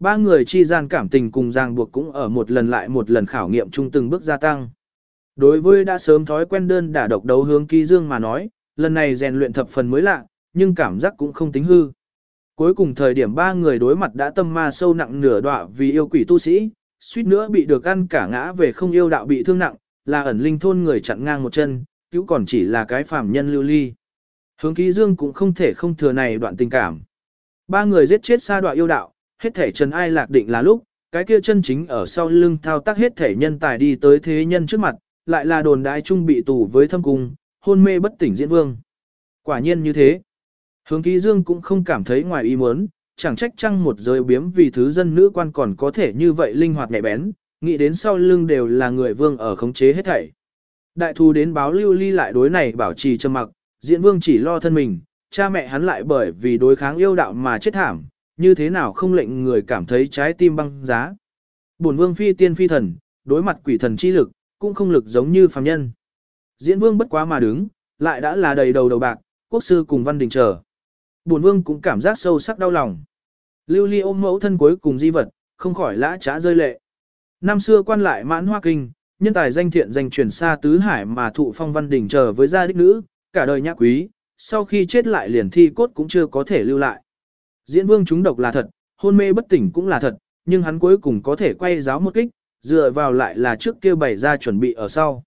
Ba người chi gian cảm tình cùng ràng buộc cũng ở một lần lại một lần khảo nghiệm chung từng bước gia tăng. Đối với đã sớm thói quen đơn đả độc đấu hướng ký dương mà nói, lần này rèn luyện thập phần mới lạ, nhưng cảm giác cũng không tính hư. Cuối cùng thời điểm ba người đối mặt đã tâm ma sâu nặng nửa đọa vì yêu quỷ tu sĩ, suýt nữa bị được ăn cả ngã về không yêu đạo bị thương nặng, là ẩn linh thôn người chặn ngang một chân, cứu còn chỉ là cái phàm nhân lưu ly. Hướng ký dương cũng không thể không thừa này đoạn tình cảm. Ba người giết chết xa đoạn yêu đạo, hết thể trần ai lạc định là lúc, cái kia chân chính ở sau lưng thao tác hết thể nhân tài đi tới thế nhân trước mặt, lại là đồn đại trung bị tù với thâm cung, hôn mê bất tỉnh diễn vương. Quả nhiên như thế. Hướng ký dương cũng không cảm thấy ngoài ý muốn, chẳng trách chăng một giới biếm vì thứ dân nữ quan còn có thể như vậy linh hoạt nhạy bén, nghĩ đến sau lưng đều là người vương ở khống chế hết thảy. Đại thù đến báo lưu ly lại đối này bảo trì trầm mặc, diễn vương chỉ lo thân mình, cha mẹ hắn lại bởi vì đối kháng yêu đạo mà chết thảm, như thế nào không lệnh người cảm thấy trái tim băng giá. Bổn vương phi tiên phi thần, đối mặt quỷ thần chi lực, cũng không lực giống như phàm nhân. Diễn vương bất quá mà đứng, lại đã là đầy đầu đầu bạc, quốc sư cùng văn đình chờ. Bổn vương cũng cảm giác sâu sắc đau lòng. Lưu ly ôm mẫu thân cuối cùng di vật, không khỏi lã trá rơi lệ. Năm xưa quan lại mãn hoa kinh, nhân tài danh thiện danh truyền xa tứ hải mà thụ phong văn đình chờ với gia đích nữ, cả đời nhã quý, sau khi chết lại liền thi cốt cũng chưa có thể lưu lại. Diễn vương chúng độc là thật, hôn mê bất tỉnh cũng là thật, nhưng hắn cuối cùng có thể quay giáo một kích, dựa vào lại là trước kia bày ra chuẩn bị ở sau.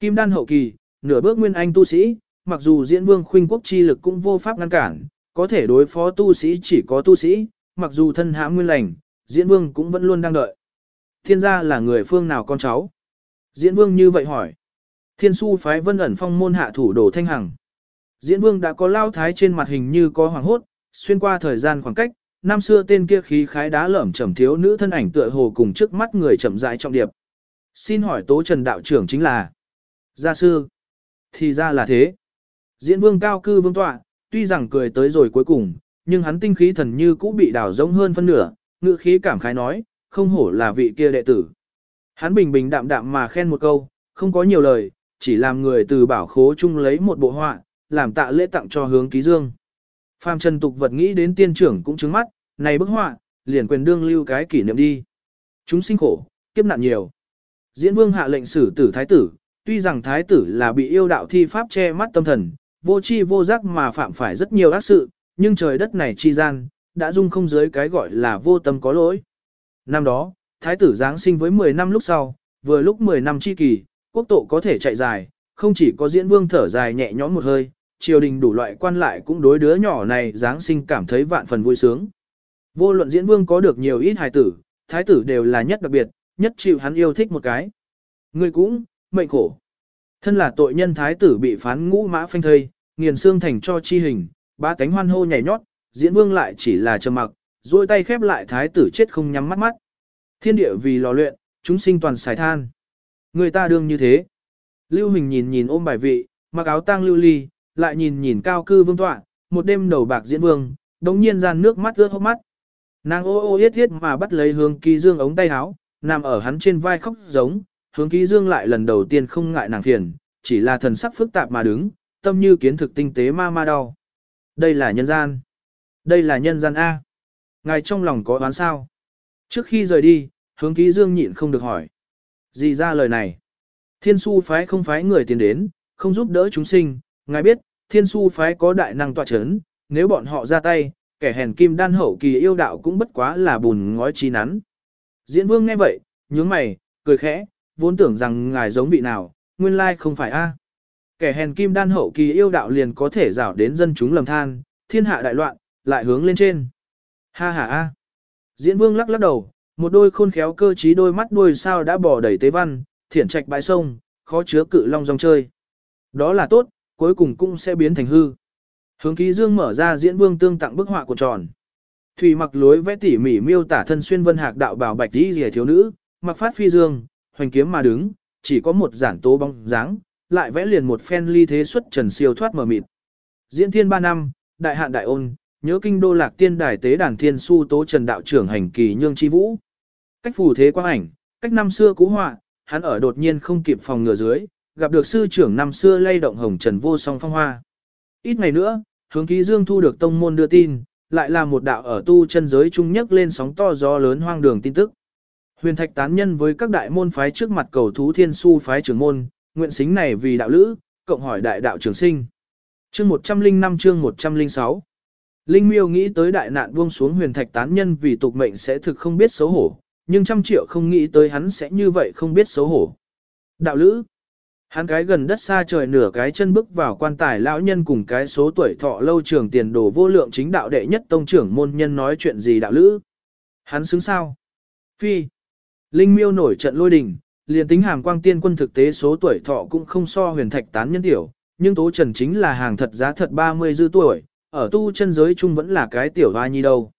Kim đan hậu kỳ, nửa bước nguyên anh tu sĩ, mặc dù diễn vương khuynh quốc chi lực cũng vô pháp ngăn cản, có thể đối phó tu sĩ chỉ có tu sĩ, mặc dù thân hãm nguyên lành, diễn vương cũng vẫn luôn đang đợi. Thiên gia là người phương nào con cháu? Diễn vương như vậy hỏi. Thiên su phái vân ẩn phong môn hạ thủ đồ thanh hằng. Diễn vương đã có lao thái trên mặt hình như có hoàng hốt, xuyên qua thời gian khoảng cách, năm xưa tên kia khí khái đá lởm chẩm thiếu nữ thân ảnh tựa hồ cùng trước mắt người chậm rãi trọng điệp. Xin hỏi tố trần đạo trưởng chính là Gia sư. Thì ra là thế. Diễn vương cao cư vương tọa, tuy rằng cười tới rồi cuối cùng, nhưng hắn tinh khí thần như cũ bị đảo rỗng hơn phân nửa, ngữ khí cảm khái nói, không hổ là vị kia đệ tử. Hắn bình bình đạm đạm mà khen một câu, không có nhiều lời, chỉ làm người từ bảo khố chung lấy một bộ họa, làm tạ lễ tặng cho hướng ký dương. Phàm Trần Tục vật nghĩ đến tiên trưởng cũng trứng mắt, này bức họa, liền quyền đương lưu cái kỷ niệm đi. Chúng sinh khổ, kiếp nạn nhiều. Diễn vương hạ lệnh xử tử thái tử, tuy rằng thái tử là bị yêu đạo thi pháp che mắt tâm thần, vô chi vô giác mà phạm phải rất nhiều ác sự, nhưng trời đất này chi gian, đã dung không dưới cái gọi là vô tâm có lỗi. Năm đó, thái tử Giáng sinh với 10 năm lúc sau, vừa lúc 10 năm chi kỳ, quốc tộ có thể chạy dài, không chỉ có diễn vương thở dài nhẹ nhõm một hơi, triều đình đủ loại quan lại cũng đối đứa nhỏ này Giáng sinh cảm thấy vạn phần vui sướng. Vô luận diễn vương có được nhiều ít hài tử, thái tử đều là nhất đặc biệt, nhất chịu hắn yêu thích một cái. Người cũng, mệnh khổ. Thân là tội nhân thái tử bị phán ngũ mã phanh thây, nghiền xương thành cho chi hình, ba cánh hoan hô nhảy nhót, diễn vương lại chỉ là trầm mặc, duỗi tay khép lại thái tử chết không nhắm mắt mắt. Thiên địa vì lò luyện, chúng sinh toàn xài than. Người ta đương như thế. Lưu Hình nhìn nhìn ôm bài vị, mặc áo tang lưu ly, lại nhìn nhìn cao cư vương tọa, một đêm đầu bạc diễn vương, đống nhiên gian nước mắt ướt hốc mắt. Nàng ô ô yết thiết mà bắt lấy hướng ký dương ống tay áo, nằm ở hắn trên vai khóc giống, hướng ký dương lại lần đầu tiên không ngại nàng phiền, chỉ là thần sắc phức tạp mà đứng, tâm như kiến thực tinh tế ma ma đau. Đây là nhân gian. Đây là nhân gian A. Ngài trong lòng có đoán sao? Trước khi rời đi, hướng ký dương nhịn không được hỏi. Gì ra lời này? Thiên su phái không phái người tiền đến, không giúp đỡ chúng sinh. Ngài biết, thiên su phái có đại năng tọa chấn, nếu bọn họ ra tay, kẻ hèn kim đan hậu kỳ yêu đạo cũng bất quá là bùn ngói chi nắn. Diễn vương nghe vậy, nhướng mày, cười khẽ, vốn tưởng rằng ngài giống vị nào, nguyên lai không phải a. Kẻ hèn kim đan hậu kỳ yêu đạo liền có thể rảo đến dân chúng lầm than, thiên hạ đại loạn, lại hướng lên trên. Ha ha a. Diễn vương lắc lắc đầu, một đôi khôn khéo cơ trí đôi mắt đuôi sao đã bỏ đầy tế văn, thiển trạch bãi sông, khó chứa cự long dòng chơi. Đó là tốt, cuối cùng cũng sẽ biến thành hư. Hướng ký dương mở ra diễn vương tương tặng bức họa của tròn. Thủy mặc lối vẽ tỉ mỉ miêu tả thân xuyên vân hạc đạo bảo bạch đi rìa thiếu nữ, mặc phát phi dương, hoành kiếm mà đứng, chỉ có một giản tố bóng dáng, lại vẽ liền một phen ly thế xuất trần siêu thoát mở mịt. Diễn thiên ba năm, đại hạn đại ôn, nhớ kinh đô lạc tiên đài tế đàn thiên su tố trần đạo trưởng hành kỳ nhương chi vũ. Cách phù thế quang ảnh, cách năm xưa cũ họa, hắn ở đột nhiên không kịp phòng ngừa dưới, gặp được sư trưởng năm xưa lay động hồng trần vô song phong hoa. Ít ngày nữa, hướng ký dương thu được tông môn đưa tin, lại là một đạo ở tu chân giới trung nhất lên sóng to gió lớn hoang đường tin tức. Huyền thạch tán nhân với các đại môn phái trước mặt cầu thú thiên su phái trưởng môn, nguyện xính này vì đạo lữ, cộng hỏi đại đạo trường sinh. Chương 105 chương 106 Linh miêu nghĩ tới đại nạn buông xuống huyền thạch tán nhân vì tục mệnh sẽ thực không biết xấu hổ, nhưng trăm triệu không nghĩ tới hắn sẽ như vậy không biết xấu hổ. Đạo lữ Hắn cái gần đất xa trời nửa cái chân bước vào quan tài lão nhân cùng cái số tuổi thọ lâu trường tiền đồ vô lượng chính đạo đệ nhất tông trưởng môn nhân nói chuyện gì đạo lữ. Hắn xứng sao? Phi. Linh miêu nổi trận lôi đình, liền tính hàm quang tiên quân thực tế số tuổi thọ cũng không so huyền thạch tán nhân tiểu, nhưng tố trần chính là hàng thật giá thật 30 dư tuổi, ở tu chân giới chung vẫn là cái tiểu hoa nhi đâu.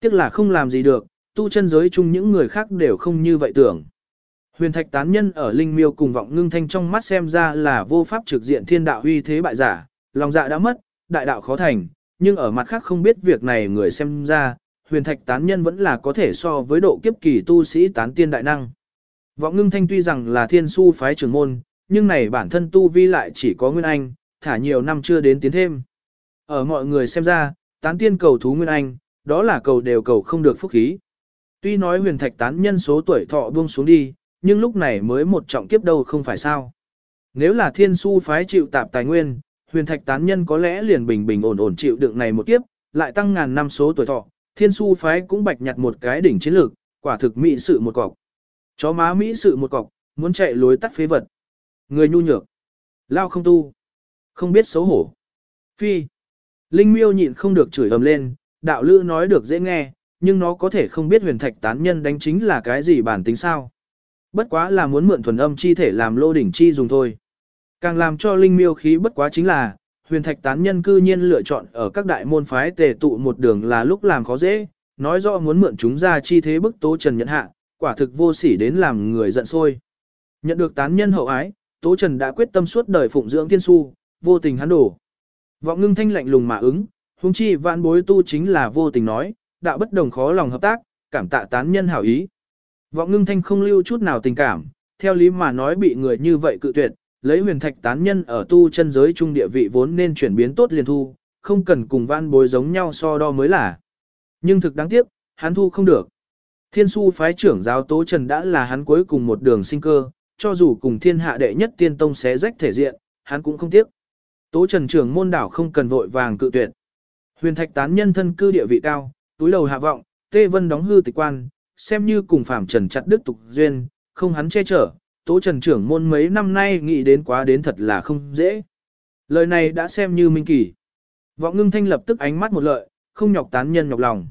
Tiếc là không làm gì được, tu chân giới chung những người khác đều không như vậy tưởng. Huyền thạch tán nhân ở linh miêu cùng vọng ngưng thanh trong mắt xem ra là vô pháp trực diện thiên đạo uy thế bại giả, lòng dạ đã mất, đại đạo khó thành, nhưng ở mặt khác không biết việc này người xem ra, huyền thạch tán nhân vẫn là có thể so với độ kiếp kỳ tu sĩ tán tiên đại năng. Vọng ngưng thanh tuy rằng là thiên su phái trưởng môn, nhưng này bản thân tu vi lại chỉ có Nguyên Anh, thả nhiều năm chưa đến tiến thêm. Ở mọi người xem ra, tán tiên cầu thú Nguyên Anh, đó là cầu đều cầu không được phúc khí. Tuy nói huyền thạch tán nhân số tuổi thọ buông xuống đi, nhưng lúc này mới một trọng kiếp đâu không phải sao. Nếu là thiên su phái chịu tạp tài nguyên, huyền thạch tán nhân có lẽ liền bình bình ổn ổn chịu đựng này một kiếp, lại tăng ngàn năm số tuổi thọ, thiên su phái cũng bạch nhặt một cái đỉnh chiến lược, quả thực mỹ sự một cọc. Chó má mỹ sự một cọc, muốn chạy lối tắt phế vật. Người nhu nhược, lao không tu, không biết xấu hổ. Phi, Linh miêu nhịn không được chửi ầm lên, đạo lữ nói được dễ nghe, nhưng nó có thể không biết huyền thạch tán nhân đánh chính là cái gì bản tính sao. Bất quá là muốn mượn thuần âm chi thể làm lô đỉnh chi dùng thôi. Càng làm cho linh miêu khí bất quá chính là, huyền thạch tán nhân cư nhiên lựa chọn ở các đại môn phái tề tụ một đường là lúc làm khó dễ, nói rõ muốn mượn chúng ra chi thế bức tố trần nhận hạ, quả thực vô sỉ đến làm người giận sôi. Nhận được tán nhân hậu ái, tố trần đã quyết tâm suốt đời phụng dưỡng thiên su, vô tình hắn đổ. Vọng ngưng thanh lạnh lùng mà ứng, huống chi vạn bối tu chính là vô tình nói, đạo bất đồng khó lòng hợp tác, cảm tạ tán nhân hảo ý. Vọng ngưng thanh không lưu chút nào tình cảm, theo lý mà nói bị người như vậy cự tuyệt, lấy huyền thạch tán nhân ở tu chân giới trung địa vị vốn nên chuyển biến tốt liền thu, không cần cùng văn bối giống nhau so đo mới là. Nhưng thực đáng tiếc, hắn thu không được. Thiên su phái trưởng giáo tố trần đã là hắn cuối cùng một đường sinh cơ, cho dù cùng thiên hạ đệ nhất tiên tông xé rách thể diện, hắn cũng không tiếc. Tố trần trưởng môn đảo không cần vội vàng cự tuyệt. Huyền thạch tán nhân thân cư địa vị cao, túi đầu hạ vọng, tê vân đóng hư tịch quan, xem như cùng phạm trần chặt đức tục duyên, không hắn che chở, tố trần trưởng môn mấy năm nay nghĩ đến quá đến thật là không dễ. Lời này đã xem như minh kỳ. Vọng ngưng thanh lập tức ánh mắt một lợi, không nhọc tán nhân nhọc lòng.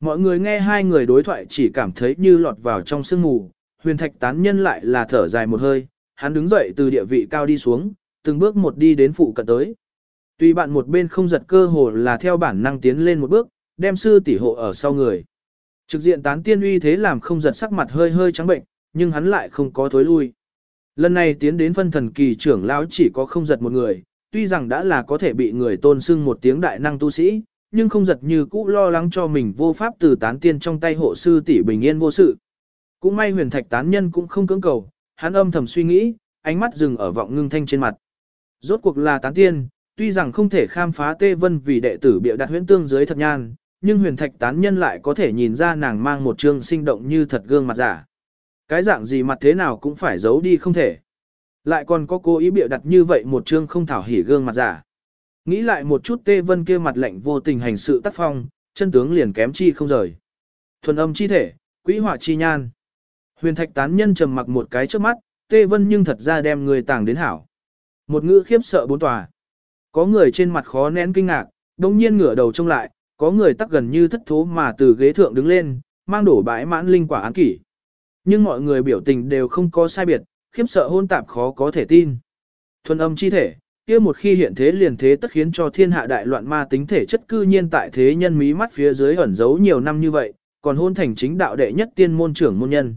Mọi người nghe hai người đối thoại chỉ cảm thấy như lọt vào trong sương mù, huyền thạch tán nhân lại là thở dài một hơi, hắn đứng dậy từ địa vị cao đi xuống, từng bước một đi đến phụ cận tới. Tuy bạn một bên không giật cơ hồ là theo bản năng tiến lên một bước, đem sư tỷ hộ ở sau người. Trực diện tán tiên uy thế làm không giật sắc mặt hơi hơi trắng bệnh, nhưng hắn lại không có thối lui. Lần này tiến đến phân thần kỳ trưởng lão chỉ có không giật một người, tuy rằng đã là có thể bị người tôn sưng một tiếng đại năng tu sĩ, nhưng không giật như cũ lo lắng cho mình vô pháp từ tán tiên trong tay hộ sư tỷ bình yên vô sự. Cũng may huyền thạch tán nhân cũng không cưỡng cầu, hắn âm thầm suy nghĩ, ánh mắt dừng ở vọng ngưng thanh trên mặt. Rốt cuộc là tán tiên, tuy rằng không thể khám phá tê vân vì đệ tử bịa đặt huyễn tương dưới thật nhan, nhưng huyền thạch tán nhân lại có thể nhìn ra nàng mang một trương sinh động như thật gương mặt giả. Cái dạng gì mặt thế nào cũng phải giấu đi không thể. Lại còn có cố ý bịa đặt như vậy một trương không thảo hỉ gương mặt giả. Nghĩ lại một chút tê vân kia mặt lạnh vô tình hành sự tác phong, chân tướng liền kém chi không rời. Thuần âm chi thể, quỹ họa chi nhan. Huyền thạch tán nhân trầm mặc một cái trước mắt, tê vân nhưng thật ra đem người tàng đến hảo. Một ngữ khiếp sợ bốn tòa. Có người trên mặt khó nén kinh ngạc, đồng nhiên ngửa đầu trông lại, có người tắc gần như thất thố mà từ ghế thượng đứng lên, mang đổ bãi mãn linh quả án kỷ. Nhưng mọi người biểu tình đều không có sai biệt, khiếp sợ hôn tạp khó có thể tin. Thuần âm chi thể, kia một khi hiện thế liền thế tất khiến cho thiên hạ đại loạn ma tính thể chất cư nhiên tại thế nhân mí mắt phía dưới ẩn giấu nhiều năm như vậy, còn hôn thành chính đạo đệ nhất tiên môn trưởng môn nhân.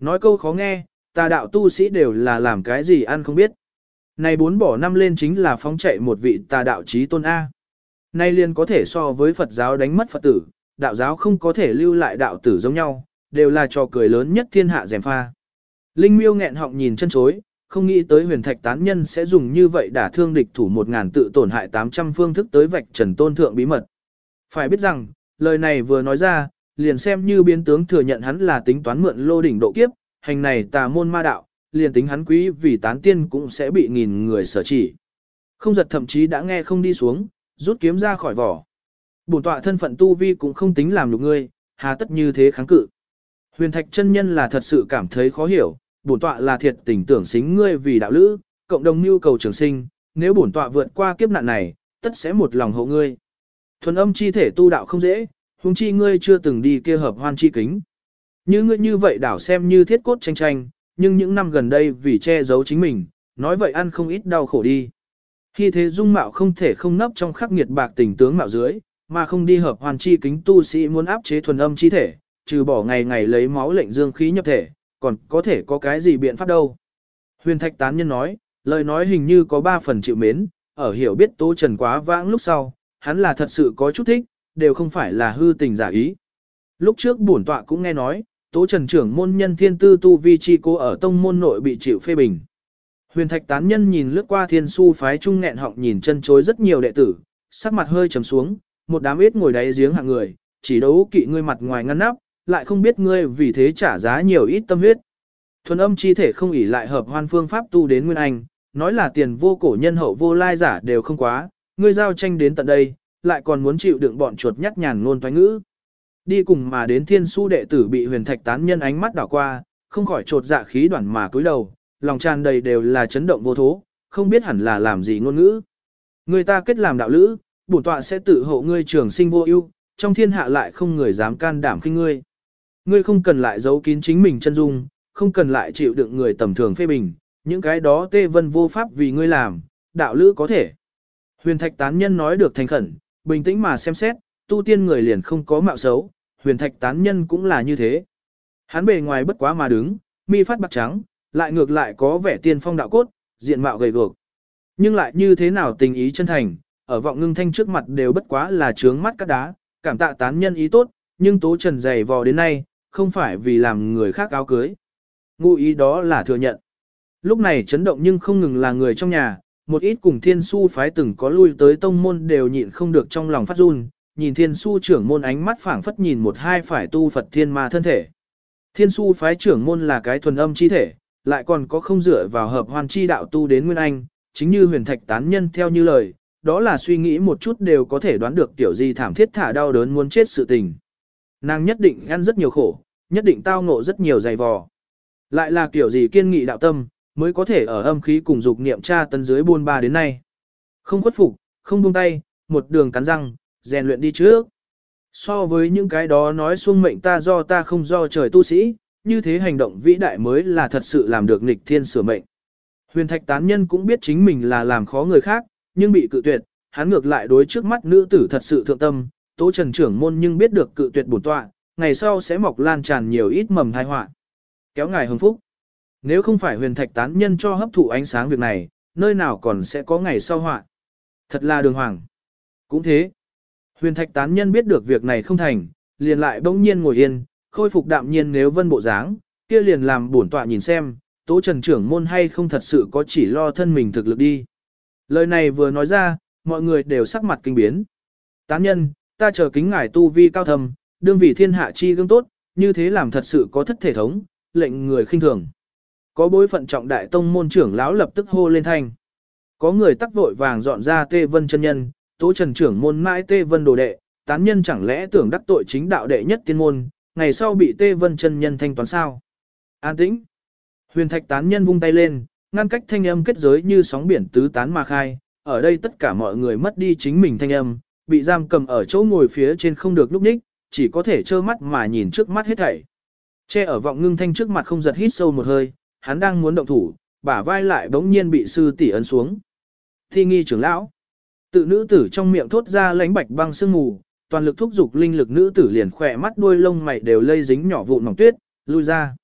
Nói câu khó nghe, tà đạo tu sĩ đều là làm cái gì ăn không biết. Này bốn bỏ năm lên chính là phóng chạy một vị tà đạo trí tôn A. Nay liền có thể so với Phật giáo đánh mất Phật tử, đạo giáo không có thể lưu lại đạo tử giống nhau, đều là trò cười lớn nhất thiên hạ dèm pha. Linh miêu nghẹn họng nhìn chân chối, không nghĩ tới huyền thạch tán nhân sẽ dùng như vậy đả thương địch thủ một ngàn tự tổn hại 800 phương thức tới vạch trần tôn thượng bí mật. Phải biết rằng, lời này vừa nói ra, liền xem như biến tướng thừa nhận hắn là tính toán mượn lô đỉnh độ kiếp, hành này tà môn ma đạo, liền tính hắn quý vì tán tiên cũng sẽ bị nghìn người sở chỉ. Không giật thậm chí đã nghe không đi xuống, rút kiếm ra khỏi vỏ. Bổn tọa thân phận tu vi cũng không tính làm được ngươi, hà tất như thế kháng cự. Huyền thạch chân nhân là thật sự cảm thấy khó hiểu, bổn tọa là thiệt tình tưởng xính ngươi vì đạo lữ, cộng đồng nhu cầu trường sinh, nếu bổn tọa vượt qua kiếp nạn này, tất sẽ một lòng hộ ngươi. Thuần âm chi thể tu đạo không dễ, huống chi ngươi chưa từng đi kia hợp hoan chi kính. Như ngươi như vậy đảo xem như thiết cốt tranh tranh, nhưng những năm gần đây vì che giấu chính mình, nói vậy ăn không ít đau khổ đi. Khi thế dung mạo không thể không nấp trong khắc nghiệt bạc tình tướng mạo dưới, mà không đi hợp hoàn chi kính tu sĩ muốn áp chế thuần âm chi thể, trừ bỏ ngày ngày lấy máu lệnh dương khí nhập thể, còn có thể có cái gì biện pháp đâu. Huyền thạch tán nhân nói, lời nói hình như có ba phần chịu mến, ở hiểu biết tố trần quá vãng lúc sau, hắn là thật sự có chút thích, đều không phải là hư tình giả ý. Lúc trước bổn tọa cũng nghe nói, tố trần trưởng môn nhân thiên tư tu vi chi cố ở tông môn nội bị chịu phê bình. Huyền thạch tán nhân nhìn lướt qua thiên su phái trung nghẹn họng nhìn chân chối rất nhiều đệ tử, sắc mặt hơi trầm xuống, một đám ít ngồi đáy giếng hạng người, chỉ đấu kỵ ngươi mặt ngoài ngăn nắp, lại không biết ngươi vì thế trả giá nhiều ít tâm huyết. Thuần âm chi thể không ỷ lại hợp hoan phương pháp tu đến nguyên anh, nói là tiền vô cổ nhân hậu vô lai giả đều không quá, ngươi giao tranh đến tận đây, lại còn muốn chịu đựng bọn chuột nhắt nhàn ngôn toái ngữ. Đi cùng mà đến thiên su đệ tử bị huyền thạch tán nhân ánh mắt đảo qua, không khỏi trột dạ khí đoạn mà cúi đầu, lòng tràn đầy đều là chấn động vô thố, không biết hẳn là làm gì ngôn ngữ. Người ta kết làm đạo lữ, bổn tọa sẽ tự hộ ngươi trường sinh vô ưu, trong thiên hạ lại không người dám can đảm khinh ngươi. Ngươi không cần lại giấu kín chính mình chân dung, không cần lại chịu đựng người tầm thường phê bình, những cái đó tê vân vô pháp vì ngươi làm, đạo lữ có thể. Huyền thạch tán nhân nói được thành khẩn, bình tĩnh mà xem xét, tu tiên người liền không có mạo xấu, huyền thạch tán nhân cũng là như thế. Hắn bề ngoài bất quá mà đứng, mi phát bạc trắng, lại ngược lại có vẻ tiên phong đạo cốt, diện mạo gầy gược. Nhưng lại như thế nào tình ý chân thành, ở vọng ngưng thanh trước mặt đều bất quá là trướng mắt các đá, cảm tạ tán nhân ý tốt, nhưng tố trần dày vò đến nay, không phải vì làm người khác áo cưới. Ngụ ý đó là thừa nhận. Lúc này chấn động nhưng không ngừng là người trong nhà, một ít cùng thiên su phái từng có lui tới tông môn đều nhịn không được trong lòng phát run, nhìn thiên su trưởng môn ánh mắt phảng phất nhìn một hai phải tu Phật thiên ma thân thể. Thiên su phái trưởng môn là cái thuần âm chi thể, lại còn có không dựa vào hợp hoàn chi đạo tu đến Nguyên Anh, chính như huyền thạch tán nhân theo như lời, đó là suy nghĩ một chút đều có thể đoán được tiểu gì thảm thiết thả đau đớn muốn chết sự tình. Nàng nhất định ăn rất nhiều khổ, nhất định tao ngộ rất nhiều dày vò. Lại là kiểu gì kiên nghị đạo tâm, mới có thể ở âm khí cùng dục niệm tra tân dưới buôn ba đến nay. Không khuất phục, không buông tay, một đường cắn răng, rèn luyện đi trước. So với những cái đó nói xuông mệnh ta do ta không do trời tu sĩ, như thế hành động vĩ đại mới là thật sự làm được nghịch thiên sửa mệnh. Huyền thạch tán nhân cũng biết chính mình là làm khó người khác, nhưng bị cự tuyệt, hắn ngược lại đối trước mắt nữ tử thật sự thượng tâm, tố trần trưởng môn nhưng biết được cự tuyệt bổn tọa, ngày sau sẽ mọc lan tràn nhiều ít mầm thai họa Kéo ngài hưng phúc. Nếu không phải huyền thạch tán nhân cho hấp thụ ánh sáng việc này, nơi nào còn sẽ có ngày sau họa. Thật là đường hoàng. Cũng thế. Huyền thạch tán nhân biết được việc này không thành, liền lại bỗng nhiên ngồi yên, khôi phục đạm nhiên nếu vân bộ dáng, kia liền làm bổn tọa nhìn xem, tố trần trưởng môn hay không thật sự có chỉ lo thân mình thực lực đi. Lời này vừa nói ra, mọi người đều sắc mặt kinh biến. Tán nhân, ta chờ kính ngài tu vi cao thầm, đương vị thiên hạ chi gương tốt, như thế làm thật sự có thất thể thống, lệnh người khinh thường. Có bối phận trọng đại tông môn trưởng lão lập tức hô lên thanh. Có người tắc vội vàng dọn ra tê vân chân nhân, tố trần trưởng môn mãi tê vân đồ đệ, tán nhân chẳng lẽ tưởng đắc tội chính đạo đệ nhất tiên môn, ngày sau bị tê vân chân nhân thanh toán sao. An tĩnh. Huyền thạch tán nhân vung tay lên, ngăn cách thanh âm kết giới như sóng biển tứ tán mà khai, ở đây tất cả mọi người mất đi chính mình thanh âm, bị giam cầm ở chỗ ngồi phía trên không được lúc ních, chỉ có thể trơ mắt mà nhìn trước mắt hết thảy. Che ở vọng ngưng thanh trước mặt không giật hít sâu một hơi, hắn đang muốn động thủ, bả vai lại bỗng nhiên bị sư tỷ ấn xuống. Thi nghi trưởng lão. Tự nữ tử trong miệng thốt ra lánh bạch băng sương mù, toàn lực thúc dục linh lực nữ tử liền khỏe mắt đuôi lông mày đều lây dính nhỏ vụn mỏng tuyết, lui ra.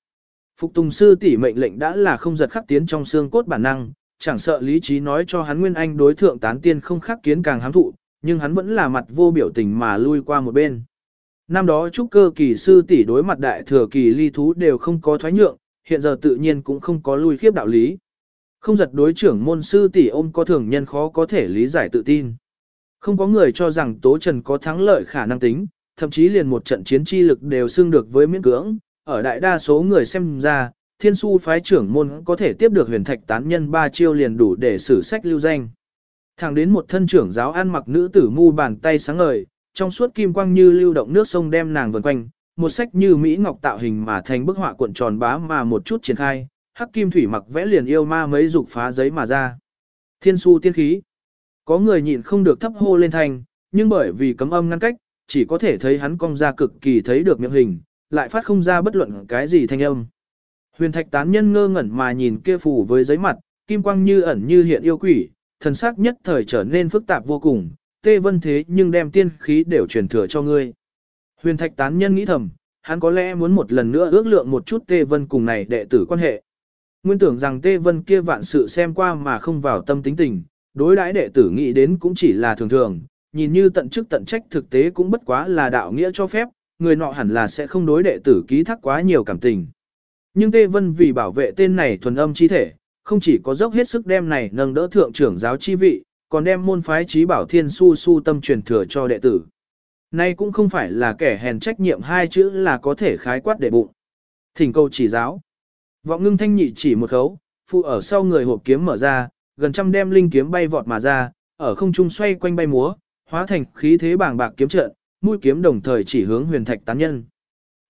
Phục Tùng sư tỷ mệnh lệnh đã là không giật khắc tiến trong xương cốt bản năng, chẳng sợ lý trí nói cho hắn nguyên anh đối thượng tán tiên không khắc kiến càng hám thụ, nhưng hắn vẫn là mặt vô biểu tình mà lui qua một bên. Năm đó trúc cơ kỳ sư tỷ đối mặt đại thừa kỳ ly thú đều không có thoái nhượng, hiện giờ tự nhiên cũng không có lui khiếp đạo lý. Không giật đối trưởng môn sư tỷ ôm có thường nhân khó có thể lý giải tự tin. Không có người cho rằng Tố Trần có thắng lợi khả năng tính, thậm chí liền một trận chiến chi lực đều xưng được với miễn cưỡng, ở đại đa số người xem ra, thiên su phái trưởng môn có thể tiếp được huyền thạch tán nhân ba chiêu liền đủ để sử sách lưu danh. Thẳng đến một thân trưởng giáo ăn mặc nữ tử mu bàn tay sáng ngời, trong suốt kim quang như lưu động nước sông đem nàng vần quanh, một sách như Mỹ Ngọc tạo hình mà thành bức họa cuộn tròn bá mà một chút triển khai, hắc kim thủy mặc vẽ liền yêu ma mấy dục phá giấy mà ra. Thiên su tiên khí. Có người nhịn không được thấp hô lên thành, nhưng bởi vì cấm âm ngăn cách, chỉ có thể thấy hắn cong ra cực kỳ thấy được miệng hình, lại phát không ra bất luận cái gì thanh âm. Huyền thạch tán nhân ngơ ngẩn mà nhìn kia phủ với giấy mặt, kim quang như ẩn như hiện yêu quỷ, thần sắc nhất thời trở nên phức tạp vô cùng, tê vân thế nhưng đem tiên khí đều truyền thừa cho ngươi. Huyền thạch tán nhân nghĩ thầm, hắn có lẽ muốn một lần nữa ước lượng một chút tê vân cùng này đệ tử quan hệ. Nguyên tưởng rằng tê vân kia vạn sự xem qua mà không vào tâm tính tình, đối đãi đệ tử nghĩ đến cũng chỉ là thường thường, nhìn như tận chức tận trách thực tế cũng bất quá là đạo nghĩa cho phép, người nọ hẳn là sẽ không đối đệ tử ký thác quá nhiều cảm tình. Nhưng Tê Vân vì bảo vệ tên này thuần âm chi thể, không chỉ có dốc hết sức đem này nâng đỡ thượng trưởng giáo chi vị, còn đem môn phái trí bảo thiên su su tâm truyền thừa cho đệ tử. Nay cũng không phải là kẻ hèn trách nhiệm hai chữ là có thể khái quát để bụng. Thỉnh cầu chỉ giáo. Vọng ngưng thanh nhị chỉ một khấu, phụ ở sau người hộp kiếm mở ra, gần trăm đem linh kiếm bay vọt mà ra, ở không trung xoay quanh bay múa, hóa thành khí thế bàng bạc kiếm trận, mũi kiếm đồng thời chỉ hướng huyền thạch tán nhân.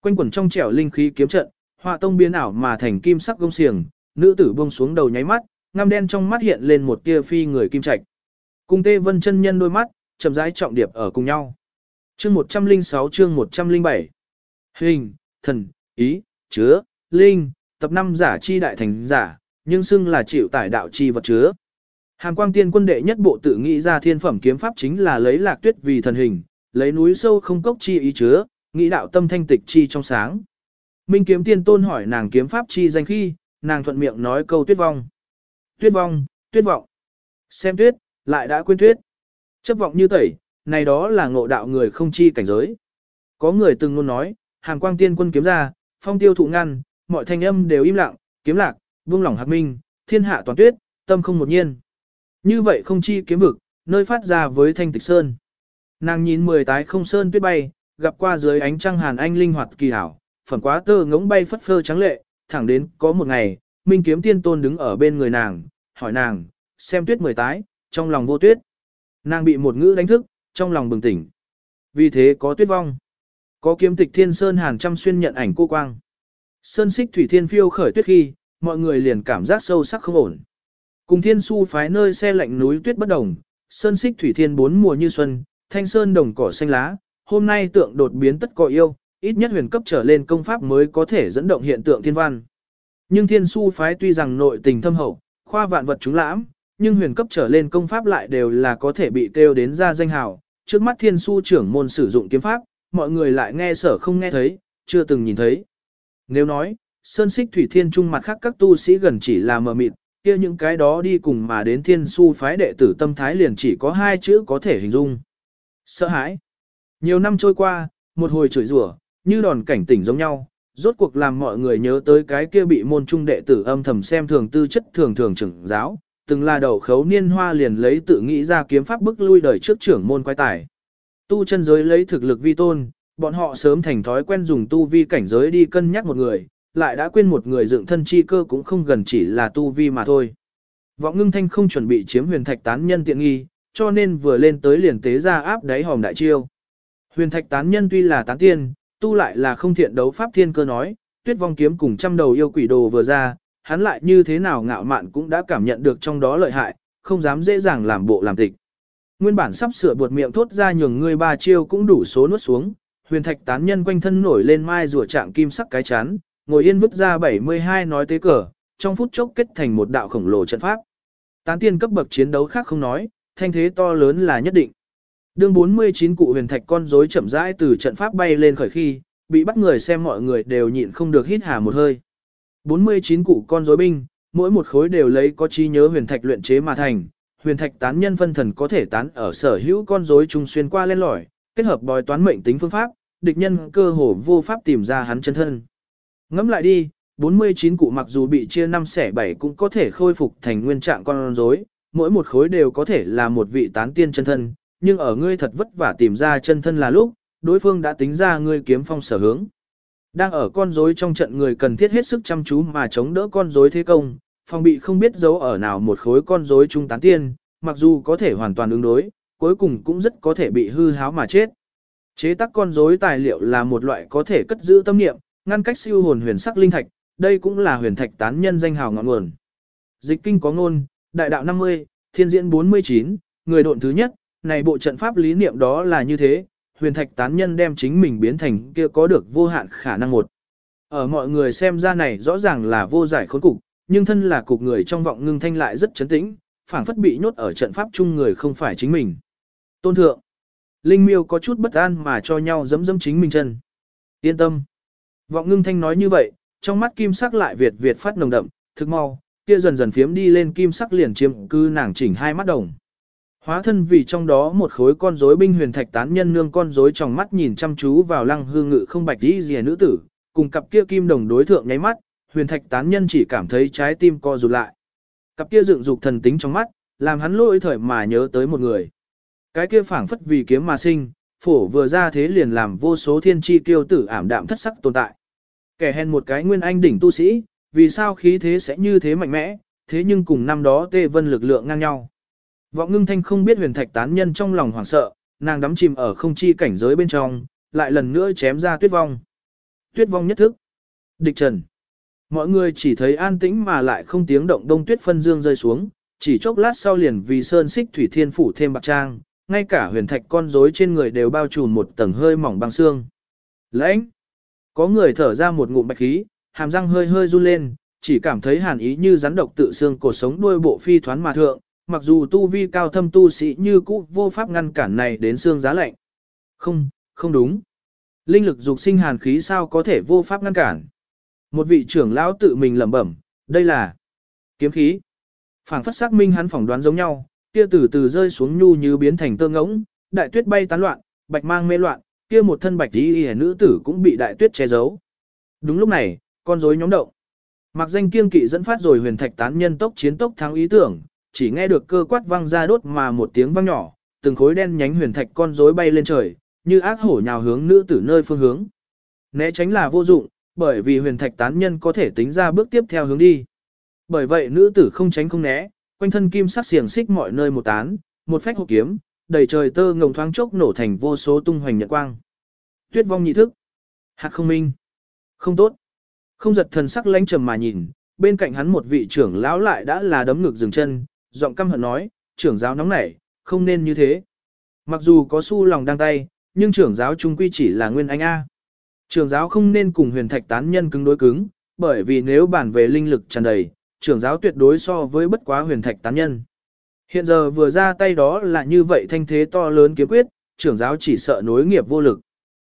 Quanh quẩn trong trẻo linh khí kiếm trận, họa tông biến ảo mà thành kim sắc gông xiềng, nữ tử buông xuống đầu nháy mắt, ngăm đen trong mắt hiện lên một tia phi người kim trạch. Cùng Tê Vân chân nhân đôi mắt, chậm rãi trọng điệp ở cùng nhau. Chương 106 chương 107 Hình, thần, ý, chứa, linh, tập năm giả chi đại thành giả, nhưng xưng là chịu tải đạo chi vật chứa. Hàm quang tiên quân đệ nhất bộ tự nghĩ ra thiên phẩm kiếm pháp chính là lấy lạc tuyết vì thần hình, lấy núi sâu không cốc chi ý chứa, nghĩ đạo tâm thanh tịch chi trong sáng. Minh kiếm tiên tôn hỏi nàng kiếm pháp chi danh khi, nàng thuận miệng nói câu tuyết vong. Tuyết vong, tuyết vọng. Xem tuyết, lại đã quên tuyết. Chấp vọng như tẩy, này đó là ngộ đạo người không chi cảnh giới. Có người từng luôn nói, hàng quang tiên quân kiếm ra, phong tiêu thụ ngăn, mọi thanh âm đều im lặng, kiếm lạc, buông lỏng hạt minh, thiên hạ toàn tuyết, tâm không một nhiên. Như vậy không chi kiếm vực, nơi phát ra với thanh tịch sơn. Nàng nhìn mười tái không sơn tuyết bay, gặp qua dưới ánh trăng hàn anh linh hoạt kỳ hảo, phần quá tơ ngỗng bay phất phơ trắng lệ, thẳng đến có một ngày, Minh kiếm tiên tôn đứng ở bên người nàng, hỏi nàng, xem tuyết mười tái, trong lòng vô tuyết. Nàng bị một ngữ đánh thức, trong lòng bừng tỉnh. Vì thế có tuyết vong. Có kiếm tịch thiên sơn hàn trăm xuyên nhận ảnh cô quang. Sơn xích thủy thiên phiêu khởi tuyết khi, mọi người liền cảm giác sâu sắc không ổn. Cùng thiên su phái nơi xe lạnh núi tuyết bất đồng, sơn xích thủy thiên bốn mùa như xuân, thanh sơn đồng cỏ xanh lá, hôm nay tượng đột biến tất cỏ yêu, ít nhất huyền cấp trở lên công pháp mới có thể dẫn động hiện tượng thiên văn. Nhưng thiên su phái tuy rằng nội tình thâm hậu, khoa vạn vật chúng lãm, nhưng huyền cấp trở lên công pháp lại đều là có thể bị kêu đến ra danh hào. Trước mắt thiên su trưởng môn sử dụng kiếm pháp, mọi người lại nghe sở không nghe thấy, chưa từng nhìn thấy. Nếu nói, sơn xích thủy thiên trung mặt khác các tu sĩ gần chỉ là mờ mịt, kia những cái đó đi cùng mà đến thiên su phái đệ tử tâm thái liền chỉ có hai chữ có thể hình dung. Sợ hãi. Nhiều năm trôi qua, một hồi chửi rủa, như đòn cảnh tỉnh giống nhau, rốt cuộc làm mọi người nhớ tới cái kia bị môn trung đệ tử âm thầm xem thường tư chất thường thường trưởng giáo, từng là đầu khấu niên hoa liền lấy tự nghĩ ra kiếm pháp bức lui đời trước trưởng môn quái tài. Tu chân giới lấy thực lực vi tôn, bọn họ sớm thành thói quen dùng tu vi cảnh giới đi cân nhắc một người, lại đã quên một người dựng thân chi cơ cũng không gần chỉ là tu vi mà thôi. Vọng ngưng thanh không chuẩn bị chiếm huyền thạch tán nhân tiện nghi, cho nên vừa lên tới liền tế ra áp đáy hòm đại chiêu. Huyền thạch tán nhân tuy là tán tiên, tu lại là không thiện đấu pháp thiên cơ nói, tuyết vong kiếm cùng trăm đầu yêu quỷ đồ vừa ra, hắn lại như thế nào ngạo mạn cũng đã cảm nhận được trong đó lợi hại, không dám dễ dàng làm bộ làm tịch. Nguyên bản sắp sửa buột miệng thốt ra nhường người ba chiêu cũng đủ số nuốt xuống, huyền thạch tán nhân quanh thân nổi lên mai rùa trạng kim sắc cái chán, ngồi yên vứt ra 72 nói tế cờ, trong phút chốc kết thành một đạo khổng lồ trận pháp. Tán tiên cấp bậc chiến đấu khác không nói, thanh thế to lớn là nhất định. Đương 49 cụ huyền thạch con rối chậm rãi từ trận pháp bay lên khởi khi, bị bắt người xem mọi người đều nhịn không được hít hà một hơi. 49 cụ con rối binh, mỗi một khối đều lấy có trí nhớ huyền thạch luyện chế mà thành, huyền thạch tán nhân phân thần có thể tán ở sở hữu con rối trung xuyên qua lên lỏi, kết hợp bói toán mệnh tính phương pháp, địch nhân cơ hồ vô pháp tìm ra hắn chân thân. Ngẫm lại đi, 49 cụ mặc dù bị chia 5 xẻ 7 cũng có thể khôi phục thành nguyên trạng con rối, mỗi một khối đều có thể là một vị tán tiên chân thân, nhưng ở ngươi thật vất vả tìm ra chân thân là lúc, đối phương đã tính ra ngươi kiếm phong sở hướng. Đang ở con rối trong trận người cần thiết hết sức chăm chú mà chống đỡ con rối thế công, phòng bị không biết giấu ở nào một khối con rối trung tán tiên, mặc dù có thể hoàn toàn ứng đối, cuối cùng cũng rất có thể bị hư háo mà chết. Chế tác con rối tài liệu là một loại có thể cất giữ tâm niệm, ngăn cách siêu hồn huyền sắc linh thạch, đây cũng là huyền thạch tán nhân danh hào ngọn nguồn. Dịch kinh có ngôn, đại đạo 50, thiên diễn 49, người độn thứ nhất, này bộ trận pháp lý niệm đó là như thế, huyền thạch tán nhân đem chính mình biến thành kia có được vô hạn khả năng một. Ở mọi người xem ra này rõ ràng là vô giải khốn cục, nhưng thân là cục người trong vọng ngưng thanh lại rất chấn tĩnh, phảng phất bị nhốt ở trận pháp chung người không phải chính mình. Tôn thượng, Linh miêu có chút bất an mà cho nhau dẫm dẫm chính mình chân. Yên tâm. Vọng ngưng thanh nói như vậy, trong mắt kim sắc lại việt việt phát nồng đậm, thực mau, kia dần dần phiếm đi lên kim sắc liền chiếm cư nàng chỉnh hai mắt đồng. Hóa thân vì trong đó một khối con rối binh huyền thạch tán nhân nương con rối trong mắt nhìn chăm chú vào lăng hương ngự không bạch đi rìa nữ tử, cùng cặp kia kim đồng đối thượng nháy mắt, huyền thạch tán nhân chỉ cảm thấy trái tim co rụt lại. Cặp kia dựng dục thần tính trong mắt, làm hắn lỗi thời mà nhớ tới một người. Cái kia phảng phất vì kiếm mà sinh, phổ vừa ra thế liền làm vô số thiên chi tiêu tử ảm đạm thất sắc tồn tại. Kẻ hèn một cái nguyên anh đỉnh tu sĩ, vì sao khí thế sẽ như thế mạnh mẽ, thế nhưng cùng năm đó tê vân lực lượng ngang nhau. Vọng ngưng thanh không biết huyền thạch tán nhân trong lòng hoảng sợ, nàng đắm chìm ở không chi cảnh giới bên trong, lại lần nữa chém ra tuyết vong. Tuyết vong nhất thức. Địch trần. Mọi người chỉ thấy an tĩnh mà lại không tiếng động đông tuyết phân dương rơi xuống, chỉ chốc lát sau liền vì sơn xích thủy thiên phủ thêm bạc trang, ngay cả huyền thạch con rối trên người đều bao trùm một tầng hơi mỏng băng xương. Lãnh! Có người thở ra một ngụm bạch khí, hàm răng hơi hơi run lên, chỉ cảm thấy hàn ý như rắn độc tự xương cổ sống đuôi bộ phi thoán mà thượng, mặc dù tu vi cao thâm tu sĩ như cũ vô pháp ngăn cản này đến xương giá lạnh. Không, không đúng. Linh lực dục sinh hàn khí sao có thể vô pháp ngăn cản. Một vị trưởng lão tự mình lẩm bẩm, đây là kiếm khí. Phảng phất xác minh hắn phỏng đoán giống nhau, kia từ từ rơi xuống nhu như biến thành tơ ngỗng, đại tuyết bay tán loạn, bạch mang mê loạn, kia một thân bạch y y nữ tử cũng bị đại tuyết che giấu. Đúng lúc này, con rối nhóm động. Mặc danh kiên kỵ dẫn phát rồi huyền thạch tán nhân tốc chiến tốc thắng ý tưởng, chỉ nghe được cơ quát vang ra đốt mà một tiếng vang nhỏ, từng khối đen nhánh huyền thạch con rối bay lên trời, như ác hổ nhào hướng nữ tử nơi phương hướng. Né tránh là vô dụng, bởi vì huyền thạch tán nhân có thể tính ra bước tiếp theo hướng đi. Bởi vậy nữ tử không tránh không né, quanh thân kim sắc xiềng xích mọi nơi một tán, một phách hộ kiếm, đầy trời tơ ngồng thoáng chốc nổ thành vô số tung hoành nhật quang. Tuyết vong nhị thức. Hạt không minh. Không tốt. Không giật thần sắc lãnh trầm mà nhìn, bên cạnh hắn một vị trưởng lão lại đã là đấm ngực dừng chân, giọng căm hận nói, trưởng giáo nóng nảy, không nên như thế. Mặc dù có su lòng đang tay, nhưng trưởng giáo trung quy chỉ là nguyên anh A. Trưởng giáo không nên cùng huyền thạch tán nhân cứng đối cứng, bởi vì nếu bản về linh lực tràn đầy, trưởng giáo tuyệt đối so với bất quá huyền thạch tán nhân. Hiện giờ vừa ra tay đó là như vậy thanh thế to lớn kiếm quyết, trưởng giáo chỉ sợ nối nghiệp vô lực.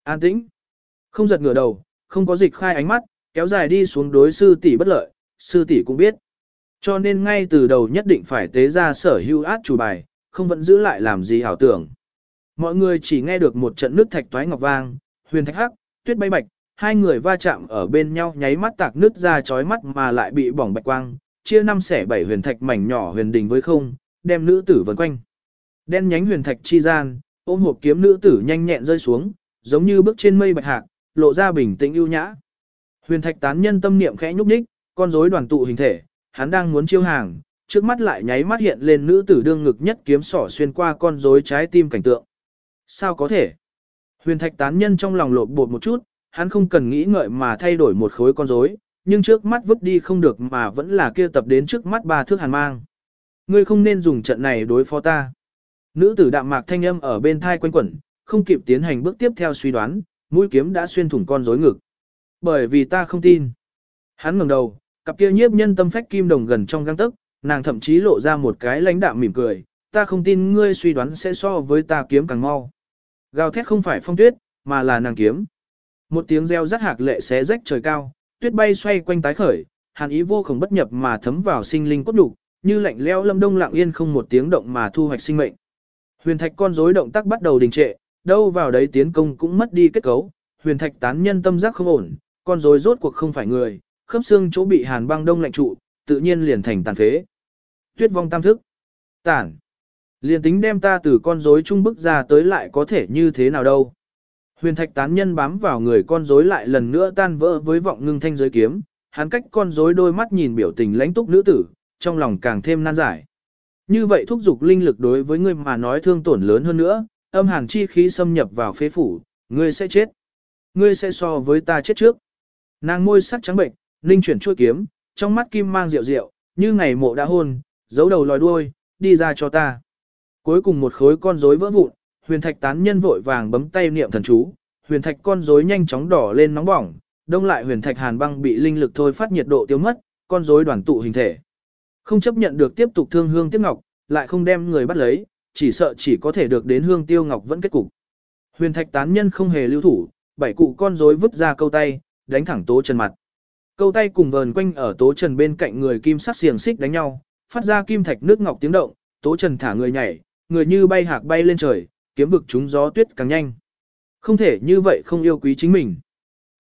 An tĩnh. Không giật ngửa đầu, không có dịch khai ánh mắt, kéo dài đi xuống đối sư tỷ bất lợi, sư tỷ cũng biết. Cho nên ngay từ đầu nhất định phải tế ra sở hữu át chủ bài, không vẫn giữ lại làm gì hảo tưởng. Mọi người chỉ nghe được một trận nước thạch toái ngọc vang, huyền thạch hắc, tuyết bay bạch, hai người va chạm ở bên nhau nháy mắt tạc nứt ra chói mắt mà lại bị bỏng bạch quang, chia năm xẻ bảy huyền thạch mảnh nhỏ huyền đình với không, đem nữ tử vần quanh. Đen nhánh huyền thạch chi gian, ôm hộp kiếm nữ tử nhanh nhẹn rơi xuống, giống như bước trên mây bạch hạc, lộ ra bình tĩnh ưu nhã. Huyền thạch tán nhân tâm niệm khẽ nhúc nhích, con rối đoàn tụ hình thể, hắn đang muốn chiêu hàng, trước mắt lại nháy mắt hiện lên nữ tử đương ngực nhất kiếm sỏ xuyên qua con rối trái tim cảnh tượng. Sao có thể? Huyền thạch tán nhân trong lòng lột bột một chút, hắn không cần nghĩ ngợi mà thay đổi một khối con rối, nhưng trước mắt vứt đi không được mà vẫn là kia tập đến trước mắt ba thước hàn mang. Ngươi không nên dùng trận này đối phó ta. Nữ tử đạm mạc thanh âm ở bên thai quanh quẩn, không kịp tiến hành bước tiếp theo suy đoán, mũi kiếm đã xuyên thủng con rối ngực. Bởi vì ta không tin. Hắn ngẩng đầu, cặp kia nhiếp nhân tâm phách kim đồng gần trong găng tức, nàng thậm chí lộ ra một cái lãnh đạm mỉm cười, ta không tin ngươi suy đoán sẽ so với ta kiếm càng mau. Gào thét không phải phong tuyết, mà là nàng kiếm. Một tiếng reo rắt hạc lệ xé rách trời cao, tuyết bay xoay quanh tái khởi, hàn ý vô cùng bất nhập mà thấm vào sinh linh cốt đủ, như lạnh leo lâm đông lặng yên không một tiếng động mà thu hoạch sinh mệnh. Huyền thạch con rối động tác bắt đầu đình trệ, đâu vào đấy tiến công cũng mất đi kết cấu, huyền thạch tán nhân tâm giác không ổn, con rối rốt cuộc không phải người, khớp xương chỗ bị hàn băng đông lạnh trụ, tự nhiên liền thành tàn phế. Tuyết vong tam thức. Tản. Liên tính đem ta từ con rối trung bức ra tới lại có thể như thế nào đâu. Huyền thạch tán nhân bám vào người con rối lại lần nữa tan vỡ với vọng ngưng thanh giới kiếm, hắn cách con rối đôi mắt nhìn biểu tình lãnh túc nữ tử, trong lòng càng thêm nan giải. Như vậy thúc giục linh lực đối với ngươi mà nói thương tổn lớn hơn nữa, âm hàn chi khí xâm nhập vào phế phủ, ngươi sẽ chết. Ngươi sẽ so với ta chết trước. Nàng môi sắc trắng bệnh, linh chuyển chuôi kiếm, trong mắt kim mang rượu rượu, như ngày mộ đã hôn, giấu đầu lòi đuôi, đi ra cho ta. Cuối cùng một khối con rối vỡ vụn, huyền thạch tán nhân vội vàng bấm tay niệm thần chú, huyền thạch con rối nhanh chóng đỏ lên nóng bỏng, đông lại huyền thạch hàn băng bị linh lực thôi phát nhiệt độ tiêu mất, con rối đoàn tụ hình thể. Không chấp nhận được tiếp tục thương hương tiếp ngọc, lại không đem người bắt lấy, chỉ sợ chỉ có thể được đến hương tiêu ngọc vẫn kết cục. Huyền thạch tán nhân không hề lưu thủ, bảy cụ con rối vứt ra câu tay, đánh thẳng tố trần mặt. Câu tay cùng vờn quanh ở tố trần bên cạnh người kim sắc xiềng xích đánh nhau, phát ra kim thạch nước ngọc tiếng động, tố trần thả người nhảy, người như bay hạc bay lên trời, kiếm vực chúng gió tuyết càng nhanh. Không thể như vậy không yêu quý chính mình.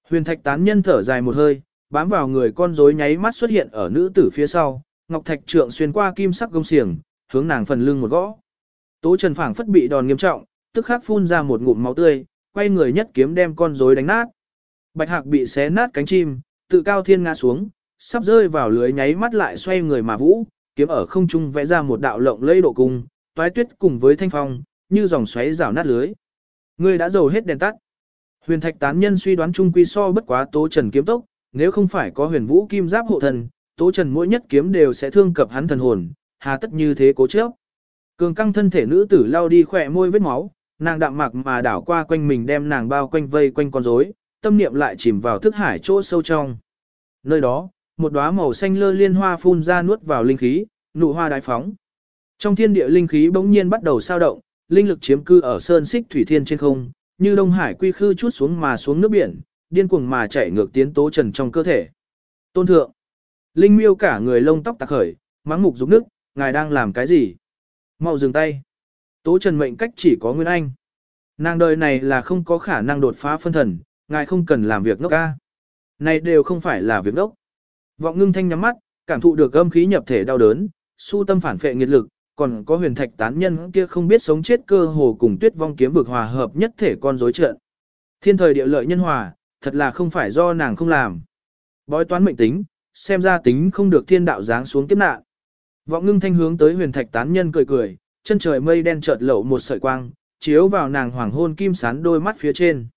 Huyền thạch tán nhân thở dài một hơi, bám vào người con rối nháy mắt xuất hiện ở nữ tử phía sau, ngọc thạch trượng xuyên qua kim sắc gông xiềng, hướng nàng phần lưng một gõ. Tố Trần phảng phất bị đòn nghiêm trọng, tức khắc phun ra một ngụm máu tươi, quay người nhất kiếm đem con rối đánh nát. Bạch Hạc bị xé nát cánh chim, tự cao thiên ngã xuống, sắp rơi vào lưới nháy mắt lại xoay người mà vũ, kiếm ở không trung vẽ ra một đạo lộng lây độ cung, toái tuyết cùng với thanh phong, như dòng xoáy rào nát lưới. Người đã dầu hết đèn tắt. Huyền thạch tán nhân suy đoán trung quy so bất quá tố trần kiếm tốc, nếu không phải có huyền vũ kim giáp hộ thần, tố trần mỗi nhất kiếm đều sẽ thương cập hắn thần hồn, hà tất như thế cố chấp. Cường căng thân thể nữ tử lao đi khỏe môi vết máu, nàng đạm mạc mà đảo qua quanh mình đem nàng bao quanh vây quanh con rối, tâm niệm lại chìm vào thức hải chỗ sâu trong. Nơi đó, một đóa màu xanh lơ liên hoa phun ra nuốt vào linh khí, nụ hoa đại phóng. Trong thiên địa linh khí bỗng nhiên bắt đầu sao động, linh lực chiếm cư ở sơn xích thủy thiên trên không, như đông hải quy khư chút xuống mà xuống nước biển, điên cuồng mà chảy ngược tiến tố trần trong cơ thể. Tôn thượng, linh miêu cả người lông tóc tạc khởi, mắng mục rục nước, ngài đang làm cái gì? Mau dừng tay. Tố trần mệnh cách chỉ có Nguyên Anh. Nàng đời này là không có khả năng đột phá phân thần, ngài không cần làm việc ngốc ca. Này đều không phải là việc ngốc. Vọng ngưng thanh nhắm mắt, cảm thụ được âm khí nhập thể đau đớn, su tâm phản phệ nghiệt lực, còn có huyền thạch tán nhân kia không biết sống chết cơ hồ cùng tuyết vong kiếm vực hòa hợp nhất thể con rối trợn. Thiên thời địa lợi nhân hòa, thật là không phải do nàng không làm. Bói toán mệnh tính, xem ra tính không được thiên đạo giáng xuống kiếp nạn. Vọng ngưng thanh hướng tới huyền thạch tán nhân cười cười, chân trời mây đen chợt lậu một sợi quang, chiếu vào nàng hoàng hôn kim sán đôi mắt phía trên.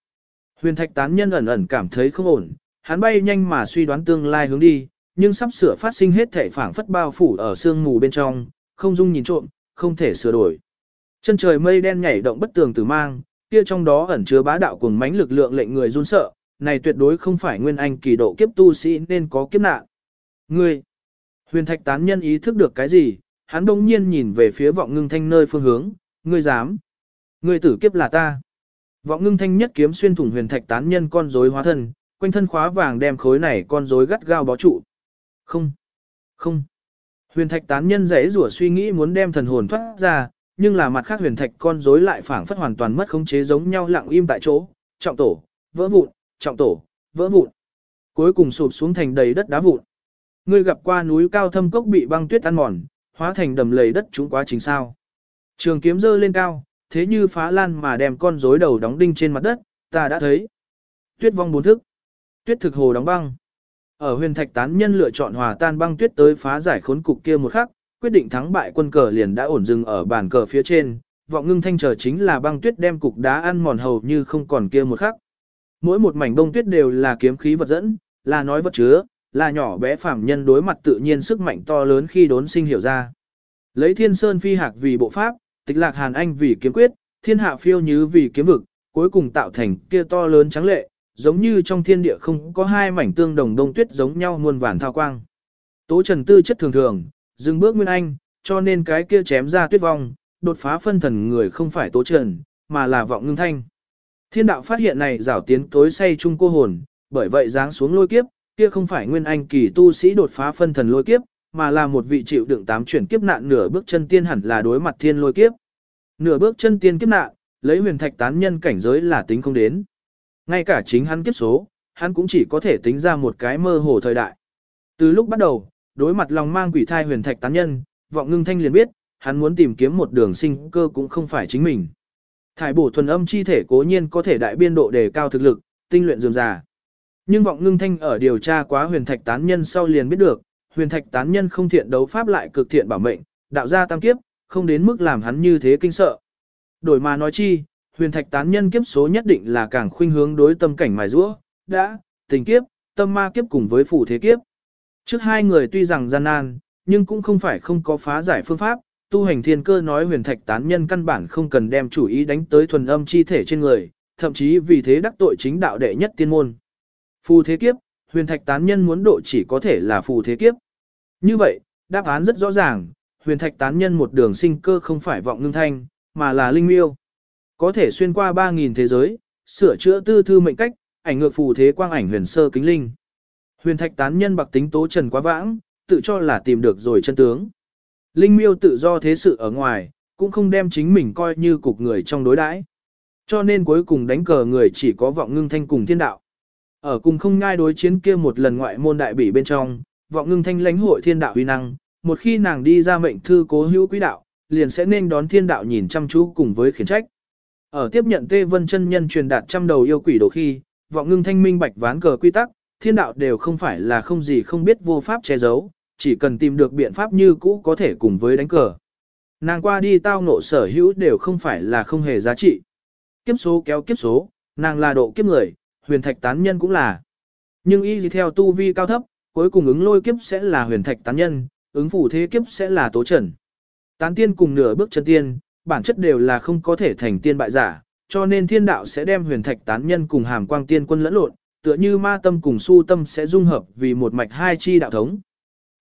Huyền thạch tán nhân ẩn ẩn cảm thấy không ổn, hắn bay nhanh mà suy đoán tương lai hướng đi, nhưng sắp sửa phát sinh hết thể phảng phất bao phủ ở sương mù bên trong, không dung nhìn trộm, không thể sửa đổi. Chân trời mây đen nhảy động bất tường từ mang, kia trong đó ẩn chứa bá đạo cùng mãnh lực lượng lệnh người run sợ, này tuyệt đối không phải nguyên anh kỳ độ kiếp tu sĩ nên có kiếp nạn. Ngươi, huyền thạch tán nhân ý thức được cái gì, hắn đông nhiên nhìn về phía vọng ngưng thanh nơi phương hướng, ngươi dám, ngươi tử kiếp là ta. Vọng ngưng thanh nhất kiếm xuyên thủng huyền thạch tán nhân con rối hóa thân, quanh thân khóa vàng đem khối này con rối gắt gao bó trụ. Không, không. Huyền thạch tán nhân rẽ rủa suy nghĩ muốn đem thần hồn thoát ra, nhưng là mặt khác huyền thạch con rối lại phảng phất hoàn toàn mất khống chế giống nhau lặng im tại chỗ, trọng tổ, vỡ vụn, trọng tổ, vỡ vụn. Cuối cùng sụp xuống thành đầy đất đá vụn. Ngươi gặp qua núi cao thâm cốc bị băng tuyết ăn mòn, hóa thành đầm lầy đất chúng quá trình sao. Trường kiếm giơ lên cao, thế như phá lan mà đem con rối đầu đóng đinh trên mặt đất, ta đã thấy. Tuyết vong bốn thức. Tuyết thực hồ đóng băng. Ở huyền thạch tán nhân lựa chọn hòa tan băng tuyết tới phá giải khốn cục kia một khắc, quyết định thắng bại quân cờ liền đã ổn dừng ở bàn cờ phía trên, vọng ngưng thanh chờ chính là băng tuyết đem cục đá ăn mòn hầu như không còn kia một khắc. Mỗi một mảnh bông tuyết đều là kiếm khí vật dẫn, là nói vật chứa, là nhỏ bé phàm nhân đối mặt tự nhiên sức mạnh to lớn khi đốn sinh hiểu ra. Lấy thiên sơn phi hạc vì bộ pháp, tịch lạc hàn anh vì kiếm quyết, thiên hạ phiêu như vì kiếm vực, cuối cùng tạo thành kia to lớn trắng lệ, giống như trong thiên địa không có hai mảnh tương đồng đông tuyết giống nhau muôn vàn thao quang. Tố Trần tư chất thường thường, dừng bước nguyên anh, cho nên cái kia chém ra tuyết vong, đột phá phân thần người không phải Tố Trần, mà là vọng ngưng thanh. Thiên đạo phát hiện này rảo tiến tối say chung cô hồn, bởi vậy giáng xuống lôi kiếp, kia không phải nguyên anh kỳ tu sĩ đột phá phân thần lôi kiếp, mà là một vị chịu đựng tám chuyển kiếp nạn nửa bước chân tiên hẳn là đối mặt thiên lôi kiếp. Nửa bước chân tiên kiếp nạn, lấy huyền thạch tán nhân cảnh giới là tính không đến. Ngay cả chính hắn kiếp số, hắn cũng chỉ có thể tính ra một cái mơ hồ thời đại. Từ lúc bắt đầu, đối mặt lòng mang quỷ thai huyền thạch tán nhân, vọng ngưng thanh liền biết, hắn muốn tìm kiếm một đường sinh cơ cũng không phải chính mình. Thải bổ thuần âm chi thể cố nhiên có thể đại biên độ đề cao thực lực, tinh luyện dường già. Nhưng vọng ngưng thanh ở điều tra quá huyền thạch tán nhân sau liền biết được, huyền thạch tán nhân không thiện đấu pháp lại cực thiện bảo mệnh, đạo ra tam kiếp, không đến mức làm hắn như thế kinh sợ. Đổi mà nói chi, huyền thạch tán nhân kiếp số nhất định là càng khuynh hướng đối tâm cảnh mài rũa, đã, tình kiếp, tâm ma kiếp cùng với phủ thế kiếp. Trước hai người tuy rằng gian nan, nhưng cũng không phải không có phá giải phương pháp, tu hành thiên cơ nói huyền thạch tán nhân căn bản không cần đem chủ ý đánh tới thuần âm chi thể trên người, thậm chí vì thế đắc tội chính đạo đệ nhất tiên môn. Phù thế kiếp, huyền thạch tán nhân muốn độ chỉ có thể là phù thế kiếp. Như vậy, đáp án rất rõ ràng, huyền thạch tán nhân một đường sinh cơ không phải vọng ngưng thanh, mà là linh miêu. Có thể xuyên qua 3.000 thế giới, sửa chữa tư thư mệnh cách, ảnh ngược phù thế quang ảnh huyền sơ kính linh. Huyền thạch tán nhân bạc tính tố trần quá vãng, tự cho là tìm được rồi chân tướng. Linh miêu tự do thế sự ở ngoài, cũng không đem chính mình coi như cục người trong đối đãi. Cho nên cuối cùng đánh cờ người chỉ có vọng ngưng thanh cùng thiên đạo. Ở cùng không ngai đối chiến kia một lần ngoại môn đại bỉ bên trong, vọng ngưng thanh lãnh hội thiên đạo uy năng, một khi nàng đi ra mệnh thư cố hữu quý đạo, liền sẽ nên đón thiên đạo nhìn chăm chú cùng với khiển trách. Ở tiếp nhận Tê Vân chân nhân truyền đạt trăm đầu yêu quỷ đồ khi, vọng ngưng thanh minh bạch ván cờ quy tắc, thiên đạo đều không phải là không gì không biết vô pháp che giấu, chỉ cần tìm được biện pháp như cũ có thể cùng với đánh cờ. Nàng qua đi tao ngộ sở hữu đều không phải là không hề giá trị. Kiếp số kéo kiếp số, nàng là độ kiếp người, huyền thạch tán nhân cũng là. Nhưng y gì theo tu vi cao thấp, cuối cùng ứng lôi kiếp sẽ là huyền thạch tán nhân, ứng phủ thế kiếp sẽ là tố trần. Tán tiên cùng nửa bước chân tiên, bản chất đều là không có thể thành tiên bại giả, cho nên thiên đạo sẽ đem huyền thạch tán nhân cùng hàm quang tiên quân lẫn lộn, tựa như ma tâm cùng su tâm sẽ dung hợp vì một mạch hai chi đạo thống.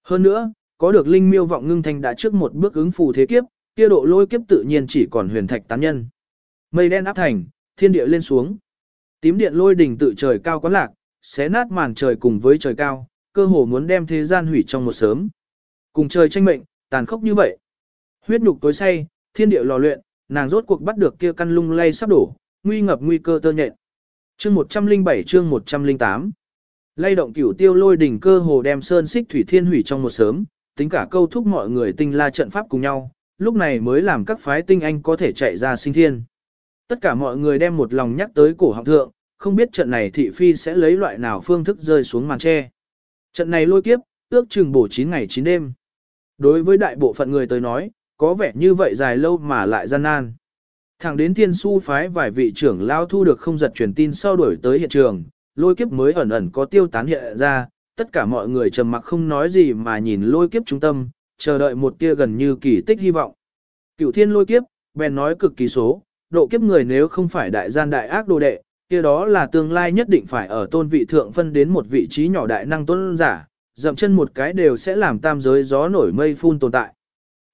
Hơn nữa, có được linh miêu vọng ngưng thanh đã trước một bước ứng phù thế kiếp, kia độ lôi kiếp tự nhiên chỉ còn huyền thạch tán nhân. Mây đen áp thành, thiên địa lên xuống. Tím điện lôi đỉnh tự trời cao quán lạc, xé nát màn trời cùng với trời cao, cơ hồ muốn đem thế gian hủy trong một sớm. Cùng trời tranh mệnh, tàn khốc như vậy. Huyết nhục tối say, thiên địa lò luyện, nàng rốt cuộc bắt được kia căn lung lay sắp đổ, nguy ngập nguy cơ tơ nhện. Chương 107 chương 108 Lay động cửu tiêu lôi đỉnh cơ hồ đem sơn xích thủy thiên hủy trong một sớm, tính cả câu thúc mọi người tinh la trận pháp cùng nhau, lúc này mới làm các phái tinh anh có thể chạy ra sinh thiên. Tất cả mọi người đem một lòng nhắc tới cổ học thượng, không biết trận này thị phi sẽ lấy loại nào phương thức rơi xuống màn tre. Trận này lôi kiếp, ước chừng bổ 9 ngày 9 đêm. Đối với đại bộ phận người tới nói, có vẻ như vậy dài lâu mà lại gian nan. Thẳng đến thiên su phái vài vị trưởng lao thu được không giật truyền tin sau đổi tới hiện trường, lôi kiếp mới ẩn ẩn có tiêu tán hiện ra, tất cả mọi người trầm mặc không nói gì mà nhìn lôi kiếp trung tâm, chờ đợi một tia gần như kỳ tích hy vọng. Cửu thiên lôi kiếp, bèn nói cực kỳ số, độ kiếp người nếu không phải đại gian đại ác đồ đệ, kia đó là tương lai nhất định phải ở tôn vị thượng phân đến một vị trí nhỏ đại năng tôn giả, dậm chân một cái đều sẽ làm tam giới gió nổi mây phun tồn tại.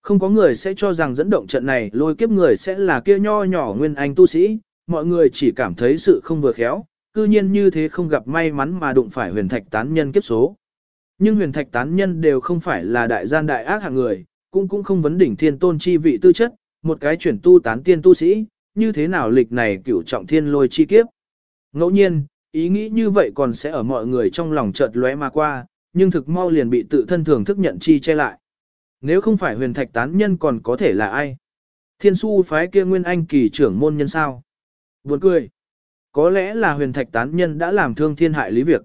Không có người sẽ cho rằng dẫn động trận này lôi kiếp người sẽ là kia nho nhỏ nguyên anh tu sĩ, mọi người chỉ cảm thấy sự không vừa khéo, cư nhiên như thế không gặp may mắn mà đụng phải huyền thạch tán nhân kiếp số. Nhưng huyền thạch tán nhân đều không phải là đại gian đại ác hạng người, cũng cũng không vấn đỉnh thiên tôn chi vị tư chất, một cái chuyển tu tán tiên tu sĩ, như thế nào lịch này cửu trọng thiên lôi chi kiếp. Ngẫu nhiên, ý nghĩ như vậy còn sẽ ở mọi người trong lòng chợt lóe mà qua, nhưng thực mau liền bị tự thân thường thức nhận chi che lại. Nếu không phải huyền thạch tán nhân còn có thể là ai? Thiên su phái kia nguyên anh kỳ trưởng môn nhân sao? Buồn cười. Có lẽ là huyền thạch tán nhân đã làm thương thiên hại lý việc.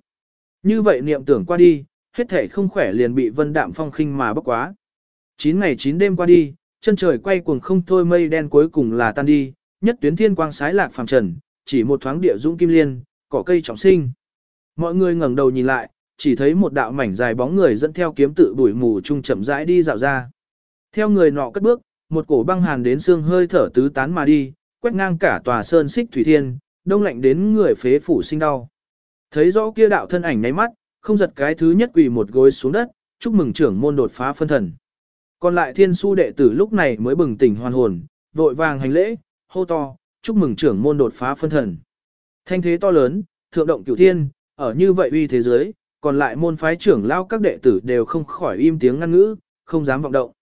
Như vậy niệm tưởng qua đi, hết thể không khỏe liền bị vân đạm phong khinh mà bốc quá. Chín ngày chín đêm qua đi, chân trời quay cuồng không thôi mây đen cuối cùng là tan đi, nhất tuyến thiên quang sái lạc phàm trần, chỉ một thoáng địa dũng kim liên, cỏ cây trọng sinh. Mọi người ngẩng đầu nhìn lại, chỉ thấy một đạo mảnh dài bóng người dẫn theo kiếm tự bụi mù trung chậm rãi đi dạo ra. Theo người nọ cất bước, một cổ băng hàn đến xương hơi thở tứ tán mà đi, quét ngang cả tòa sơn xích thủy thiên, đông lạnh đến người phế phủ sinh đau. Thấy rõ kia đạo thân ảnh nháy mắt, không giật cái thứ nhất quỳ một gối xuống đất, chúc mừng trưởng môn đột phá phân thần. Còn lại thiên su đệ tử lúc này mới bừng tỉnh hoàn hồn, vội vàng hành lễ, hô to, chúc mừng trưởng môn đột phá phân thần. Thanh thế to lớn, thượng động cửu thiên, ở như vậy uy thế giới, còn lại môn phái trưởng lao các đệ tử đều không khỏi im tiếng ngăn ngữ, không dám vọng động.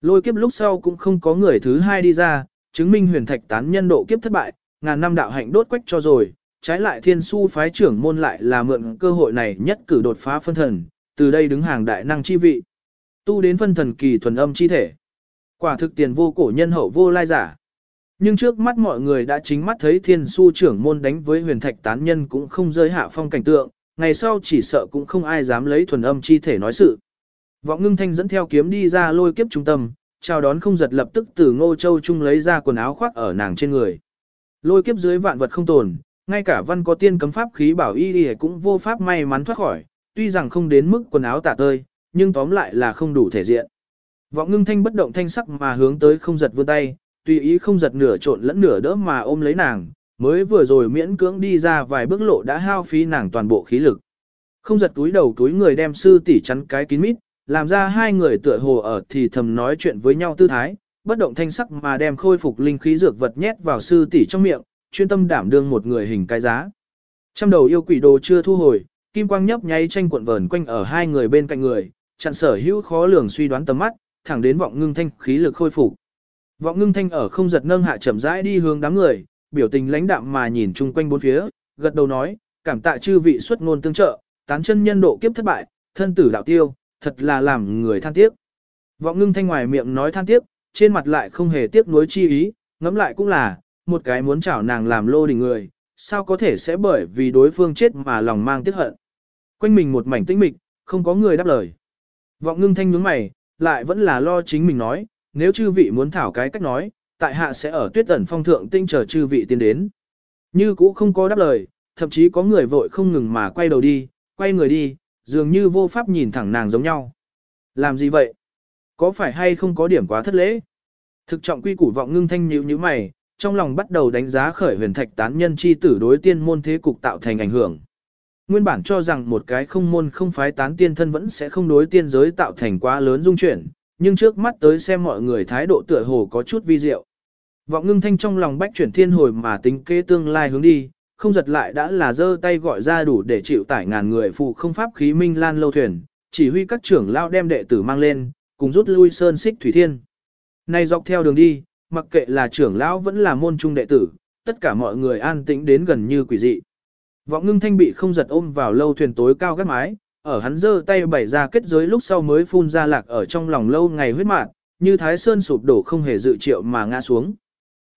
Lôi kiếp lúc sau cũng không có người thứ hai đi ra, chứng minh huyền thạch tán nhân độ kiếp thất bại, ngàn năm đạo hạnh đốt quách cho rồi, trái lại thiên su phái trưởng môn lại là mượn cơ hội này nhất cử đột phá phân thần, từ đây đứng hàng đại năng chi vị. Tu đến phân thần kỳ thuần âm chi thể. Quả thực tiền vô cổ nhân hậu vô lai giả. Nhưng trước mắt mọi người đã chính mắt thấy thiên su trưởng môn đánh với huyền thạch tán nhân cũng không rơi hạ phong cảnh tượng, ngày sau chỉ sợ cũng không ai dám lấy thuần âm chi thể nói sự. Vọng ngưng thanh dẫn theo kiếm đi ra lôi kiếp trung tâm, chào đón không giật lập tức từ ngô châu trung lấy ra quần áo khoác ở nàng trên người. Lôi kiếp dưới vạn vật không tồn, ngay cả văn có tiên cấm pháp khí bảo y y cũng vô pháp may mắn thoát khỏi, tuy rằng không đến mức quần áo tả tơi, nhưng tóm lại là không đủ thể diện. Vọng ngưng thanh bất động thanh sắc mà hướng tới không giật vươn tay, tùy ý không giật nửa trộn lẫn nửa đỡ mà ôm lấy nàng, mới vừa rồi miễn cưỡng đi ra vài bước lộ đã hao phí nàng toàn bộ khí lực. Không giật túi đầu túi người đem sư tỷ chắn cái kín mít, làm ra hai người tựa hồ ở thì thầm nói chuyện với nhau tư thái, bất động thanh sắc mà đem khôi phục linh khí dược vật nhét vào sư tỷ trong miệng, chuyên tâm đảm đương một người hình cái giá. Trăm đầu yêu quỷ đồ chưa thu hồi, kim quang nhấp nháy tranh cuộn vờn quanh ở hai người bên cạnh người, chặn sở hữu khó lường suy đoán tầm mắt, thẳng đến vọng ngưng thanh khí lực khôi phục. Vọng ngưng thanh ở không giật nâng hạ chậm rãi đi hướng đám người, biểu tình lãnh đạm mà nhìn chung quanh bốn phía, gật đầu nói, cảm tạ chư vị xuất ngôn tương trợ, tán chân nhân độ kiếp thất bại, thân tử đạo tiêu, thật là làm người than tiếc. Vọng ngưng thanh ngoài miệng nói than tiếc, trên mặt lại không hề tiếc nuối chi ý, ngẫm lại cũng là, một cái muốn chảo nàng làm lô đỉnh người, sao có thể sẽ bởi vì đối phương chết mà lòng mang tiếc hận. Quanh mình một mảnh tĩnh mịch, không có người đáp lời. Vọng ngưng thanh nhướng mày, lại vẫn là lo chính mình nói, nếu chư vị muốn thảo cái cách nói, tại hạ sẽ ở tuyết ẩn phong thượng tinh chờ chư vị tiến đến. Như cũ không có đáp lời, thậm chí có người vội không ngừng mà quay đầu đi, quay người đi, dường như vô pháp nhìn thẳng nàng giống nhau. Làm gì vậy? Có phải hay không có điểm quá thất lễ? Thực trọng quy củ vọng ngưng thanh nhíu như mày, trong lòng bắt đầu đánh giá khởi huyền thạch tán nhân chi tử đối tiên môn thế cục tạo thành ảnh hưởng. Nguyên bản cho rằng một cái không môn không phái tán tiên thân vẫn sẽ không đối tiên giới tạo thành quá lớn dung chuyển, nhưng trước mắt tới xem mọi người thái độ tựa hồ có chút vi diệu. Vọng ngưng thanh trong lòng bách chuyển thiên hồi mà tính kế tương lai hướng đi, không giật lại đã là giơ tay gọi ra đủ để chịu tải ngàn người phụ không pháp khí minh lan lâu thuyền, chỉ huy các trưởng lao đem đệ tử mang lên, cùng rút lui sơn xích thủy thiên. Nay dọc theo đường đi, mặc kệ là trưởng lão vẫn là môn trung đệ tử, tất cả mọi người an tĩnh đến gần như quỷ dị. Vọng ngưng thanh bị không giật ôm vào lâu thuyền tối cao gác mái, ở hắn giơ tay bày ra kết giới lúc sau mới phun ra lạc ở trong lòng lâu ngày huyết mạng, như thái sơn sụp đổ không hề dự triệu mà ngã xuống.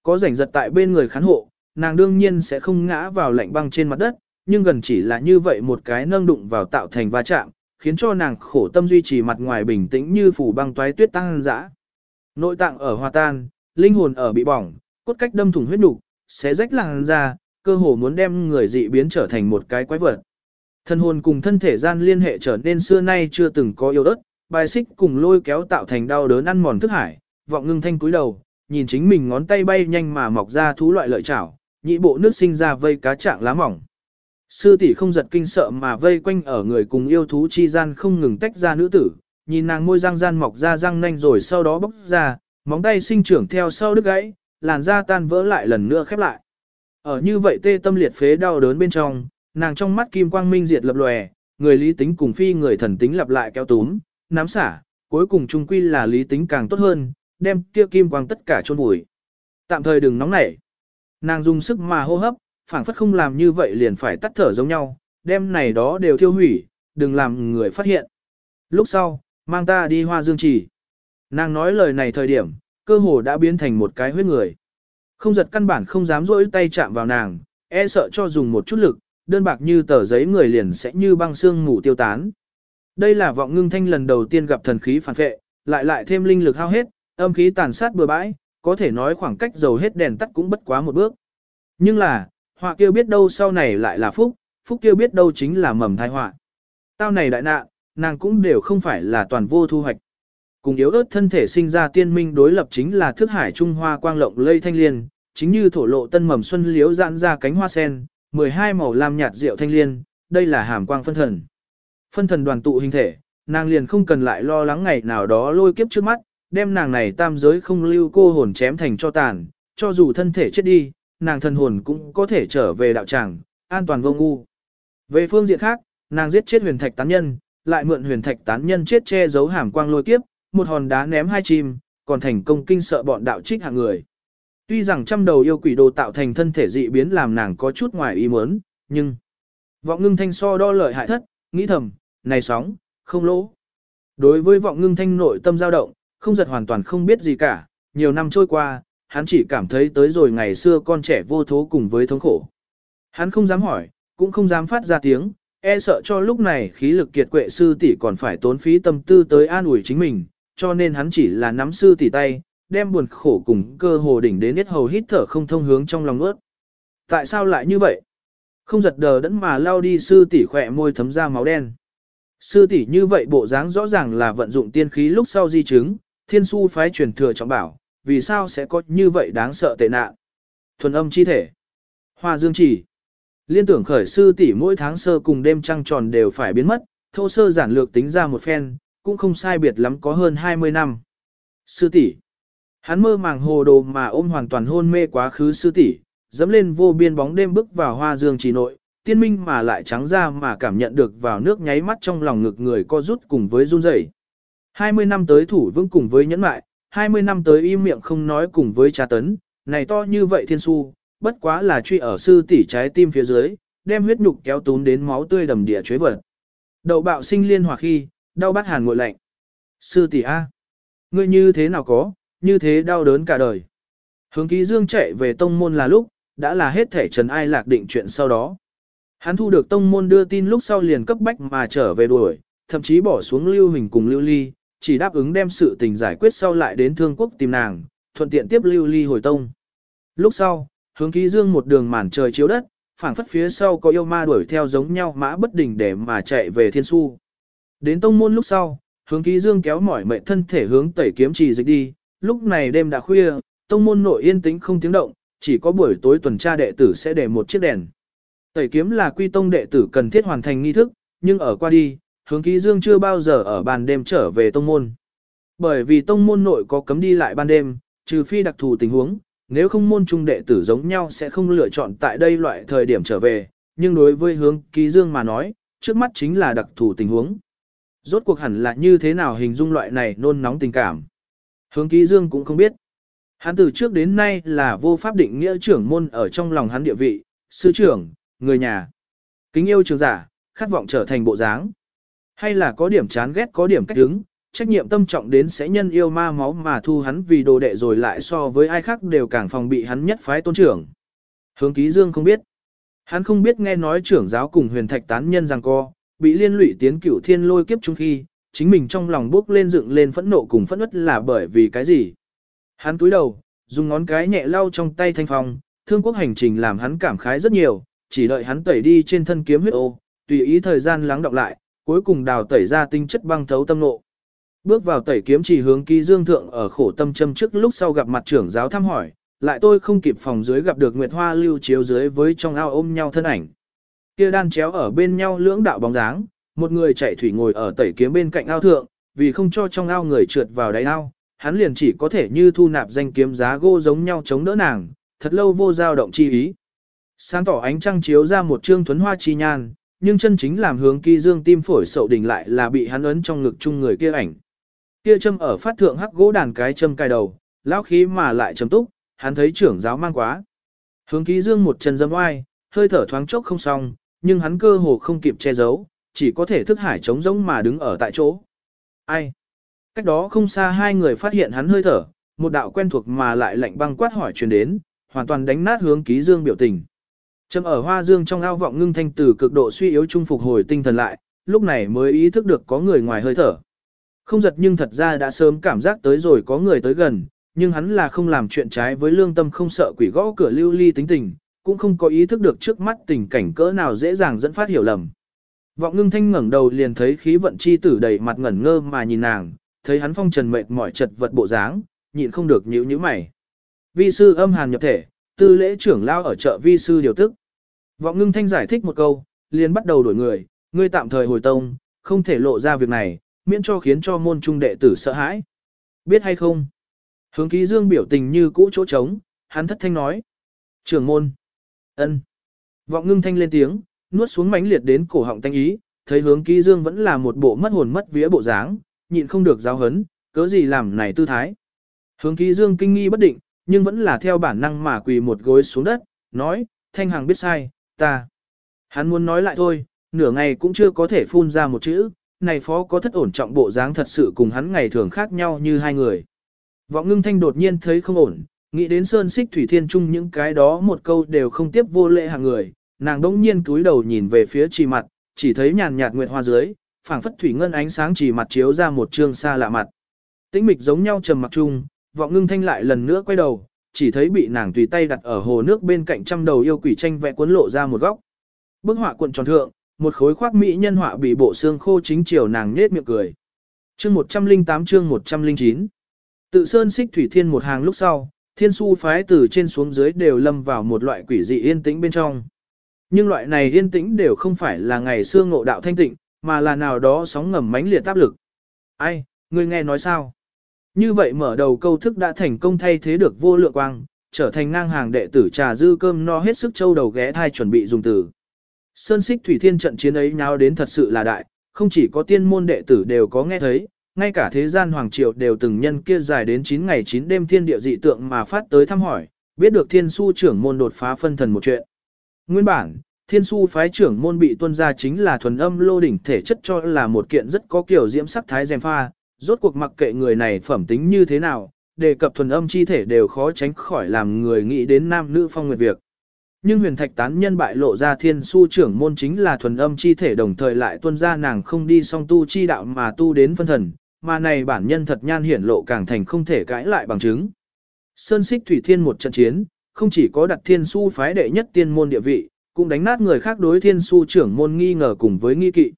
Có rảnh giật tại bên người khán hộ, nàng đương nhiên sẽ không ngã vào lạnh băng trên mặt đất, nhưng gần chỉ là như vậy một cái nâng đụng vào tạo thành va chạm, khiến cho nàng khổ tâm duy trì mặt ngoài bình tĩnh như phủ băng toái tuyết tăng dã. Nội tạng ở hòa tan, linh hồn ở bị bỏng, cốt cách đâm thủng huyết nục, xé rách làn ra, cơ hồ muốn đem người dị biến trở thành một cái quái vật. Thân hồn cùng thân thể gian liên hệ trở nên xưa nay chưa từng có yêu đất, bài xích cùng lôi kéo tạo thành đau đớn ăn mòn thức hải, vọng ngưng thanh cúi đầu, nhìn chính mình ngón tay bay nhanh mà mọc ra thú loại lợi chảo, nhị bộ nước sinh ra vây cá trạng lá mỏng. Sư tỷ không giật kinh sợ mà vây quanh ở người cùng yêu thú chi gian không ngừng tách ra nữ tử, nhìn nàng môi răng gian mọc ra răng nanh rồi sau đó bốc ra, móng tay sinh trưởng theo sau đứt gãy, làn da tan vỡ lại lần nữa khép lại. Ở như vậy tê tâm liệt phế đau đớn bên trong, nàng trong mắt kim quang minh diệt lập lòe, người lý tính cùng phi người thần tính lặp lại kéo túm, nắm xả, cuối cùng trung quy là lý tính càng tốt hơn, đem kia kim quang tất cả chôn vùi. Tạm thời đừng nóng nảy. Nàng dùng sức mà hô hấp, phảng phất không làm như vậy liền phải tắt thở giống nhau, đem này đó đều thiêu hủy, đừng làm người phát hiện. Lúc sau, mang ta đi hoa dương trì. Nàng nói lời này thời điểm, cơ hồ đã biến thành một cái huyết người. Không giật căn bản không dám rỗi tay chạm vào nàng, e sợ cho dùng một chút lực, đơn bạc như tờ giấy người liền sẽ như băng xương ngủ tiêu tán. Đây là vọng ngưng thanh lần đầu tiên gặp thần khí phản vệ, lại lại thêm linh lực hao hết, âm khí tàn sát bừa bãi, có thể nói khoảng cách dầu hết đèn tắt cũng bất quá một bước. Nhưng là, họa kia biết đâu sau này lại là phúc, phúc kia biết đâu chính là mầm thai họa. Tao này đại nạn, nàng cũng đều không phải là toàn vô thu hoạch. Cùng yếu ớt thân thể sinh ra tiên minh đối lập chính là thức hải trung hoa quang lộng lây thanh liên, chính như thổ lộ tân mầm xuân liếu giãn ra cánh hoa sen, 12 màu lam nhạt rượu thanh liên, đây là hàm quang phân thần. Phân thần đoàn tụ hình thể, nàng liền không cần lại lo lắng ngày nào đó lôi kiếp trước mắt, đem nàng này tam giới không lưu cô hồn chém thành cho tàn, cho dù thân thể chết đi, nàng thân hồn cũng có thể trở về đạo tràng, an toàn vô ngu. Về phương diện khác, nàng giết chết huyền thạch tán nhân, lại mượn huyền thạch tán nhân chết che giấu hàm quang lôi kiếp, một hòn đá ném hai chim, còn thành công kinh sợ bọn đạo trích hạng người. Tuy rằng trăm đầu yêu quỷ đồ tạo thành thân thể dị biến làm nàng có chút ngoài ý muốn, nhưng vọng ngưng thanh so đo lợi hại thất, nghĩ thầm, này sóng, không lỗ. Đối với vọng ngưng thanh nội tâm dao động, Không giật hoàn toàn không biết gì cả, nhiều năm trôi qua, hắn chỉ cảm thấy tới rồi ngày xưa con trẻ vô thố cùng với thống khổ. Hắn không dám hỏi, cũng không dám phát ra tiếng, e sợ cho lúc này khí lực kiệt quệ sư tỷ còn phải tốn phí tâm tư tới an ủi chính mình, cho nên hắn chỉ là nắm sư tỷ tay, đem buồn khổ cùng cơ hồ đỉnh đến hết hầu hít thở không thông hướng trong lòng ướt. Tại sao lại như vậy? Không giật đờ đẫn mà lao đi sư tỷ khỏe môi thấm ra máu đen. Sư tỷ như vậy bộ dáng rõ ràng là vận dụng tiên khí lúc sau di chứng, thiên su phái truyền thừa trọng bảo, vì sao sẽ có như vậy đáng sợ tệ nạn. Thuần âm chi thể. Hoa dương chỉ. Liên tưởng khởi sư tỷ mỗi tháng sơ cùng đêm trăng tròn đều phải biến mất, thô sơ giản lược tính ra một phen, cũng không sai biệt lắm có hơn 20 năm. Sư tỷ. Hắn mơ màng hồ đồ mà ôm hoàn toàn hôn mê quá khứ sư tỷ, dẫm lên vô biên bóng đêm bước vào hoa dương chỉ nội, tiên minh mà lại trắng ra mà cảm nhận được vào nước nháy mắt trong lòng ngực người co rút cùng với run rẩy. 20 năm tới thủ vững cùng với nhẫn mại, 20 năm tới im miệng không nói cùng với cha tấn, này to như vậy thiên su, bất quá là truy ở sư tỷ trái tim phía dưới, đem huyết nhục kéo tún đến máu tươi đầm địa chuế vật. Đậu bạo sinh liên hòa khi, đau bắt hàn ngội lạnh. Sư tỷ A. Ngươi như thế nào có, như thế đau đớn cả đời. Hướng ký dương chạy về tông môn là lúc, đã là hết thể trần ai lạc định chuyện sau đó. Hắn thu được tông môn đưa tin lúc sau liền cấp bách mà trở về đuổi, thậm chí bỏ xuống lưu hình cùng lưu ly, chỉ đáp ứng đem sự tình giải quyết sau lại đến thương quốc tìm nàng, thuận tiện tiếp lưu ly hồi tông. Lúc sau, hướng ký dương một đường màn trời chiếu đất, phảng phất phía sau có yêu ma đuổi theo giống nhau mã bất đình để mà chạy về thiên su. Đến tông môn lúc sau, hướng ký dương kéo mỏi mệnh thân thể hướng tẩy kiếm trì dịch đi, lúc này đêm đã khuya, tông môn nội yên tĩnh không tiếng động, chỉ có buổi tối tuần tra đệ tử sẽ để một chiếc đèn. Tẩy kiếm là quy tông đệ tử cần thiết hoàn thành nghi thức, nhưng ở qua đi, hướng ký dương chưa bao giờ ở ban đêm trở về tông môn. Bởi vì tông môn nội có cấm đi lại ban đêm, trừ phi đặc thù tình huống, nếu không môn trung đệ tử giống nhau sẽ không lựa chọn tại đây loại thời điểm trở về, nhưng đối với hướng ký dương mà nói, trước mắt chính là đặc thù tình huống. Rốt cuộc hẳn là như thế nào hình dung loại này nôn nóng tình cảm. Hướng ký dương cũng không biết. Hắn từ trước đến nay là vô pháp định nghĩa trưởng môn ở trong lòng hắn địa vị, sư trưởng, người nhà. Kính yêu trường giả, khát vọng trở thành bộ dáng. Hay là có điểm chán ghét có điểm cách đứng, trách nhiệm tâm trọng đến sẽ nhân yêu ma máu mà thu hắn vì đồ đệ rồi lại so với ai khác đều càng phòng bị hắn nhất phái tôn trưởng. Hướng ký dương không biết. Hắn không biết nghe nói trưởng giáo cùng huyền thạch tán nhân rằng co, bị liên lụy tiến cửu thiên lôi kiếp chung khi, chính mình trong lòng bốc lên dựng lên phẫn nộ cùng phẫn ứt là bởi vì cái gì. Hắn túi đầu, dùng ngón cái nhẹ lau trong tay thanh phong, thương quốc hành trình làm hắn cảm khái rất nhiều, chỉ đợi hắn tẩy đi trên thân kiếm huyết ô, tùy ý thời gian lắng đọng lại, cuối cùng đào tẩy ra tinh chất băng thấu tâm nộ. Bước vào tẩy kiếm chỉ hướng ký dương thượng ở khổ tâm châm trước lúc sau gặp mặt trưởng giáo thăm hỏi, lại tôi không kịp phòng dưới gặp được Nguyệt Hoa lưu chiếu dưới với trong ao ôm nhau thân ảnh. Kia đan chéo ở bên nhau lưỡng đạo bóng dáng, một người chạy thủy ngồi ở tẩy kiếm bên cạnh ao thượng, vì không cho trong ao người trượt vào đáy ao, hắn liền chỉ có thể như thu nạp danh kiếm giá gô giống nhau chống đỡ nàng, thật lâu vô dao động chi ý. Sáng tỏ ánh trăng chiếu ra một trương thuấn hoa chi nhan, nhưng chân chính làm hướng kỳ dương tim phổi sậu đỉnh lại là bị hắn ấn trong ngực chung người kia ảnh. Kia châm ở phát thượng hắc gỗ đàn cái châm cài đầu, lão khí mà lại chấm túc, hắn thấy trưởng giáo mang quá. Hướng ký dương một chân dâm oai, hơi thở thoáng chốc không xong, nhưng hắn cơ hồ không kịp che giấu, chỉ có thể thức hải trống rỗng mà đứng ở tại chỗ. Ai? Cách đó không xa hai người phát hiện hắn hơi thở, một đạo quen thuộc mà lại lạnh băng quát hỏi truyền đến, hoàn toàn đánh nát hướng ký dương biểu tình. Trầm ở hoa dương trong ao vọng ngưng thanh từ cực độ suy yếu trung phục hồi tinh thần lại, lúc này mới ý thức được có người ngoài hơi thở. Không giật nhưng thật ra đã sớm cảm giác tới rồi có người tới gần, nhưng hắn là không làm chuyện trái với lương tâm không sợ quỷ gõ cửa lưu ly tính tình, cũng không có ý thức được trước mắt tình cảnh cỡ nào dễ dàng dẫn phát hiểu lầm. Vọng ngưng thanh ngẩng đầu liền thấy khí vận chi tử đầy mặt ngẩn ngơ mà nhìn nàng, thấy hắn phong trần mệt mỏi chật vật bộ dáng, nhịn không được nhíu nhíu mày. Vi sư âm hàn nhập thể, tư lễ trưởng lao ở chợ vi sư điều tức. Vọng ngưng thanh giải thích một câu, liền bắt đầu đổi người, ngươi tạm thời hồi tông, không thể lộ ra việc này, miễn cho khiến cho môn trung đệ tử sợ hãi. Biết hay không? Hướng ký dương biểu tình như cũ chỗ trống, hắn thất thanh nói. Trưởng môn. ân. Vọng ngưng thanh lên tiếng, nuốt xuống mãnh liệt đến cổ họng thanh ý, thấy hướng ký dương vẫn là một bộ mất hồn mất vía bộ dáng, nhịn không được giáo hấn, cớ gì làm này tư thái. Hướng ký dương kinh nghi bất định, nhưng vẫn là theo bản năng mà quỳ một gối xuống đất, nói, thanh hàng biết sai, ta. Hắn muốn nói lại thôi, nửa ngày cũng chưa có thể phun ra một chữ, này phó có thất ổn trọng bộ dáng thật sự cùng hắn ngày thường khác nhau như hai người. Vọng ngưng thanh đột nhiên thấy không ổn, nghĩ đến sơn xích thủy thiên chung những cái đó một câu đều không tiếp vô lệ hàng người, nàng đỗng nhiên túi đầu nhìn về phía trì mặt, chỉ thấy nhàn nhạt nguyệt hoa dưới, phảng phất thủy ngân ánh sáng trì mặt chiếu ra một trương xa lạ mặt. Tĩnh mịch giống nhau trầm mặc chung, vọng ngưng thanh lại lần nữa quay đầu, chỉ thấy bị nàng tùy tay đặt ở hồ nước bên cạnh trăm đầu yêu quỷ tranh vẽ cuốn lộ ra một góc. Bức họa cuộn tròn thượng, một khối khoác mỹ nhân họa bị bộ xương khô chính chiều nàng nết miệng cười. Chương 108 chương 109 Tự sơn xích thủy thiên một hàng lúc sau, thiên su phái từ trên xuống dưới đều lâm vào một loại quỷ dị yên tĩnh bên trong. Nhưng loại này yên tĩnh đều không phải là ngày xưa ngộ đạo thanh tịnh, mà là nào đó sóng ngầm mãnh liệt áp lực. Ai, ngươi nghe nói sao? Như vậy mở đầu câu thức đã thành công thay thế được vô lượng quang, trở thành ngang hàng đệ tử trà dư cơm no hết sức châu đầu ghé thai chuẩn bị dùng từ. Sơn xích thủy thiên trận chiến ấy nháo đến thật sự là đại, không chỉ có tiên môn đệ tử đều có nghe thấy, ngay cả thế gian hoàng triều đều từng nhân kia dài đến 9 ngày 9 đêm thiên địa dị tượng mà phát tới thăm hỏi, biết được thiên su trưởng môn đột phá phân thần một chuyện. Nguyên bản, thiên su phái trưởng môn bị tuân ra chính là thuần âm lô đỉnh thể chất cho là một kiện rất có kiểu diễm sắc thái dèm pha, rốt cuộc mặc kệ người này phẩm tính như thế nào, đề cập thuần âm chi thể đều khó tránh khỏi làm người nghĩ đến nam nữ phong nguyệt việc. Nhưng huyền thạch tán nhân bại lộ ra thiên su trưởng môn chính là thuần âm chi thể đồng thời lại tuân ra nàng không đi song tu chi đạo mà tu đến phân thần, mà này bản nhân thật nhan hiển lộ càng thành không thể cãi lại bằng chứng. Sơn xích thủy thiên một trận chiến, không chỉ có đặt thiên su phái đệ nhất tiên môn địa vị, cũng đánh nát người khác đối thiên su trưởng môn nghi ngờ cùng với nghi kỵ.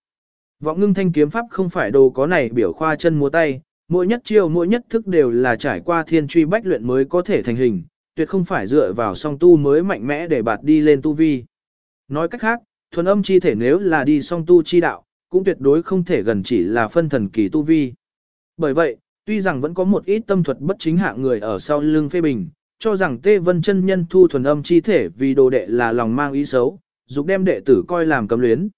Vọng ngưng thanh kiếm pháp không phải đồ có này biểu khoa chân múa tay, mỗi nhất chiêu mỗi nhất thức đều là trải qua thiên truy bách luyện mới có thể thành hình, tuyệt không phải dựa vào song tu mới mạnh mẽ để bạt đi lên tu vi. Nói cách khác, thuần âm chi thể nếu là đi song tu chi đạo, cũng tuyệt đối không thể gần chỉ là phân thần kỳ tu vi. Bởi vậy, tuy rằng vẫn có một ít tâm thuật bất chính hạ người ở sau lưng phê bình, cho rằng Tê Vân chân nhân thu thuần âm chi thể vì đồ đệ là lòng mang ý xấu, dục đem đệ tử coi làm cấm luyến.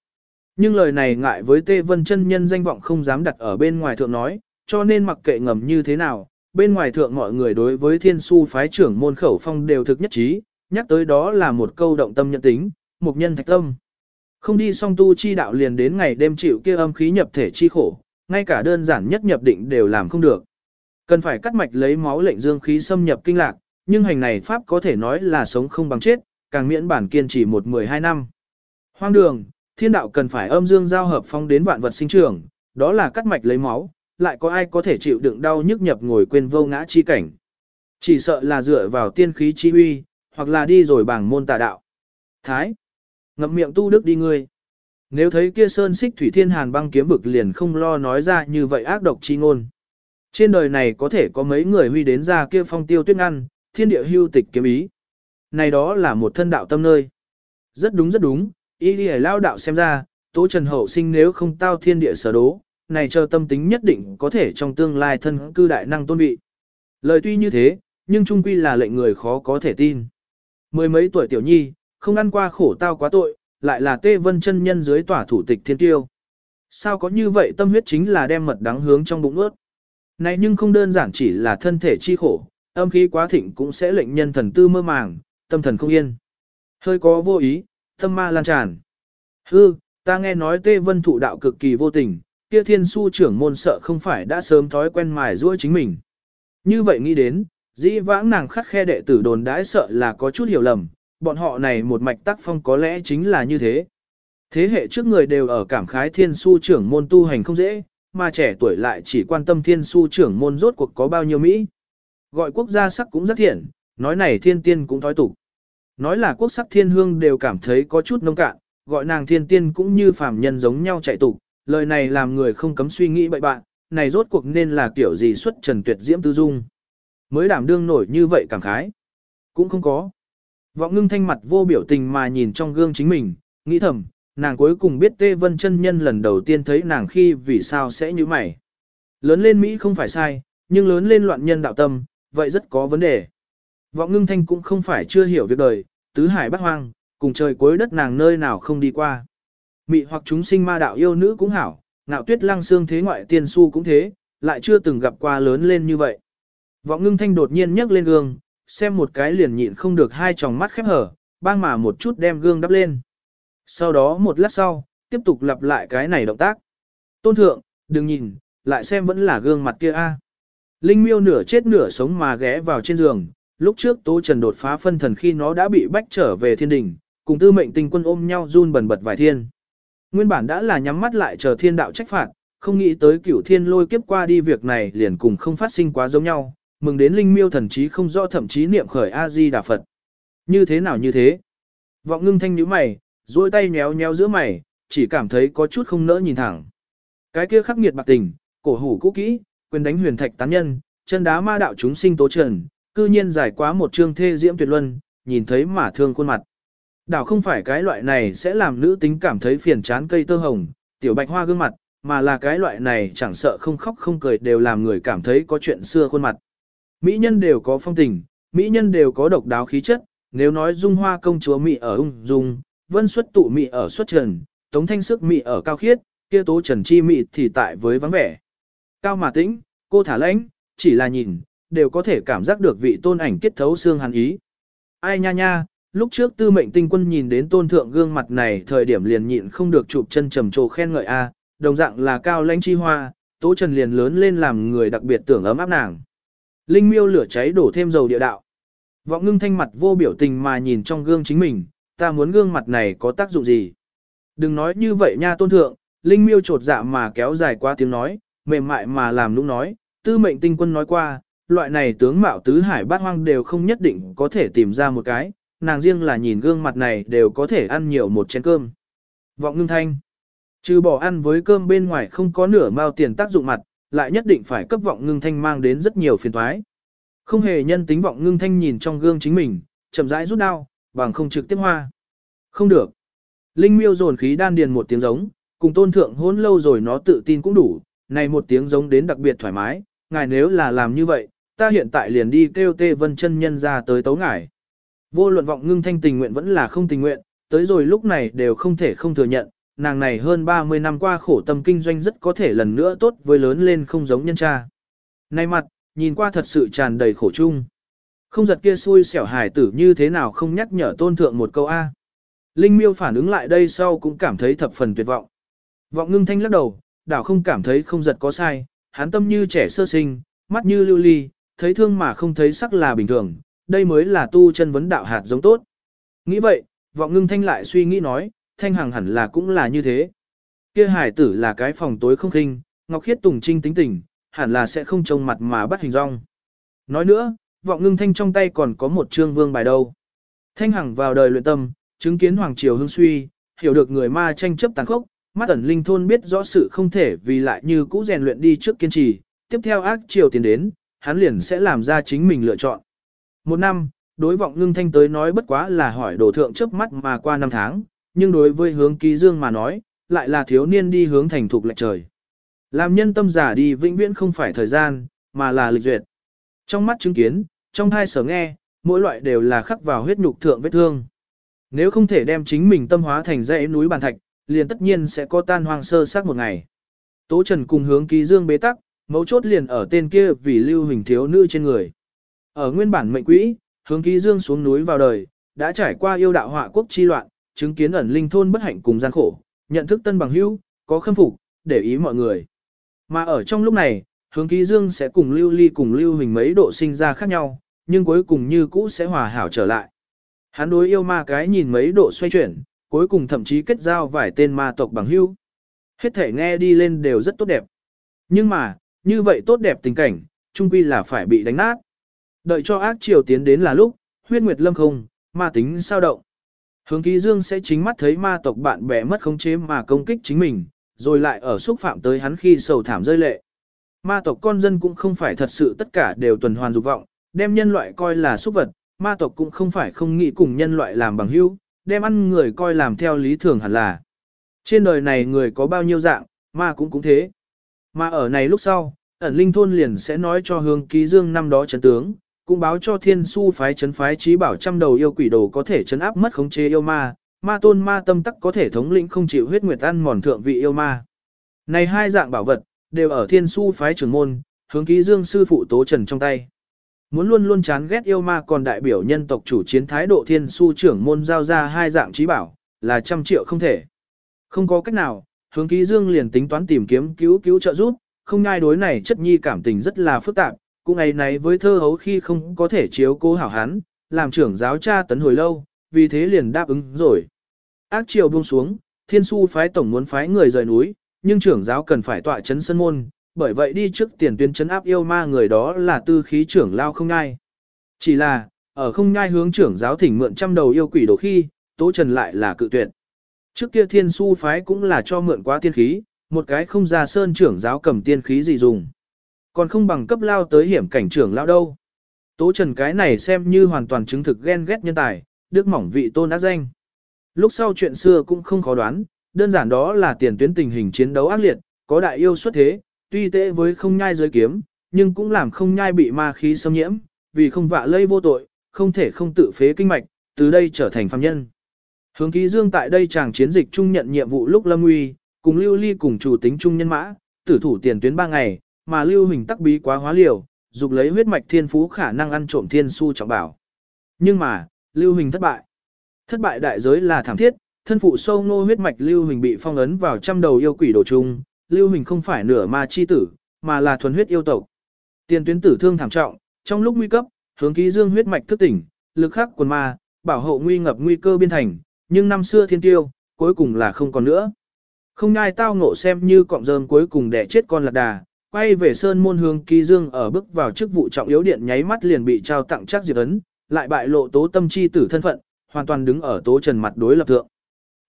Nhưng lời này ngại với Tê Vân chân nhân danh vọng không dám đặt ở bên ngoài thượng nói, cho nên mặc kệ ngầm như thế nào, bên ngoài thượng mọi người đối với thiên su phái trưởng môn khẩu phong đều thực nhất trí, nhắc tới đó là một câu động tâm nhận tính, một nhân thạch tâm. Không đi song tu chi đạo liền đến ngày đêm chịu kia âm khí nhập thể chi khổ, ngay cả đơn giản nhất nhập định đều làm không được. Cần phải cắt mạch lấy máu lệnh dương khí xâm nhập kinh lạc, nhưng hành này pháp có thể nói là sống không bằng chết, càng miễn bản kiên trì một mười hai năm. Hoang đường, thiên đạo cần phải âm dương giao hợp phong đến vạn vật sinh trưởng, đó là cắt mạch lấy máu, lại có ai có thể chịu đựng đau nhức nhập ngồi quên vô ngã chi cảnh. Chỉ sợ là dựa vào tiên khí chi uy, hoặc là đi rồi bảng môn tà đạo. Thái, ngậm miệng tu đức đi ngươi. Nếu thấy kia sơn xích thủy thiên hàn băng kiếm vực liền không lo nói ra như vậy ác độc chi ngôn. Trên đời này có thể có mấy người huy đến ra kia phong tiêu tuyết ngăn, thiên địa hưu tịch kiếm ý. Này đó là một thân đạo tâm nơi. Rất đúng rất đúng, ý đi lao đạo xem ra, tố trần hậu sinh nếu không tao thiên địa sở đố, này chờ tâm tính nhất định có thể trong tương lai thân cư đại năng tôn vị. Lời tuy như thế, nhưng trung quy là lệnh người khó có thể tin. Mười mấy tuổi tiểu nhi, không ăn qua khổ tao quá tội, lại là tê vân chân nhân dưới tỏa thủ tịch thiên tiêu. Sao có như vậy tâm huyết chính là đem mật đắng hướng trong bụng ướt. Này nhưng không đơn giản chỉ là thân thể chi khổ, âm khí quá thịnh cũng sẽ lệnh nhân thần tư mơ màng, tâm thần không yên. Hơi có vô ý, tâm ma lan tràn. Hư, ta nghe nói tê vân thụ đạo cực kỳ vô tình, kia thiên su trưởng môn sợ không phải đã sớm thói quen mài ruôi chính mình. Như vậy nghĩ đến, dĩ vãng nàng khắc khe đệ tử đồn đãi sợ là có chút hiểu lầm, bọn họ này một mạch tác phong có lẽ chính là như thế. Thế hệ trước người đều ở cảm khái thiên su trưởng môn tu hành không dễ, mà trẻ tuổi lại chỉ quan tâm thiên su trưởng môn rốt cuộc có bao nhiêu Mỹ. Gọi quốc gia sắc cũng rất thiện, nói này thiên tiên cũng thói tục. Nói là quốc sắc thiên hương đều cảm thấy có chút nông cạn, gọi nàng thiên tiên cũng như phàm nhân giống nhau chạy tục, lời này làm người không cấm suy nghĩ bậy bạn, này rốt cuộc nên là kiểu gì xuất trần tuyệt diễm tư dung. Mới đảm đương nổi như vậy cảm khái. Cũng không có. Vọng ngưng thanh mặt vô biểu tình mà nhìn trong gương chính mình, nghĩ thầm, nàng cuối cùng biết Tê Vân chân nhân lần đầu tiên thấy nàng khi vì sao sẽ như mày. Lớn lên Mỹ không phải sai, nhưng lớn lên loạn nhân đạo tâm, vậy rất có vấn đề. Vọng ngưng thanh cũng không phải chưa hiểu việc đời, tứ hải bắt hoang, cùng trời cuối đất nàng nơi nào không đi qua. Mị hoặc chúng sinh ma đạo yêu nữ cũng hảo, ngạo tuyết lăng xương thế ngoại tiên su cũng thế, lại chưa từng gặp qua lớn lên như vậy. Vọng ngưng thanh đột nhiên nhấc lên gương, xem một cái liền nhịn không được hai tròng mắt khép hở, bang mà một chút đem gương đắp lên. Sau đó một lát sau, tiếp tục lặp lại cái này động tác. Tôn thượng, đừng nhìn, lại xem vẫn là gương mặt kia a. Linh miêu nửa chết nửa sống mà ghé vào trên giường, lúc trước Tố Trần đột phá phân thần khi nó đã bị bách trở về thiên đình, cùng tư mệnh tinh quân ôm nhau run bần bật vài thiên. Nguyên bản đã là nhắm mắt lại chờ thiên đạo trách phạt, không nghĩ tới cửu thiên lôi kiếp qua đi việc này liền cùng không phát sinh quá giống nhau, mừng đến linh miêu thần trí không rõ thậm chí niệm khởi A-di Đà Phật. Như thế nào như thế? Vọng ngưng thanh nhíu mày, duỗi tay nhéo nhéo giữa mày, chỉ cảm thấy có chút không nỡ nhìn thẳng. Cái kia khắc nghiệt bạc tình, cổ hủ cũ kỹ, quyền đánh huyền thạch tán nhân, chân đá ma đạo chúng sinh tố trần, cư nhiên giải quá một chương thê diễm tuyệt luân, nhìn thấy mà thương khuôn mặt. Đảo không phải cái loại này sẽ làm nữ tính cảm thấy phiền chán cây tơ hồng, tiểu bạch hoa gương mặt, mà là cái loại này chẳng sợ không khóc không cười đều làm người cảm thấy có chuyện xưa khuôn mặt. Mỹ nhân đều có phong tình, Mỹ nhân đều có độc đáo khí chất, nếu nói dung hoa công chúa Mỹ ở ung dung, vân xuất tụ Mỹ ở xuất trần, tống thanh sức Mỹ ở cao khiết, kia tố trần chi Mỹ thì tại với vắng vẻ. Cao mà tĩnh, cô thả lãnh, chỉ là nhìn, đều có thể cảm giác được vị tôn ảnh kết thấu xương hàn ý. Ai nha nha, lúc trước tư mệnh tinh quân nhìn đến tôn thượng gương mặt này thời điểm liền nhịn không được chụp chân trầm trồ khen ngợi a, đồng dạng là cao lãnh chi hoa, tố trần liền lớn lên làm người đặc biệt tưởng ấm áp nàng. Linh miêu lửa cháy đổ thêm dầu địa đạo. Vọng ngưng thanh mặt vô biểu tình mà nhìn trong gương chính mình, ta muốn gương mặt này có tác dụng gì. Đừng nói như vậy nha tôn thượng, Linh miêu trột dạ mà kéo dài qua tiếng nói, mềm mại mà làm lúc nói, tư mệnh tinh quân nói qua, loại này tướng mạo tứ hải bát hoang đều không nhất định có thể tìm ra một cái, nàng riêng là nhìn gương mặt này đều có thể ăn nhiều một chén cơm. Vọng ngưng thanh, trừ bỏ ăn với cơm bên ngoài không có nửa mao tiền tác dụng mặt, lại nhất định phải cấp vọng ngưng thanh mang đến rất nhiều phiền toái. Không hề nhân tính vọng ngưng thanh nhìn trong gương chính mình, chậm rãi rút đao, bằng không trực tiếp hoa. Không được. Linh miêu dồn khí đan điền một tiếng giống, cùng tôn thượng hôn lâu rồi nó tự tin cũng đủ, này một tiếng giống đến đặc biệt thoải mái, ngài nếu là làm như vậy, ta hiện tại liền đi kêu tê vân chân nhân ra tới tấu ngải. Vô luận vọng ngưng thanh tình nguyện vẫn là không tình nguyện, tới rồi lúc này đều không thể không thừa nhận, nàng này hơn 30 năm qua khổ tâm kinh doanh rất có thể lần nữa tốt với lớn lên không giống nhân cha. nay mặt, nhìn qua thật sự tràn đầy khổ chung. Không giật kia xui xẻo hài tử như thế nào không nhắc nhở tôn thượng một câu A. Linh miêu phản ứng lại đây sau cũng cảm thấy thập phần tuyệt vọng. Vọng ngưng thanh lắc đầu, đảo không cảm thấy không giật có sai, hắn tâm như trẻ sơ sinh, mắt như lưu ly, thấy thương mà không thấy sắc là bình thường, đây mới là tu chân vấn đạo hạt giống tốt. Nghĩ vậy, vọng ngưng thanh lại suy nghĩ nói, thanh hằng hẳn là cũng là như thế. Kia hải tử là cái phòng tối không khinh, ngọc khiết tùng trinh tính tình, hẳn là sẽ không trông mặt mà bắt hình rong. Nói nữa, vọng ngưng thanh trong tay còn có một trương vương bài đâu. Thanh hằng vào đời luyện tâm, chứng kiến hoàng triều hưng suy, hiểu được người ma tranh chấp tàn khốc, mắt ẩn linh thôn biết rõ sự không thể vì lại như cũ rèn luyện đi trước kiên trì, tiếp theo ác triều tiến đến, hắn liền sẽ làm ra chính mình lựa chọn. Một năm, đối vọng ngưng thanh tới nói bất quá là hỏi đồ thượng trước mắt mà qua năm tháng, nhưng đối với hướng ký dương mà nói, lại là thiếu niên đi hướng thành thục lệch trời. Làm nhân tâm giả đi vĩnh viễn không phải thời gian, mà là lịch duyệt. Trong mắt chứng kiến, trong hai sở nghe, mỗi loại đều là khắc vào huyết nhục thượng vết thương. Nếu không thể đem chính mình tâm hóa thành dãy núi bàn thạch, liền tất nhiên sẽ có tan hoang sơ xác một ngày. Tố Trần cùng hướng ký dương bế tắc, mấu chốt liền ở tên kia vì lưu hình thiếu nữ trên người. Ở nguyên bản mệnh quỹ, hướng ký dương xuống núi vào đời, đã trải qua yêu đạo họa quốc chi loạn, chứng kiến ẩn linh thôn bất hạnh cùng gian khổ, nhận thức tân bằng hữu, có khâm phục, để ý mọi người. Mà ở trong lúc này, hướng ký dương sẽ cùng lưu ly cùng lưu hình mấy độ sinh ra khác nhau, nhưng cuối cùng như cũ sẽ hòa hảo trở lại. Hắn đối yêu ma cái nhìn mấy độ xoay chuyển, cuối cùng thậm chí kết giao vài tên ma tộc bằng hữu. Hết thể nghe đi lên đều rất tốt đẹp. Nhưng mà, như vậy tốt đẹp tình cảnh, trung quy là phải bị đánh nát. Đợi cho ác triều tiến đến là lúc, huyết nguyệt lâm không, ma tính sao động. Hướng ký dương sẽ chính mắt thấy ma tộc bạn bè mất khống chế mà công kích chính mình, rồi lại ở xúc phạm tới hắn khi sầu thảm rơi lệ. Ma tộc con dân cũng không phải thật sự tất cả đều tuần hoàn dục vọng, đem nhân loại coi là xúc vật, ma tộc cũng không phải không nghĩ cùng nhân loại làm bằng hữu, đem ăn người coi làm theo lý thường hẳn là. Trên đời này người có bao nhiêu dạng, ma cũng cũng thế. Mà ở này lúc sau, ẩn linh thôn liền sẽ nói cho hướng ký dương năm đó chấn tướng, cũng báo cho thiên su phái chấn phái trí bảo trăm đầu yêu quỷ đồ có thể chấn áp mất khống chế yêu ma, ma tôn ma tâm tắc có thể thống lĩnh không chịu huyết nguyệt ăn mòn thượng vị yêu ma. Này hai dạng bảo vật, đều ở thiên su phái trưởng môn, hướng ký dương sư phụ tố trần trong tay. Muốn luôn luôn chán ghét yêu ma còn đại biểu nhân tộc chủ chiến thái độ thiên su trưởng môn giao ra hai dạng trí bảo, là trăm triệu không thể. Không có cách nào, hướng ký dương liền tính toán tìm kiếm cứu cứu trợ giúp, không ngai đối này chất nhi cảm tình rất là phức tạp, cũng ngày này với thơ hấu khi không có thể chiếu cố hảo hán, làm trưởng giáo cha tấn hồi lâu, vì thế liền đáp ứng rồi. Ác chiều buông xuống, thiên su phái tổng muốn phái người rời núi, nhưng trưởng giáo cần phải tọa chấn sân môn, bởi vậy đi trước tiền tuyến chấn áp yêu ma người đó là tư khí trưởng lao không ngai. Chỉ là, ở không ngai hướng trưởng giáo thỉnh mượn trăm đầu yêu quỷ đồ khi, Tố Trần lại là cự tuyệt. Trước kia thiên su phái cũng là cho mượn quá tiên khí, một cái không ra sơn trưởng giáo cầm tiên khí gì dùng. Còn không bằng cấp lao tới hiểm cảnh trưởng lao đâu. Tố Trần cái này xem như hoàn toàn chứng thực ghen ghét nhân tài, đức mỏng vị tôn ác danh. Lúc sau chuyện xưa cũng không khó đoán, đơn giản đó là tiền tuyến tình hình chiến đấu ác liệt, có đại yêu xuất thế, tuy tệ với không nhai giới kiếm, nhưng cũng làm không nhai bị ma khí xâm nhiễm, vì không vạ lây vô tội, không thể không tự phế kinh mạch, từ đây trở thành phàm nhân. Hướng ký dương tại đây chàng chiến dịch trung nhận nhiệm vụ lúc lâm nguy, cùng lưu ly cùng chủ tính trung nhân mã, tử thủ tiền tuyến 3 ngày, mà lưu hình tắc bí quá hóa liều, dục lấy huyết mạch thiên phú khả năng ăn trộm thiên su trọng bảo. Nhưng mà, lưu hình thất bại. Thất bại đại giới là thảm thiết, thân phụ sâu nô huyết mạch lưu hình bị phong ấn vào trăm đầu yêu quỷ đồ chung, lưu hình không phải nửa ma chi tử, mà là thuần huyết yêu tộc. Tiền tuyến tử thương thảm trọng, trong lúc nguy cấp, hướng ký dương huyết mạch thức tỉnh, lực khắc quần ma, bảo hộ nguy ngập nguy cơ biên thành, nhưng năm xưa thiên tiêu, cuối cùng là không còn nữa. Không nhai tao ngộ xem như cọng rơm cuối cùng đẻ chết con lạc đà, quay về sơn môn hướng ký dương ở bước vào chức vụ trọng yếu điện nháy mắt liền bị trao tặng chắc diệt ấn, lại bại lộ tố tâm chi tử thân phận, hoàn toàn đứng ở tố trần mặt đối lập thượng.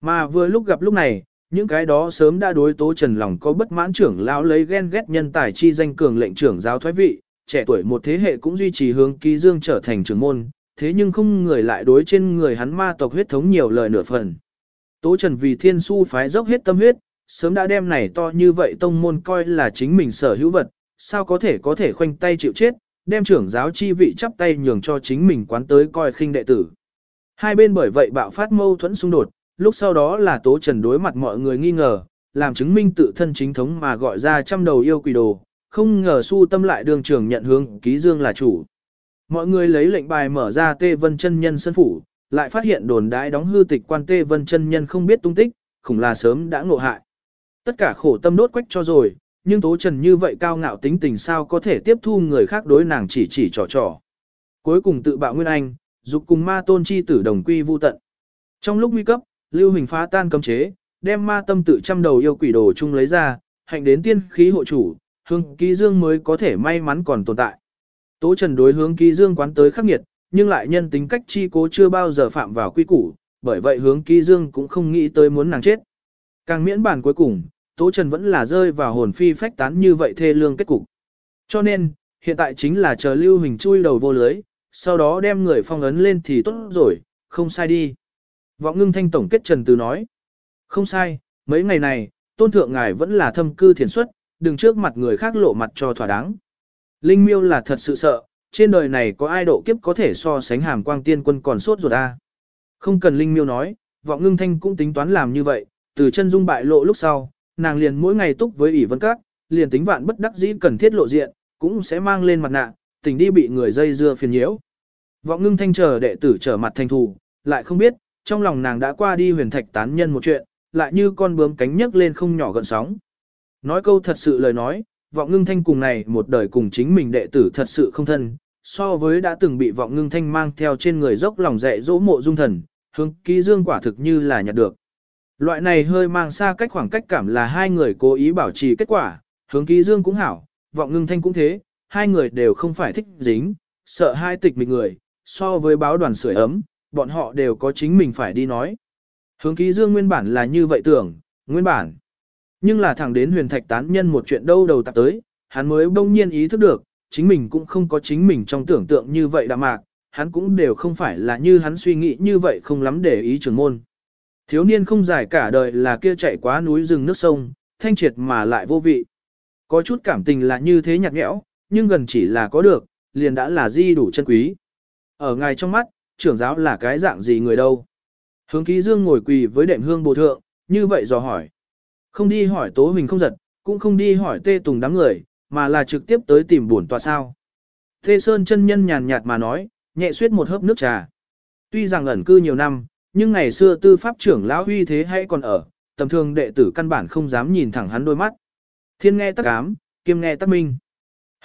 Mà vừa lúc gặp lúc này, những cái đó sớm đã đối tố trần lòng có bất mãn trưởng lão lấy ghen ghét nhân tài chi danh cường lệnh trưởng giáo thoái vị, trẻ tuổi một thế hệ cũng duy trì hướng ký dương trở thành trưởng môn, thế nhưng không người lại đối trên người hắn ma tộc huyết thống nhiều lời nửa phần. Tố Trần vì thiên su phái dốc hết tâm huyết, sớm đã đem này to như vậy tông môn coi là chính mình sở hữu vật, sao có thể có thể khoanh tay chịu chết, đem trưởng giáo chi vị chắp tay nhường cho chính mình quán tới coi khinh đệ tử. Hai bên bởi vậy bạo phát mâu thuẫn xung đột, lúc sau đó là Tố Trần đối mặt mọi người nghi ngờ, làm chứng minh tự thân chính thống mà gọi ra trăm đầu yêu quỷ đồ, không ngờ su tâm lại đường trưởng nhận hướng ký dương là chủ. Mọi người lấy lệnh bài mở ra Tê Vân chân nhân sân phủ, lại phát hiện đồn đãi đóng hư tịch quan Tê Vân chân nhân không biết tung tích, khủng là sớm đã ngộ hại. Tất cả khổ tâm đốt quách cho rồi, nhưng Tố Trần như vậy cao ngạo tính tình sao có thể tiếp thu người khác đối nàng chỉ chỉ trò trò. Cuối cùng tự bạo Nguyên Anh, dục cùng ma tôn chi tử đồng quy vu tận. Trong lúc nguy cấp, Lưu Hình phá tan cấm chế, đem ma tâm tự trăm đầu yêu quỷ đồ chung lấy ra, hạnh đến tiên khí hộ chủ, hương ký dương mới có thể may mắn còn tồn tại. Tố Trần đối hướng ký dương quán tới khắc nghiệt, nhưng lại nhân tính cách chi cố chưa bao giờ phạm vào quy củ, bởi vậy hướng ký dương cũng không nghĩ tới muốn nàng chết. Càng miễn bản cuối cùng, Tố Trần vẫn là rơi vào hồn phi phách tán như vậy thê lương kết cục. Cho nên, hiện tại chính là chờ lưu hình chui đầu vô lưới, sau đó đem người phong ấn lên thì tốt rồi, không sai đi. Vọng ngưng thanh tổng kết Trần Từ nói. Không sai, mấy ngày này, tôn thượng ngài vẫn là thâm cư thiền xuất, đừng trước mặt người khác lộ mặt cho thỏa đáng. Linh miêu là thật sự sợ, trên đời này có ai độ kiếp có thể so sánh hàm quang tiên quân còn sốt ruột a. Không cần Linh miêu nói, vọng ngưng thanh cũng tính toán làm như vậy, từ chân dung bại lộ lúc sau, nàng liền mỗi ngày túc với ỷ vân các, liền tính vạn bất đắc dĩ cần thiết lộ diện, cũng sẽ mang lên mặt nạ, tình đi bị người dây dưa phiền nhiễu. Vọng ngưng thanh chờ đệ tử trở mặt thành thù, lại không biết, trong lòng nàng đã qua đi huyền thạch tán nhân một chuyện, lại như con bướm cánh nhấc lên không nhỏ gợn sóng. Nói câu thật sự lời nói, vọng ngưng thanh cùng này một đời cùng chính mình đệ tử thật sự không thân, so với đã từng bị vọng ngưng thanh mang theo trên người dốc lòng dạy dỗ mộ dung thần, hướng ký dương quả thực như là nhặt được. Loại này hơi mang xa cách khoảng cách cảm là hai người cố ý bảo trì kết quả, hướng ký dương cũng hảo, vọng ngưng thanh cũng thế, hai người đều không phải thích dính, sợ hai tịch mịch người, so với báo đoàn sưởi ấm, bọn họ đều có chính mình phải đi nói. Hướng ký dương nguyên bản là như vậy tưởng, nguyên bản. Nhưng là thẳng đến huyền thạch tán nhân một chuyện đâu đầu tạp tới, hắn mới bỗng nhiên ý thức được, chính mình cũng không có chính mình trong tưởng tượng như vậy đạm mạc, hắn cũng đều không phải là như hắn suy nghĩ như vậy không lắm để ý trưởng môn. Thiếu niên không dài cả đời là kia chạy quá núi rừng nước sông, thanh triệt mà lại vô vị. Có chút cảm tình là như thế nhạt nhẽo, nhưng gần chỉ là có được, liền đã là di đủ chân quý. Ở ngài trong mắt, trưởng giáo là cái dạng gì người đâu? Hướng ký dương ngồi quỳ với đệm hương bồ thượng, như vậy dò hỏi. Không đi hỏi Tố Huỳnh không giật, cũng không đi hỏi Tê Tùng đám người, mà là trực tiếp tới tìm bổn tòa sao. Tê Sơn chân nhân nhàn nhạt mà nói, nhẹ suyết một hớp nước trà. Tuy rằng ẩn cư nhiều năm, nhưng ngày xưa tư pháp trưởng lão huy thế hay còn ở, tầm thường đệ tử căn bản không dám nhìn thẳng hắn đôi mắt. Thiên nghe tắc ám, kiêm nghe tắc minh.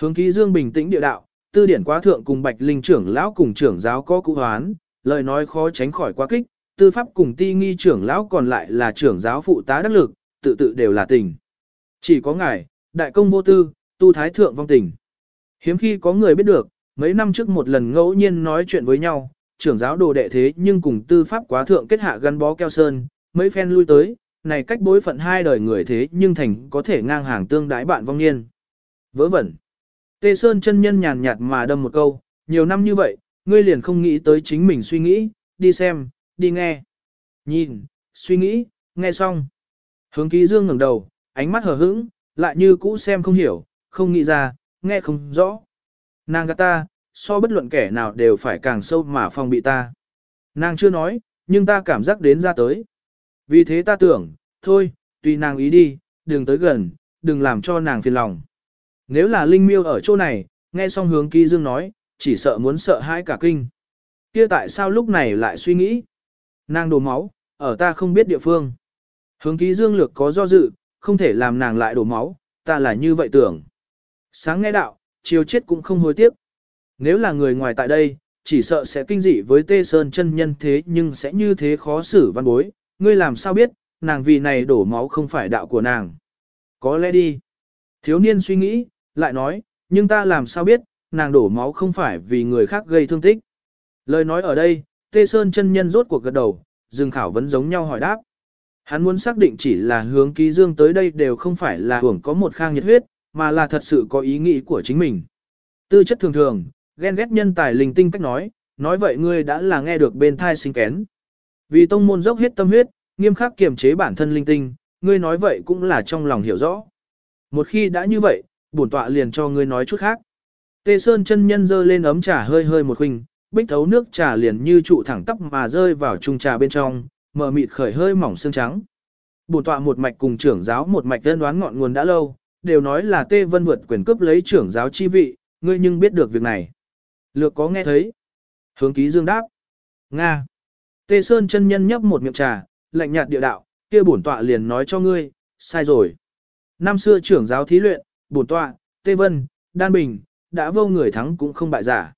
Hướng ký dương bình tĩnh địa đạo, tư điển quá thượng cùng bạch linh trưởng lão cùng trưởng giáo có cụ hoán, lời nói khó tránh khỏi quá kích, tư pháp cùng ti nghi trưởng lão còn lại là trưởng giáo phụ tá đắc lực, tự tự đều là tình. Chỉ có ngài, đại công vô tư, tu thái thượng vong tình. Hiếm khi có người biết được, mấy năm trước một lần ngẫu nhiên nói chuyện với nhau, trưởng giáo đồ đệ thế nhưng cùng tư pháp quá thượng kết hạ gắn bó keo sơn, mấy phen lui tới, này cách bối phận hai đời người thế nhưng thành có thể ngang hàng tương đái bạn vong niên. Vớ vẩn. Tê Sơn chân nhân nhàn nhạt mà đâm một câu, nhiều năm như vậy, ngươi liền không nghĩ tới chính mình suy nghĩ, đi xem, đi nghe. Nhìn, suy nghĩ, nghe xong. Hướng ký dương ngẩng đầu, ánh mắt hờ hững, lại như cũ xem không hiểu, không nghĩ ra, nghe không rõ. Nàng gạt ta, so bất luận kẻ nào đều phải càng sâu mà phòng bị ta. Nàng chưa nói, nhưng ta cảm giác đến ra tới. Vì thế ta tưởng, thôi, tùy nàng ý đi, đừng tới gần, đừng làm cho nàng phiền lòng. Nếu là Linh Miêu ở chỗ này, nghe xong hướng ký dương nói, chỉ sợ muốn sợ hãi cả kinh. Kia tại sao lúc này lại suy nghĩ? Nàng đổ máu, ở ta không biết địa phương. Hướng ký dương lược có do dự, không thể làm nàng lại đổ máu, ta là như vậy tưởng. Sáng nghe đạo, chiều chết cũng không hối tiếc. Nếu là người ngoài tại đây, chỉ sợ sẽ kinh dị với tê sơn chân nhân thế nhưng sẽ như thế khó xử văn bối, ngươi làm sao biết, nàng vì này đổ máu không phải đạo của nàng. Có lẽ đi. Thiếu niên suy nghĩ, lại nói, nhưng ta làm sao biết, nàng đổ máu không phải vì người khác gây thương tích. Lời nói ở đây, Tê Sơn chân nhân rốt cuộc gật đầu, dừng khảo vấn giống nhau hỏi đáp. Hắn muốn xác định chỉ là hướng ký dương tới đây đều không phải là hưởng có một khang nhiệt huyết, mà là thật sự có ý nghĩ của chính mình. Tư chất thường thường, ghen ghét nhân tài linh tinh cách nói, nói vậy ngươi đã là nghe được bên thai sinh kén. Vì tông môn dốc hết tâm huyết, nghiêm khắc kiềm chế bản thân linh tinh, ngươi nói vậy cũng là trong lòng hiểu rõ. Một khi đã như vậy, bổn tọa liền cho ngươi nói chút khác. Tê Sơn chân nhân dơ lên ấm trà hơi hơi một khinh, bích thấu nước trà liền như trụ thẳng tóc mà rơi vào chung trà bên trong, mờ mịt khởi hơi mỏng xương trắng. Bổn tọa một mạch cùng trưởng giáo một mạch đơn đoán ngọn nguồn đã lâu, đều nói là Tê Vân vượt quyền cướp lấy trưởng giáo chi vị, ngươi nhưng biết được việc này. Lược có nghe thấy. Hướng ký dương đáp. Nga. Tê Sơn chân nhân nhấp một miệng trà, lạnh nhạt địa đạo, kia bổn tọa liền nói cho ngươi, sai rồi. Năm xưa trưởng giáo thí luyện, bổn tọa, Tê Vân, Đan Bình, đã vô người thắng cũng không bại giả.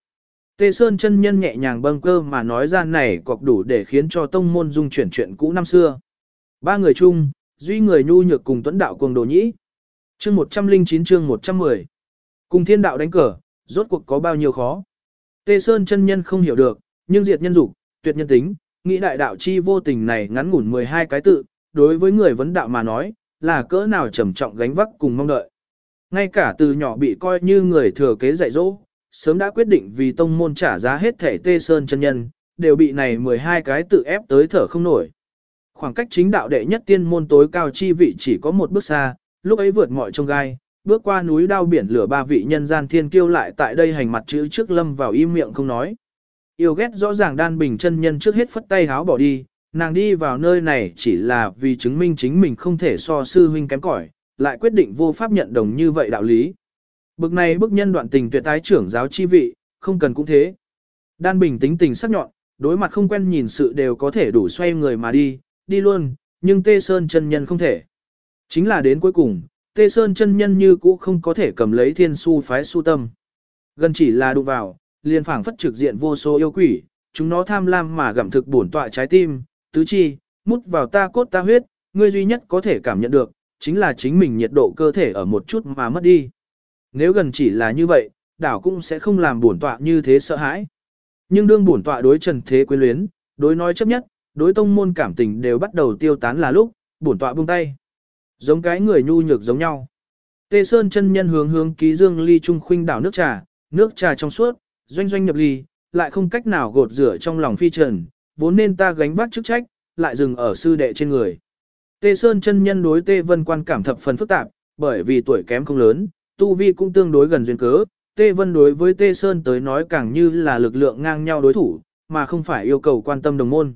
Tê Sơn chân nhân nhẹ nhàng bâng cơ mà nói ra này cọc đủ để khiến cho tông môn dung chuyển chuyện cũ năm xưa. Ba người chung, duy người nhu nhược cùng tuấn đạo cuồng đồ nhĩ. Chương 109 chương 110. Cùng thiên đạo đánh cờ, rốt cuộc có bao nhiêu khó. Tê Sơn chân nhân không hiểu được, nhưng diệt nhân dục, tuyệt nhân tính, nghĩ đại đạo chi vô tình này ngắn ngủn 12 cái tự, đối với người vấn đạo mà nói, là cỡ nào trầm trọng gánh vác cùng mong đợi. Ngay cả từ nhỏ bị coi như người thừa kế dạy dỗ, sớm đã quyết định vì tông môn trả giá hết thể tê sơn chân nhân, đều bị này 12 cái tự ép tới thở không nổi. Khoảng cách chính đạo đệ nhất tiên môn tối cao chi vị chỉ có một bước xa, lúc ấy vượt mọi trông gai, bước qua núi đao biển lửa ba vị nhân gian thiên kiêu lại tại đây hành mặt chữ trước lâm vào im miệng không nói. Yêu ghét rõ ràng đan bình chân nhân trước hết phất tay háo bỏ đi, nàng đi vào nơi này chỉ là vì chứng minh chính mình không thể so sư huynh kém cỏi, lại quyết định vô pháp nhận đồng như vậy đạo lý. Bực này bức nhân đoạn tình tuyệt tái trưởng giáo chi vị, không cần cũng thế. Đan bình tính tình sắc nhọn, đối mặt không quen nhìn sự đều có thể đủ xoay người mà đi, đi luôn, nhưng Tê Sơn chân nhân không thể. Chính là đến cuối cùng, Tê Sơn chân nhân như cũ không có thể cầm lấy thiên su phái su tâm. Gần chỉ là đụng vào, liền phảng phất trực diện vô số yêu quỷ, chúng nó tham lam mà gặm thực bổn tọa trái tim, tứ chi, mút vào ta cốt ta huyết, ngươi duy nhất có thể cảm nhận được, chính là chính mình nhiệt độ cơ thể ở một chút mà mất đi. Nếu gần chỉ là như vậy, đảo cũng sẽ không làm bổn tọa như thế sợ hãi. Nhưng đương bổn tọa đối trần thế quyến luyến, đối nói chấp nhất, đối tông môn cảm tình đều bắt đầu tiêu tán là lúc, bổn tọa buông tay. Giống cái người nhu nhược giống nhau. Tê Sơn chân nhân hướng hướng ký dương ly trung khuynh đảo nước trà, nước trà trong suốt, doanh doanh nhập ly, lại không cách nào gột rửa trong lòng phi trần, vốn nên ta gánh vác chức trách, lại dừng ở sư đệ trên người. Tê Sơn chân nhân đối Tê Vân quan cảm thập phần phức tạp, bởi vì tuổi kém không lớn, tu vi cũng tương đối gần duyên cớ, Tê Vân đối với Tê Sơn tới nói càng như là lực lượng ngang nhau đối thủ, mà không phải yêu cầu quan tâm đồng môn.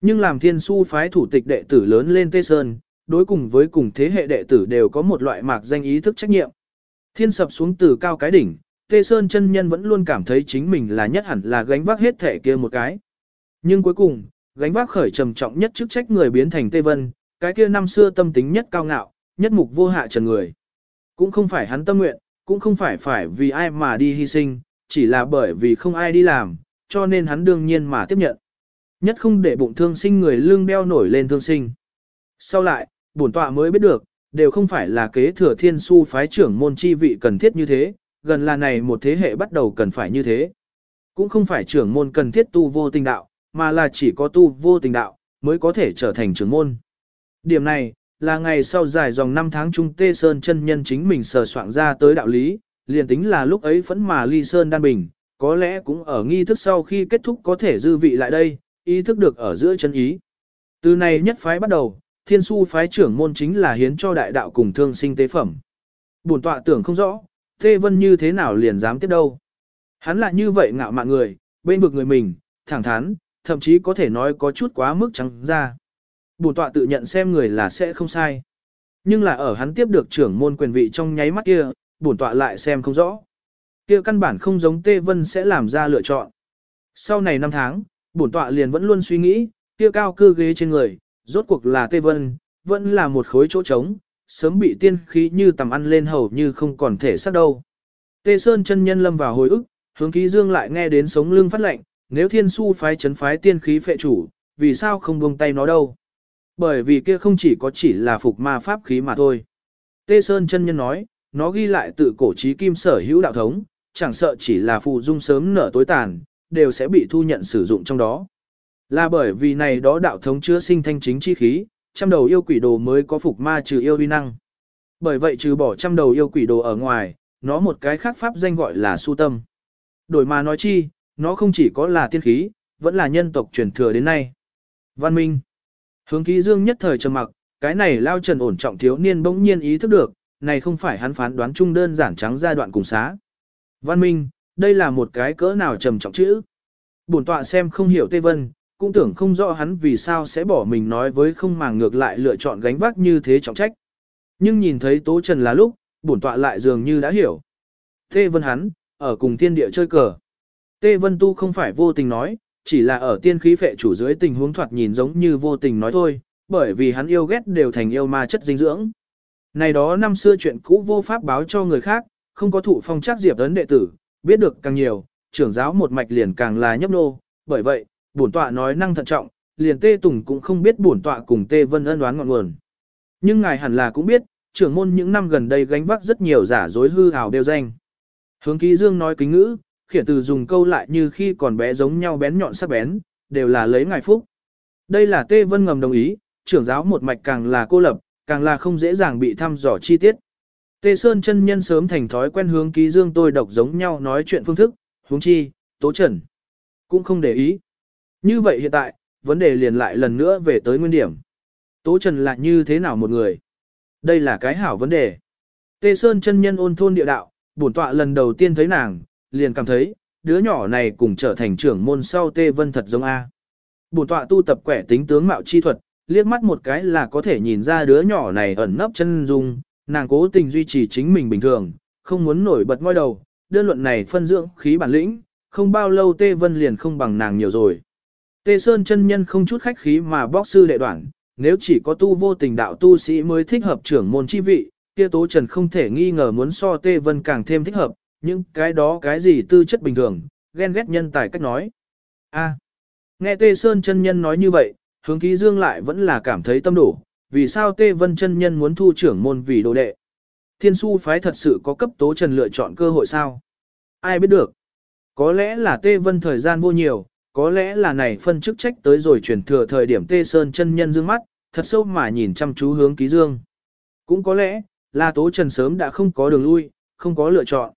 Nhưng làm thiên su phái thủ tịch đệ tử lớn lên Tê Sơn, đối cùng với cùng thế hệ đệ tử đều có một loại mạc danh ý thức trách nhiệm. Thiên sập xuống từ cao cái đỉnh, Tê Sơn chân nhân vẫn luôn cảm thấy chính mình là nhất hẳn là gánh vác hết thể kia một cái. Nhưng cuối cùng, gánh vác khởi trầm trọng nhất chức trách người biến thành Tê Vân, cái kia năm xưa tâm tính nhất cao ngạo, nhất mục vô hạ trần người. Cũng không phải hắn tâm nguyện, cũng không phải phải vì ai mà đi hy sinh, chỉ là bởi vì không ai đi làm, cho nên hắn đương nhiên mà tiếp nhận. Nhất không để bụng thương sinh người lương đeo nổi lên thương sinh. Sau lại, bổn tọa mới biết được, đều không phải là kế thừa thiên su phái trưởng môn chi vị cần thiết như thế, gần là này một thế hệ bắt đầu cần phải như thế. Cũng không phải trưởng môn cần thiết tu vô tình đạo, mà là chỉ có tu vô tình đạo, mới có thể trở thành trưởng môn. Điểm này, là ngày sau dài dòng năm tháng trung tê sơn chân nhân chính mình sờ soạn ra tới đạo lý, liền tính là lúc ấy phẫn mà ly sơn đan bình, có lẽ cũng ở nghi thức sau khi kết thúc có thể dư vị lại đây, ý thức được ở giữa chân ý. Từ này nhất phái bắt đầu, thiên su phái trưởng môn chính là hiến cho đại đạo cùng thương sinh tế phẩm. Bổn tọa tưởng không rõ, Tê Vân như thế nào liền dám tiếp đâu. Hắn là như vậy ngạo mạn người, bên vực người mình, thẳng thắn, thậm chí có thể nói có chút quá mức trắng ra. Bổn tọa tự nhận xem người là sẽ không sai. Nhưng là ở hắn tiếp được trưởng môn quyền vị trong nháy mắt kia, bổn tọa lại xem không rõ. Kia căn bản không giống Tê Vân sẽ làm ra lựa chọn. Sau này năm tháng, bổn tọa liền vẫn luôn suy nghĩ, kia cao cư ghế trên người, rốt cuộc là Tê Vân, vẫn là một khối chỗ trống, sớm bị tiên khí như tầm ăn lên hầu như không còn thể sát đâu. Tê Sơn chân nhân lâm vào hồi ức, hướng ký dương lại nghe đến sống lưng phát lệnh, nếu thiên su phái chấn phái tiên khí phệ chủ, vì sao không buông tay nó đâu? Bởi vì kia không chỉ có chỉ là phục ma pháp khí mà thôi. Tê Sơn chân nhân nói, nó ghi lại tự cổ trí kim sở hữu đạo thống, chẳng sợ chỉ là phù dung sớm nở tối tàn, đều sẽ bị thu nhận sử dụng trong đó. Là bởi vì này đó đạo thống chứa sinh thanh chính chi khí, trăm đầu yêu quỷ đồ mới có phục ma trừ yêu uy năng. Bởi vậy trừ bỏ trăm đầu yêu quỷ đồ ở ngoài, nó một cái khác pháp danh gọi là su tâm. Đổi mà nói chi, nó không chỉ có là tiên khí, vẫn là nhân tộc truyền thừa đến nay. Văn minh. Hướng ký dương nhất thời trầm mặc, cái này lao trần ổn trọng thiếu niên bỗng nhiên ý thức được, này không phải hắn phán đoán chung đơn giản trắng giai đoạn cùng xá. Văn minh, đây là một cái cỡ nào trầm trọng chữ. Bổn tọa xem không hiểu Tây Vân, cũng tưởng không rõ hắn vì sao sẽ bỏ mình nói với không màng ngược lại lựa chọn gánh vác như thế trọng trách. Nhưng nhìn thấy Tố Trần là lúc, bổn tọa lại dường như đã hiểu. Tê Vân hắn, ở cùng thiên địa chơi cờ. Tê Vân Tu không phải vô tình nói, chỉ là ở tiên khí phệ chủ dưới tình huống thoạt nhìn giống như vô tình nói thôi, bởi vì hắn yêu ghét đều thành yêu ma chất dinh dưỡng. Này đó năm xưa chuyện cũ vô pháp báo cho người khác, không có thụ phong chắc diệp ấn đệ tử, biết được càng nhiều, trưởng giáo một mạch liền càng là nhấp nô, bởi vậy, bổn tọa nói năng thận trọng, liền Tê Tùng cũng không biết bổn tọa cùng Tê Vân ân đoán ngọn nguồn. Nhưng ngài hẳn là cũng biết, trưởng môn những năm gần đây gánh vác rất nhiều giả dối hư hào đều danh. Hướng ký dương nói kính ngữ, khiển từ dùng câu lại như khi còn bé giống nhau bén nhọn sắc bén, đều là lấy ngài phúc. Đây là Tê Vân ngầm đồng ý, trưởng giáo một mạch càng là cô lập, càng là không dễ dàng bị thăm dò chi tiết. Tê Sơn chân nhân sớm thành thói quen hướng ký dương tôi độc giống nhau nói chuyện phương thức, huống chi, tố trần. Cũng không để ý. Như vậy hiện tại, vấn đề liền lại lần nữa về tới nguyên điểm. Tố Trần là như thế nào một người? Đây là cái hảo vấn đề. Tê Sơn chân nhân ôn thôn địa đạo, bổn tọa lần đầu tiên thấy nàng, liền cảm thấy, đứa nhỏ này cùng trở thành trưởng môn sau Tê Vân thật giống A. Bổn tọa tu tập quẻ tính tướng mạo chi thuật, liếc mắt một cái là có thể nhìn ra đứa nhỏ này ẩn nấp chân dung, nàng cố tình duy trì chính mình bình thường, không muốn nổi bật ngôi đầu, đơn luận này phân dưỡng khí bản lĩnh, không bao lâu Tê Vân liền không bằng nàng nhiều rồi. Tê Sơn chân nhân không chút khách khí mà bóc sư đệ đoạn, nếu chỉ có tu vô tình đạo tu sĩ mới thích hợp trưởng môn chi vị, kia Tố Trần không thể nghi ngờ muốn so Tê Vân càng thêm thích hợp, những cái đó cái gì tư chất bình thường, ghen ghét nhân tài cách nói. A. nghe Tê Sơn chân nhân nói như vậy, hướng ký dương lại vẫn là cảm thấy tâm đủ vì sao Tê Vân chân nhân muốn thu trưởng môn vì đồ đệ. Thiên su phái thật sự có cấp Tố Trần lựa chọn cơ hội sao? Ai biết được? Có lẽ là Tê Vân thời gian vô nhiều, có lẽ là này phân chức trách tới rồi chuyển thừa thời điểm Tê Sơn chân nhân dương mắt, thật sâu mà nhìn chăm chú hướng ký dương. Cũng có lẽ, là Tố Trần sớm đã không có đường lui, không có lựa chọn.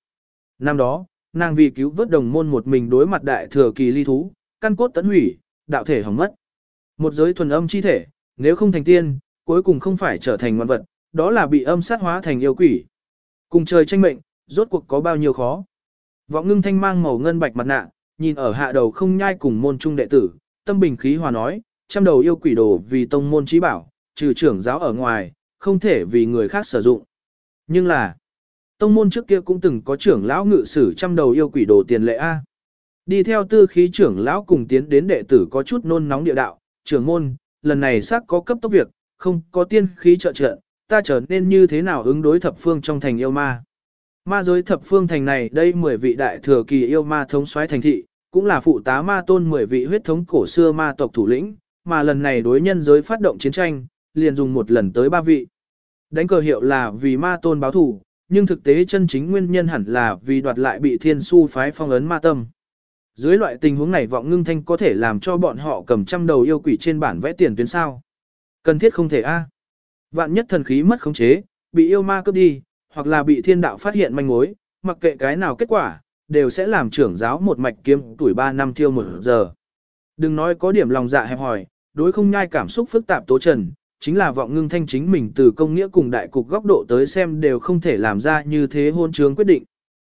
Năm đó, nàng vì cứu vớt đồng môn một mình đối mặt đại thừa kỳ ly thú, căn cốt tấn hủy, đạo thể hỏng mất. Một giới thuần âm chi thể, nếu không thành tiên, cuối cùng không phải trở thành ngoan vật, đó là bị âm sát hóa thành yêu quỷ. Cùng trời tranh mệnh, rốt cuộc có bao nhiêu khó. Vọng ngưng thanh mang màu ngân bạch mặt nạ, nhìn ở hạ đầu không nhai cùng môn trung đệ tử, tâm bình khí hòa nói, trăm đầu yêu quỷ đồ vì tông môn trí bảo, trừ trưởng giáo ở ngoài, không thể vì người khác sử dụng. Nhưng là, tông môn trước kia cũng từng có trưởng lão ngự sử trăm đầu yêu quỷ đồ tiền lệ A. Đi theo tư khí trưởng lão cùng tiến đến đệ tử có chút nôn nóng địa đạo, trưởng môn, lần này xác có cấp tốc việc, không có tiên khí trợ trợ, ta trở nên như thế nào ứng đối thập phương trong thành yêu ma. Ma giới thập phương thành này đây 10 vị đại thừa kỳ yêu ma thống soái thành thị, cũng là phụ tá ma tôn 10 vị huyết thống cổ xưa ma tộc thủ lĩnh, mà lần này đối nhân giới phát động chiến tranh, liền dùng một lần tới ba vị. Đánh cờ hiệu là vì ma tôn báo thủ, nhưng thực tế chân chính nguyên nhân hẳn là vì đoạt lại bị thiên su phái phong ấn ma tâm. Dưới loại tình huống này vọng ngưng thanh có thể làm cho bọn họ cầm trăm đầu yêu quỷ trên bản vẽ tiền tuyến sao. Cần thiết không thể a. Vạn nhất thần khí mất khống chế, bị yêu ma cướp đi, hoặc là bị thiên đạo phát hiện manh mối, mặc kệ cái nào kết quả, đều sẽ làm trưởng giáo một mạch kiếm tuổi 3 năm thiêu một giờ. Đừng nói có điểm lòng dạ hẹp hỏi, đối không nhai cảm xúc phức tạp tố trần, chính là vọng ngưng thanh chính mình từ công nghĩa cùng đại cục góc độ tới xem đều không thể làm ra như thế hôn trướng quyết định.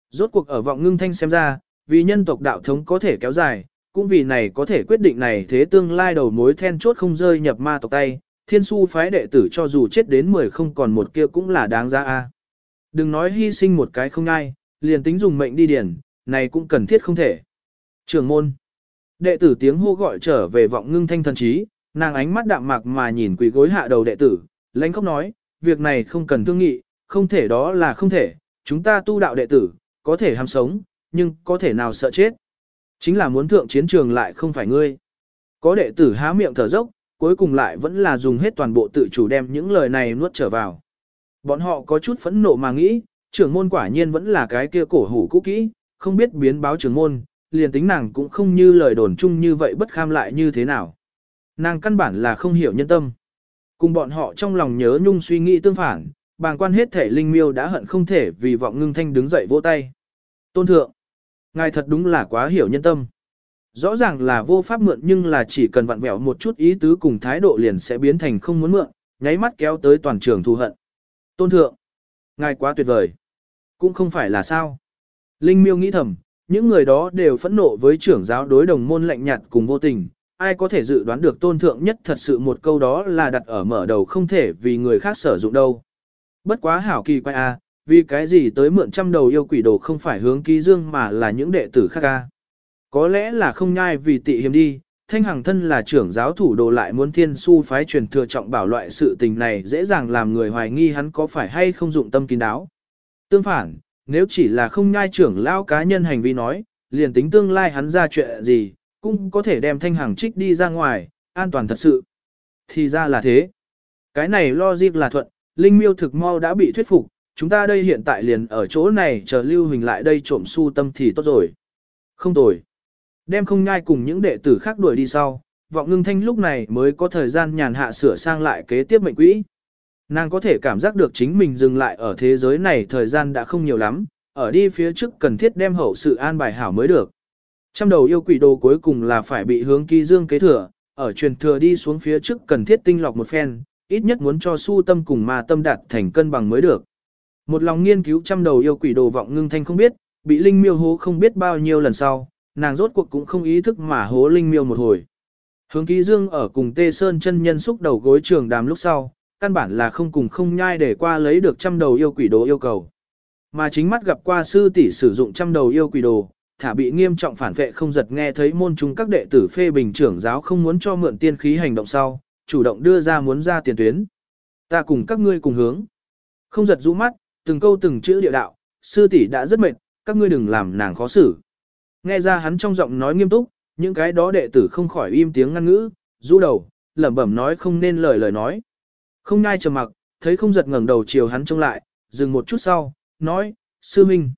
Rốt cuộc ở vọng ngưng thanh xem ra, vì nhân tộc đạo thống có thể kéo dài, cũng vì này có thể quyết định này thế tương lai đầu mối then chốt không rơi nhập ma tộc tay, thiên su phái đệ tử cho dù chết đến 10 không còn một kia cũng là đáng giá a. Đừng nói hy sinh một cái không ai, liền tính dùng mệnh đi điển, này cũng cần thiết không thể. Trường môn. Đệ tử tiếng hô gọi trở về vọng ngưng thanh thần trí, nàng ánh mắt đạm mạc mà nhìn quỳ gối hạ đầu đệ tử, lãnh khóc nói, việc này không cần thương nghị, không thể đó là không thể, chúng ta tu đạo đệ tử, có thể ham sống, nhưng có thể nào sợ chết. Chính là muốn thượng chiến trường lại không phải ngươi. Có đệ tử há miệng thở dốc, cuối cùng lại vẫn là dùng hết toàn bộ tự chủ đem những lời này nuốt trở vào. Bọn họ có chút phẫn nộ mà nghĩ, trưởng môn quả nhiên vẫn là cái kia cổ hủ cũ kỹ, không biết biến báo trưởng môn, liền tính nàng cũng không như lời đồn chung như vậy bất kham lại như thế nào. Nàng căn bản là không hiểu nhân tâm. Cùng bọn họ trong lòng nhớ nhung suy nghĩ tương phản, bàng quan hết thể linh miêu đã hận không thể vì vọng ngưng thanh đứng dậy vỗ tay. Tôn thượng, ngài thật đúng là quá hiểu nhân tâm. Rõ ràng là vô pháp mượn nhưng là chỉ cần vặn vẹo một chút ý tứ cùng thái độ liền sẽ biến thành không muốn mượn, nháy mắt kéo tới toàn trường thù hận. Tôn thượng, ngài quá tuyệt vời. Cũng không phải là sao. Linh miêu nghĩ thầm, những người đó đều phẫn nộ với trưởng giáo đối đồng môn lạnh nhạt cùng vô tình, ai có thể dự đoán được tôn thượng nhất thật sự một câu đó là đặt ở mở đầu không thể vì người khác sử dụng đâu. Bất quá hảo kỳ quay a, à, vì cái gì tới mượn trăm đầu yêu quỷ đồ không phải hướng ký dương mà là những đệ tử khác a. Có lẽ là không nhai vì tị hiểm đi, thanh hằng thân là trưởng giáo thủ đồ lại muốn thiên su phái truyền thừa trọng bảo loại sự tình này dễ dàng làm người hoài nghi hắn có phải hay không dụng tâm kín đáo. Tương phản, nếu chỉ là không nhai trưởng lao cá nhân hành vi nói, liền tính tương lai hắn ra chuyện gì, cũng có thể đem thanh hàng trích đi ra ngoài, an toàn thật sự. Thì ra là thế. Cái này lo logic là thuận, Linh miêu thực mau đã bị thuyết phục, chúng ta đây hiện tại liền ở chỗ này chờ lưu Huỳnh lại đây trộm su tâm thì tốt rồi. Không tồi. Đem không nhai cùng những đệ tử khác đuổi đi sau, vọng ngưng thanh lúc này mới có thời gian nhàn hạ sửa sang lại kế tiếp mệnh quỹ. Nàng có thể cảm giác được chính mình dừng lại ở thế giới này thời gian đã không nhiều lắm, ở đi phía trước cần thiết đem hậu sự an bài hảo mới được. Trăm đầu yêu quỷ đồ cuối cùng là phải bị hướng kỳ dương kế thừa, ở truyền thừa đi xuống phía trước cần thiết tinh lọc một phen, ít nhất muốn cho su tâm cùng ma tâm đạt thành cân bằng mới được. Một lòng nghiên cứu trăm đầu yêu quỷ đồ vọng ngưng thanh không biết, bị linh miêu hố không biết bao nhiêu lần sau, nàng rốt cuộc cũng không ý thức mà hố linh miêu một hồi. Hướng ký dương ở cùng tê sơn chân nhân xúc đầu gối trường đàm lúc sau, căn bản là không cùng không nhai để qua lấy được trăm đầu yêu quỷ đồ yêu cầu. Mà chính mắt gặp qua sư tỷ sử dụng trăm đầu yêu quỷ đồ, thả bị nghiêm trọng phản vệ không giật nghe thấy môn chúng các đệ tử phê bình trưởng giáo không muốn cho mượn tiên khí hành động sau, chủ động đưa ra muốn ra tiền tuyến. Ta cùng các ngươi cùng hướng. Không giật rũ mắt, từng câu từng chữ địa đạo, sư tỷ đã rất mệt, các ngươi đừng làm nàng khó xử. Nghe ra hắn trong giọng nói nghiêm túc, những cái đó đệ tử không khỏi im tiếng ngăn ngữ, rũ đầu, lẩm bẩm nói không nên lời lời nói. Không ngai trầm mặc, thấy không giật ngẩng đầu chiều hắn trông lại, dừng một chút sau, nói, sư minh.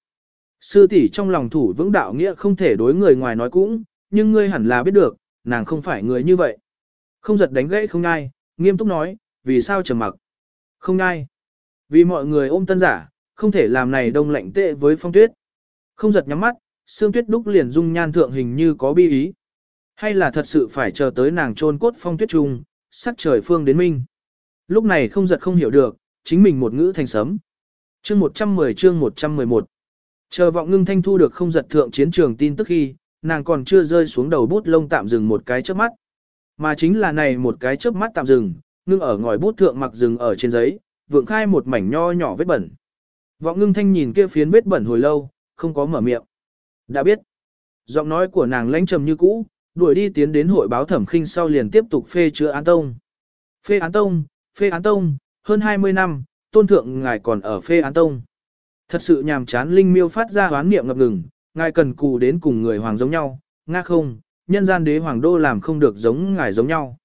Sư tỷ trong lòng thủ vững đạo nghĩa không thể đối người ngoài nói cũng, nhưng ngươi hẳn là biết được, nàng không phải người như vậy. Không giật đánh gãy không ngai, nghiêm túc nói, vì sao trầm mặc. Không ngai. Vì mọi người ôm tân giả, không thể làm này đông lạnh tệ với phong tuyết. Không giật nhắm mắt, xương tuyết đúc liền dung nhan thượng hình như có bi ý. Hay là thật sự phải chờ tới nàng trôn cốt phong tuyết trùng sắc trời phương đến minh. Lúc này không giật không hiểu được, chính mình một ngữ thành sấm. Chương 110 chương 111 Chờ vọng ngưng thanh thu được không giật thượng chiến trường tin tức khi, nàng còn chưa rơi xuống đầu bút lông tạm dừng một cái chớp mắt. Mà chính là này một cái chớp mắt tạm dừng, ngưng ở ngòi bút thượng mặc dừng ở trên giấy, vượng khai một mảnh nho nhỏ vết bẩn. Vọng ngưng thanh nhìn kia phiến vết bẩn hồi lâu, không có mở miệng. Đã biết. Giọng nói của nàng lãnh trầm như cũ, đuổi đi tiến đến hội báo thẩm khinh sau liền tiếp tục phê chữa án tông. Phê án tông, phê án tông, hơn 20 năm, tôn thượng ngài còn ở phê án tông. Thật sự nhàm chán linh miêu phát ra hoán niệm ngập ngừng, ngài cần cù đến cùng người hoàng giống nhau, nga không, nhân gian đế hoàng đô làm không được giống ngài giống nhau.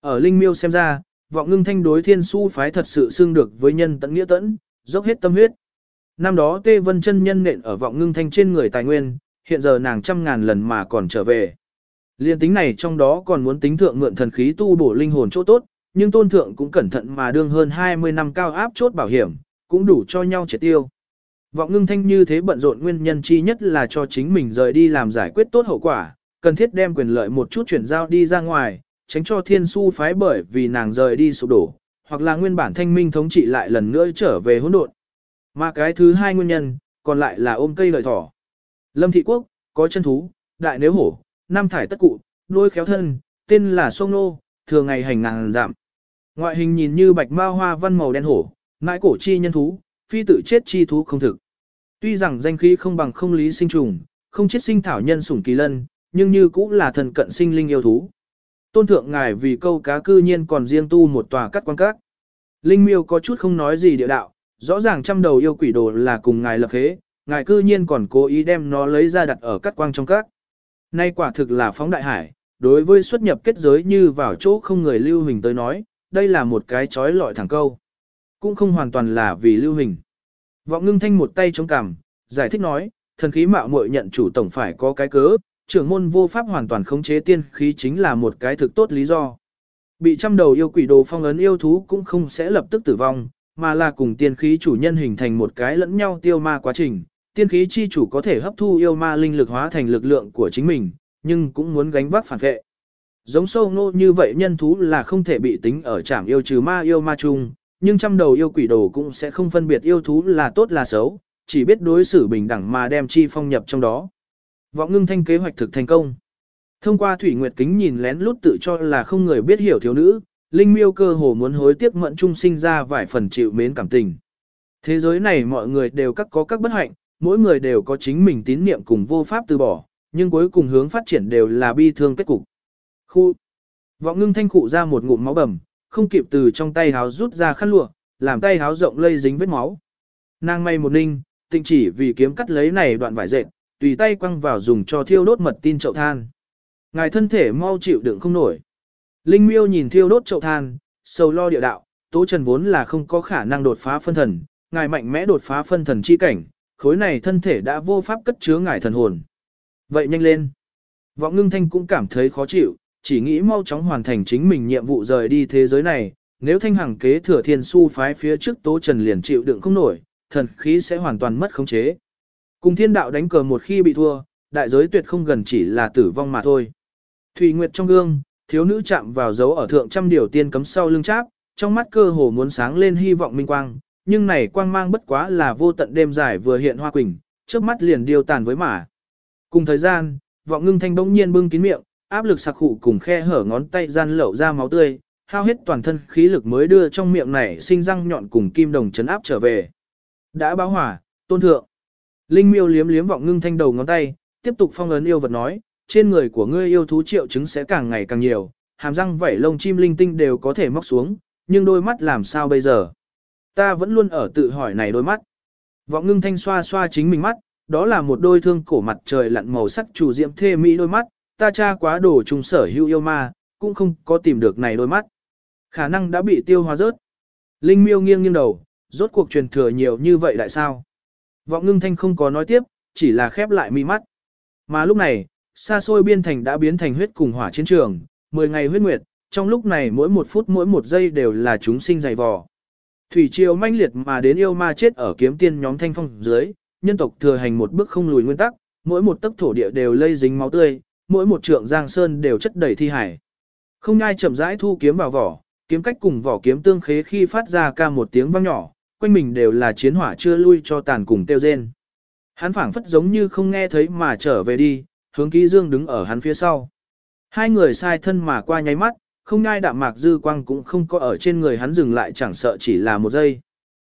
Ở linh miêu xem ra, vọng ngưng thanh đối thiên su phái thật sự xương được với nhân tận nghĩa tẫn, dốc hết tâm huyết. Năm đó Tê Vân chân nhân nện ở vọng ngưng thanh trên người tài nguyên, hiện giờ nàng trăm ngàn lần mà còn trở về. Liên tính này trong đó còn muốn tính thượng mượn thần khí tu bổ linh hồn chỗ tốt, nhưng tôn thượng cũng cẩn thận mà đương hơn 20 năm cao áp chốt bảo hiểm, cũng đủ cho nhau triệt tiêu. Vọng ngưng thanh như thế bận rộn nguyên nhân chi nhất là cho chính mình rời đi làm giải quyết tốt hậu quả, cần thiết đem quyền lợi một chút chuyển giao đi ra ngoài, tránh cho thiên su phái bởi vì nàng rời đi sụp đổ, hoặc là nguyên bản thanh minh thống trị lại lần nữa trở về hỗn độn. Mà cái thứ hai nguyên nhân, còn lại là ôm cây lợi thỏ. Lâm thị quốc, có chân thú, đại nếu hổ, nam thải tất cụ, đôi khéo thân, tên là sông nô, thường ngày hành ngàn giảm. Ngoại hình nhìn như bạch ma hoa văn màu đen hổ, mãi cổ chi nhân thú, phi tự chết chi thú không thực. Tuy rằng danh khí không bằng không lý sinh trùng, không chết sinh thảo nhân sủng kỳ lân, nhưng như cũng là thần cận sinh linh yêu thú. Tôn thượng ngài vì câu cá cư nhiên còn riêng tu một tòa cắt quan các. Linh miêu có chút không nói gì địa đạo, rõ ràng trăm đầu yêu quỷ đồ là cùng ngài lập thế, ngài cư nhiên còn cố ý đem nó lấy ra đặt ở cắt quang trong các. Nay quả thực là phóng đại hải, đối với xuất nhập kết giới như vào chỗ không người lưu hình tới nói, đây là một cái chói lọi thẳng câu. Cũng không hoàn toàn là vì lưu hình. Vọng ngưng thanh một tay chống cằm, giải thích nói, thần khí mạo muội nhận chủ tổng phải có cái cớ, trưởng môn vô pháp hoàn toàn khống chế tiên khí chính là một cái thực tốt lý do. Bị trăm đầu yêu quỷ đồ phong ấn yêu thú cũng không sẽ lập tức tử vong, mà là cùng tiên khí chủ nhân hình thành một cái lẫn nhau tiêu ma quá trình. Tiên khí chi chủ có thể hấp thu yêu ma linh lực hóa thành lực lượng của chính mình, nhưng cũng muốn gánh vác phản vệ. Giống sâu ngô như vậy nhân thú là không thể bị tính ở trảm yêu trừ ma yêu ma chung, nhưng trăm đầu yêu quỷ đồ cũng sẽ không phân biệt yêu thú là tốt là xấu, chỉ biết đối xử bình đẳng mà đem chi phong nhập trong đó. Vọng ngưng thanh kế hoạch thực thành công. Thông qua thủy nguyệt kính nhìn lén lút tự cho là không người biết hiểu thiếu nữ, Linh miêu cơ hồ muốn hối tiếc mận trung sinh ra vài phần chịu mến cảm tình. Thế giới này mọi người đều các có các bất hạnh, mỗi người đều có chính mình tín niệm cùng vô pháp từ bỏ, nhưng cuối cùng hướng phát triển đều là bi thương kết cục. Khu. Vọng ngưng thanh cụ ra một ngụm máu bầm, không kịp từ trong tay háo rút ra khăn lụa, làm tay háo rộng lây dính vết máu. Nàng may một ninh, tịnh chỉ vì kiếm cắt lấy này đoạn vải dệt, tùy tay quăng vào dùng cho thiêu đốt mật tin chậu than. Ngài thân thể mau chịu đựng không nổi. Linh miêu nhìn thiêu đốt chậu than, sầu lo địa đạo, tố trần vốn là không có khả năng đột phá phân thần, ngài mạnh mẽ đột phá phân thần chi cảnh, khối này thân thể đã vô pháp cất chứa ngài thần hồn. Vậy nhanh lên. Vọng ngưng thanh cũng cảm thấy khó chịu, chỉ nghĩ mau chóng hoàn thành chính mình nhiệm vụ rời đi thế giới này, nếu thanh hằng kế thừa thiên su phái phía trước tố trần liền chịu đựng không nổi, thần khí sẽ hoàn toàn mất khống chế. Cùng thiên đạo đánh cờ một khi bị thua, đại giới tuyệt không gần chỉ là tử vong mà thôi. Thủy Nguyệt trong gương, thiếu nữ chạm vào dấu ở thượng trăm điều tiên cấm sau lưng cháp, trong mắt cơ hồ muốn sáng lên hy vọng minh quang, nhưng này quang mang bất quá là vô tận đêm dài vừa hiện hoa quỳnh, trước mắt liền điều tàn với mả Cùng thời gian, vọng ngưng thanh bỗng nhiên bưng kín miệng, áp lực sặc khụ cùng khe hở ngón tay gian lậu ra máu tươi, hao hết toàn thân khí lực mới đưa trong miệng này sinh răng nhọn cùng kim đồng chấn áp trở về. Đã báo hỏa, tôn thượng. Linh miêu liếm liếm vọng ngưng thanh đầu ngón tay, tiếp tục phong ấn yêu vật nói, trên người của ngươi yêu thú triệu chứng sẽ càng ngày càng nhiều, hàm răng vảy lông chim linh tinh đều có thể móc xuống, nhưng đôi mắt làm sao bây giờ? Ta vẫn luôn ở tự hỏi này đôi mắt. Vọng ngưng thanh xoa xoa chính mình mắt, đó là một đôi thương cổ mặt trời lặn màu sắc chủ diệm thê mỹ đôi mắt, ta tra quá đồ trùng sở hữu yêu ma, cũng không có tìm được này đôi mắt. Khả năng đã bị tiêu hóa rớt. Linh miêu nghiêng nghiêng đầu, rốt cuộc truyền thừa nhiều như vậy lại sao? Vọng ngưng thanh không có nói tiếp, chỉ là khép lại mi mắt. Mà lúc này, xa xôi biên thành đã biến thành huyết cùng hỏa chiến trường, 10 ngày huyết nguyệt, trong lúc này mỗi một phút mỗi một giây đều là chúng sinh dày vò. Thủy triều manh liệt mà đến yêu ma chết ở kiếm tiên nhóm thanh phong dưới, nhân tộc thừa hành một bước không lùi nguyên tắc, mỗi một tấc thổ địa đều lây dính máu tươi, mỗi một trượng giang sơn đều chất đầy thi hải. Không nhai chậm rãi thu kiếm vào vỏ, kiếm cách cùng vỏ kiếm tương khế khi phát ra ca một tiếng vang nhỏ, quanh mình đều là chiến hỏa chưa lui cho tàn cùng tiêu rên. Hắn phảng phất giống như không nghe thấy mà trở về đi, hướng ký dương đứng ở hắn phía sau. Hai người sai thân mà qua nháy mắt, không ngai đạm mạc dư quang cũng không có ở trên người hắn dừng lại chẳng sợ chỉ là một giây.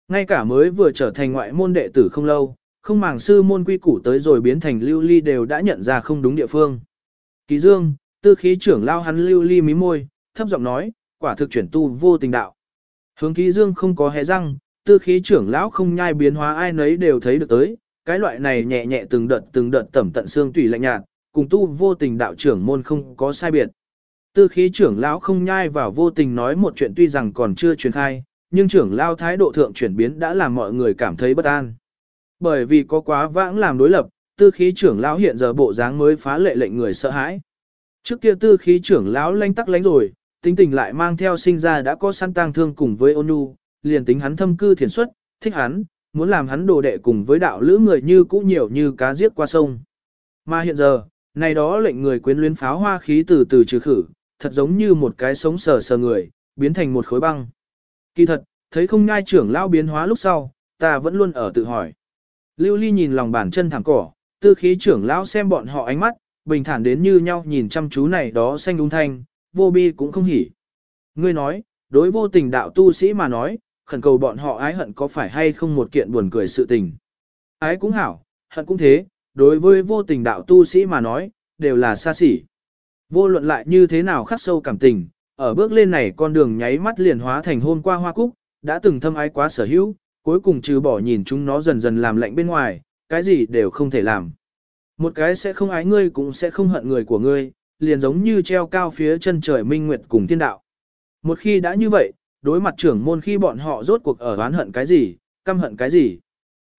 Ngay cả mới vừa trở thành ngoại môn đệ tử không lâu, không màng sư môn quy củ tới rồi biến thành lưu ly đều đã nhận ra không đúng địa phương. Kỳ dương, tư khí trưởng lao hắn lưu ly mí môi, thấp giọng nói, quả thực chuyển tu vô tình đạo. Hướng ký dương không có hé răng, tư khí trưởng lão không nhai biến hóa ai nấy đều thấy được tới, cái loại này nhẹ nhẹ từng đợt từng đợt tẩm tận xương tủy lạnh nhạt, cùng tu vô tình đạo trưởng môn không có sai biệt. Tư khí trưởng lão không nhai vào vô tình nói một chuyện tuy rằng còn chưa truyền khai, nhưng trưởng lão thái độ thượng chuyển biến đã làm mọi người cảm thấy bất an. Bởi vì có quá vãng làm đối lập, tư khí trưởng lão hiện giờ bộ dáng mới phá lệ lệnh người sợ hãi. Trước kia tư khí trưởng lão lanh tắc lánh rồi, tính tình lại mang theo sinh ra đã có săn tang thương cùng với ôn nhu, liền tính hắn thâm cư thiền xuất, thích hắn, muốn làm hắn đồ đệ cùng với đạo lữ người như cũ nhiều như cá giết qua sông. Mà hiện giờ, này đó lệnh người quyến luyến pháo hoa khí từ từ trừ khử, thật giống như một cái sống sờ sờ người, biến thành một khối băng. Kỳ thật, thấy không ngai trưởng lão biến hóa lúc sau, ta vẫn luôn ở tự hỏi. Lưu Ly nhìn lòng bàn chân thẳng cỏ, tư khí trưởng lão xem bọn họ ánh mắt, bình thản đến như nhau nhìn chăm chú này đó xanh đúng thanh, vô bi cũng không hỉ. Ngươi nói, đối vô tình đạo tu sĩ mà nói, khẩn cầu bọn họ ái hận có phải hay không một kiện buồn cười sự tình. Ái cũng hảo, hận cũng thế, đối với vô tình đạo tu sĩ mà nói, đều là xa xỉ. Vô luận lại như thế nào khắc sâu cảm tình, ở bước lên này con đường nháy mắt liền hóa thành hôn qua hoa cúc, đã từng thâm ái quá sở hữu, cuối cùng trừ bỏ nhìn chúng nó dần dần làm lạnh bên ngoài, cái gì đều không thể làm. Một cái sẽ không ái ngươi cũng sẽ không hận người của ngươi, liền giống như treo cao phía chân trời minh nguyệt cùng thiên đạo. Một khi đã như vậy, đối mặt trưởng môn khi bọn họ rốt cuộc ở oán hận cái gì, căm hận cái gì.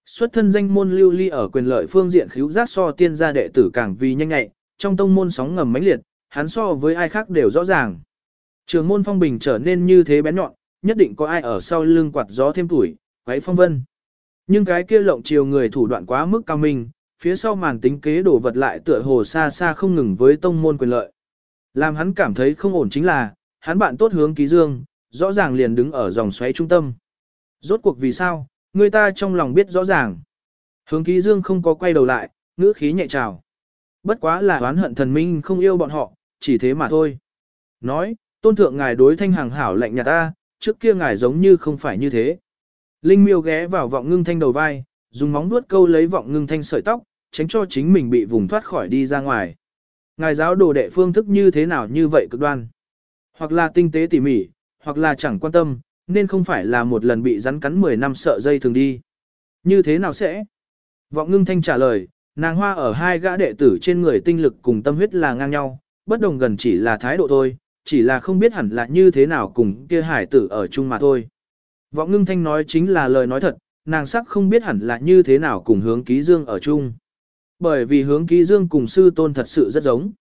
Xuất thân danh môn lưu ly ở quyền lợi phương diện khíu giác so tiên gia đệ tử càng vì nhanh nhạy, trong tông môn sóng ngầm mãnh liệt, hắn so với ai khác đều rõ ràng. Trường môn phong bình trở nên như thế bén nhọn, nhất định có ai ở sau lưng quạt gió thêm tuổi, quấy phong vân. Nhưng cái kia lộng chiều người thủ đoạn quá mức cao minh, phía sau màn tính kế đổ vật lại tựa hồ xa xa không ngừng với tông môn quyền lợi. Làm hắn cảm thấy không ổn chính là, hắn bạn tốt hướng ký dương, rõ ràng liền đứng ở dòng xoáy trung tâm. Rốt cuộc vì sao, người ta trong lòng biết rõ ràng. Hướng ký dương không có quay đầu lại, ngữ khí nhẹ trào. Bất quá là oán hận thần minh không yêu bọn họ, chỉ thế mà thôi. Nói, tôn thượng ngài đối thanh hàng hảo lạnh nhà ta, trước kia ngài giống như không phải như thế. Linh miêu ghé vào vọng ngưng thanh đầu vai, dùng móng vuốt câu lấy vọng ngưng thanh sợi tóc, tránh cho chính mình bị vùng thoát khỏi đi ra ngoài. Ngài giáo đồ đệ phương thức như thế nào như vậy cực đoan. Hoặc là tinh tế tỉ mỉ, hoặc là chẳng quan tâm, nên không phải là một lần bị rắn cắn 10 năm sợ dây thường đi. Như thế nào sẽ? Vọng ngưng thanh trả lời, nàng hoa ở hai gã đệ tử trên người tinh lực cùng tâm huyết là ngang nhau, bất đồng gần chỉ là thái độ thôi, chỉ là không biết hẳn là như thế nào cùng kia hải tử ở chung mà thôi. Vọng ngưng thanh nói chính là lời nói thật, nàng sắc không biết hẳn là như thế nào cùng hướng ký dương ở chung. Bởi vì hướng ký dương cùng sư tôn thật sự rất giống.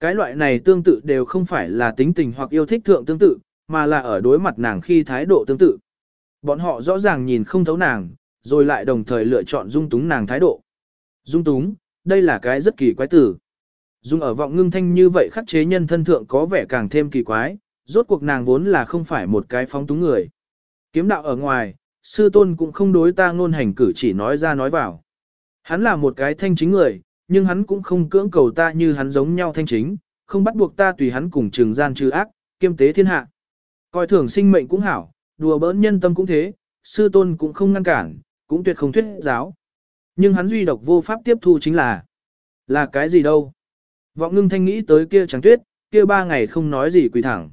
Cái loại này tương tự đều không phải là tính tình hoặc yêu thích thượng tương tự, mà là ở đối mặt nàng khi thái độ tương tự. Bọn họ rõ ràng nhìn không thấu nàng, rồi lại đồng thời lựa chọn dung túng nàng thái độ. Dung túng, đây là cái rất kỳ quái tử. Dung ở vọng ngưng thanh như vậy khắc chế nhân thân thượng có vẻ càng thêm kỳ quái, rốt cuộc nàng vốn là không phải một cái phóng túng người. Kiếm đạo ở ngoài, sư tôn cũng không đối ta ngôn hành cử chỉ nói ra nói vào. Hắn là một cái thanh chính người, nhưng hắn cũng không cưỡng cầu ta như hắn giống nhau thanh chính, không bắt buộc ta tùy hắn cùng trường gian trừ ác, kiêm tế thiên hạ. Coi thường sinh mệnh cũng hảo, đùa bỡn nhân tâm cũng thế, sư tôn cũng không ngăn cản, cũng tuyệt không thuyết giáo. Nhưng hắn duy độc vô pháp tiếp thu chính là, là cái gì đâu. Vọng ngưng thanh nghĩ tới kia trắng tuyết, kia ba ngày không nói gì quỳ thẳng.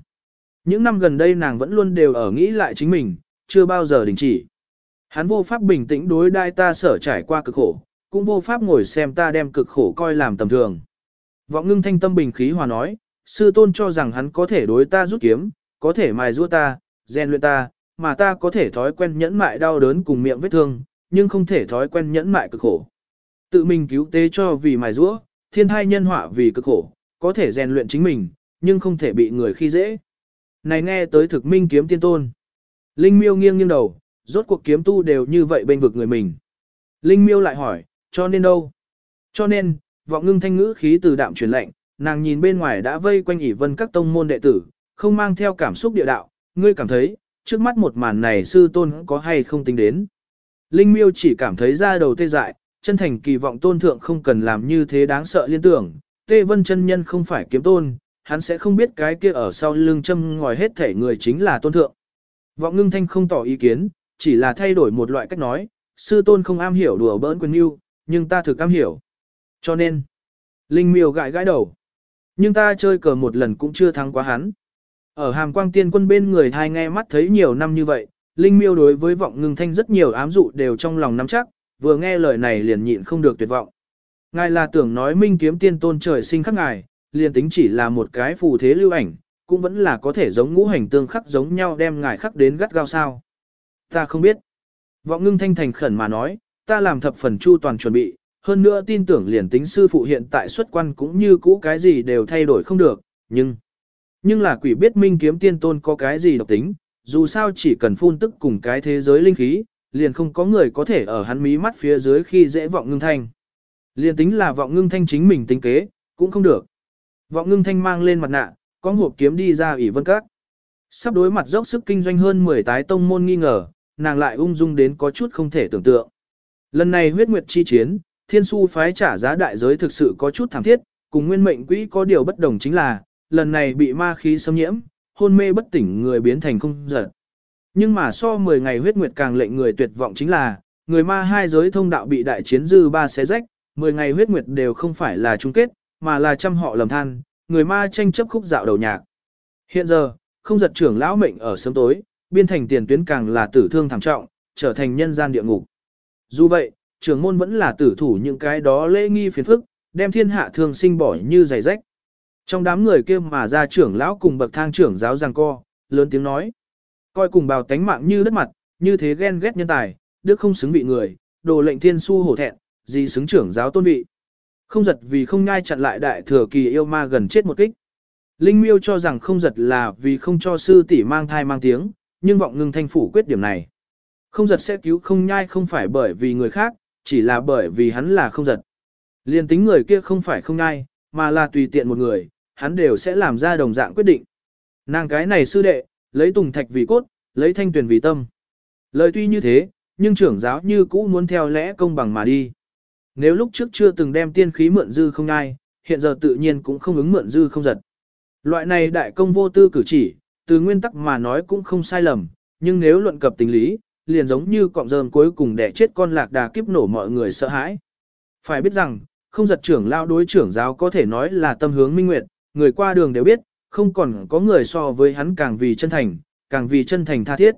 Những năm gần đây nàng vẫn luôn đều ở nghĩ lại chính mình, chưa bao giờ đình chỉ. Hắn vô pháp bình tĩnh đối đai ta sở trải qua cực khổ, cũng vô pháp ngồi xem ta đem cực khổ coi làm tầm thường. Vọng ngưng thanh tâm bình khí hòa nói, sư tôn cho rằng hắn có thể đối ta rút kiếm, có thể mài giũa ta, rèn luyện ta, mà ta có thể thói quen nhẫn mại đau đớn cùng miệng vết thương, nhưng không thể thói quen nhẫn mại cực khổ. Tự mình cứu tế cho vì mài giũa, thiên thai nhân họa vì cực khổ, có thể rèn luyện chính mình, nhưng không thể bị người khi dễ. Này nghe tới thực minh kiếm tiên tôn. Linh miêu nghiêng nghiêng đầu, rốt cuộc kiếm tu đều như vậy bên vực người mình. Linh miêu lại hỏi, cho nên đâu? Cho nên, vọng ngưng thanh ngữ khí từ đạm truyền lệnh, nàng nhìn bên ngoài đã vây quanh ỉ vân các tông môn đệ tử, không mang theo cảm xúc địa đạo, ngươi cảm thấy, trước mắt một màn này sư tôn có hay không tính đến. Linh miêu chỉ cảm thấy ra đầu tê dại, chân thành kỳ vọng tôn thượng không cần làm như thế đáng sợ liên tưởng, tê vân chân nhân không phải kiếm tôn, hắn sẽ không biết cái kia ở sau lưng châm ngòi hết thể người chính là tôn thượng. Vọng ngưng thanh không tỏ ý kiến, chỉ là thay đổi một loại cách nói, sư tôn không am hiểu đùa bỡn quyền yêu, nhưng ta thực am hiểu. Cho nên, Linh miêu gãi gãi đầu. Nhưng ta chơi cờ một lần cũng chưa thắng quá hắn. Ở hàm quang tiên quân bên người thai nghe mắt thấy nhiều năm như vậy, Linh miêu đối với vọng ngưng thanh rất nhiều ám dụ đều trong lòng nắm chắc, vừa nghe lời này liền nhịn không được tuyệt vọng. Ngài là tưởng nói minh kiếm tiên tôn trời sinh khắc ngài, liền tính chỉ là một cái phù thế lưu ảnh, cũng vẫn là có thể giống ngũ hành tương khắc giống nhau đem ngài khắc đến gắt gao sao. Ta không biết. Vọng ngưng thanh thành khẩn mà nói, ta làm thập phần chu toàn chuẩn bị, hơn nữa tin tưởng liền tính sư phụ hiện tại xuất quan cũng như cũ cái gì đều thay đổi không được, nhưng... Nhưng là quỷ biết minh kiếm tiên tôn có cái gì độc tính, dù sao chỉ cần phun tức cùng cái thế giới linh khí, liền không có người có thể ở hắn mí mắt phía dưới khi dễ vọng ngưng thanh. Liền tính là vọng ngưng thanh chính mình tính kế, cũng không được. Vọng ngưng thanh mang lên mặt nạ, có hộp kiếm đi ra ủy vân các. Sắp đối mặt dốc sức kinh doanh hơn 10 tái tông môn nghi ngờ, nàng lại ung dung đến có chút không thể tưởng tượng. Lần này huyết nguyệt chi chiến, thiên su phái trả giá đại giới thực sự có chút thảm thiết, cùng nguyên mệnh quỹ có điều bất đồng chính là, lần này bị ma khí xâm nhiễm, hôn mê bất tỉnh người biến thành không giật. Nhưng mà so 10 ngày huyết nguyệt càng lệnh người tuyệt vọng chính là, người ma hai giới thông đạo bị đại chiến dư ba xé rách, 10 ngày huyết nguyệt đều không phải là chung kết, mà là trăm họ lầm than, người ma tranh chấp khúc dạo đầu nhạc. Hiện giờ, không giật trưởng lão mệnh ở sớm tối, biên thành tiền tuyến càng là tử thương thảm trọng, trở thành nhân gian địa ngục. Dù vậy, trưởng môn vẫn là tử thủ những cái đó lễ nghi phiền phức, đem thiên hạ thương sinh bỏ như giày rách. Trong đám người kia mà ra trưởng lão cùng bậc thang trưởng giáo giang co, lớn tiếng nói. Coi cùng bào tánh mạng như đất mặt, như thế ghen ghét nhân tài, đức không xứng vị người, đồ lệnh thiên su hổ thẹn, gì xứng trưởng giáo tôn vị. Không giật vì không nhai chặn lại đại thừa kỳ yêu ma gần chết một kích. Linh miêu cho rằng không giật là vì không cho sư tỷ mang thai mang tiếng, nhưng vọng ngưng thanh phủ quyết điểm này. Không giật sẽ cứu không nhai không phải bởi vì người khác, chỉ là bởi vì hắn là không giật. Liên tính người kia không phải không nhai, mà là tùy tiện một người, hắn đều sẽ làm ra đồng dạng quyết định. Nàng cái này sư đệ, lấy tùng thạch vì cốt, lấy thanh tuyển vì tâm. Lời tuy như thế, nhưng trưởng giáo như cũ muốn theo lẽ công bằng mà đi. Nếu lúc trước chưa từng đem tiên khí mượn dư không ai, hiện giờ tự nhiên cũng không ứng mượn dư không giật. Loại này đại công vô tư cử chỉ, từ nguyên tắc mà nói cũng không sai lầm, nhưng nếu luận cập tình lý, liền giống như cọng rơm cuối cùng đẻ chết con lạc đà kiếp nổ mọi người sợ hãi. Phải biết rằng, không giật trưởng lao đối trưởng giáo có thể nói là tâm hướng minh nguyệt, người qua đường đều biết, không còn có người so với hắn càng vì chân thành, càng vì chân thành tha thiết.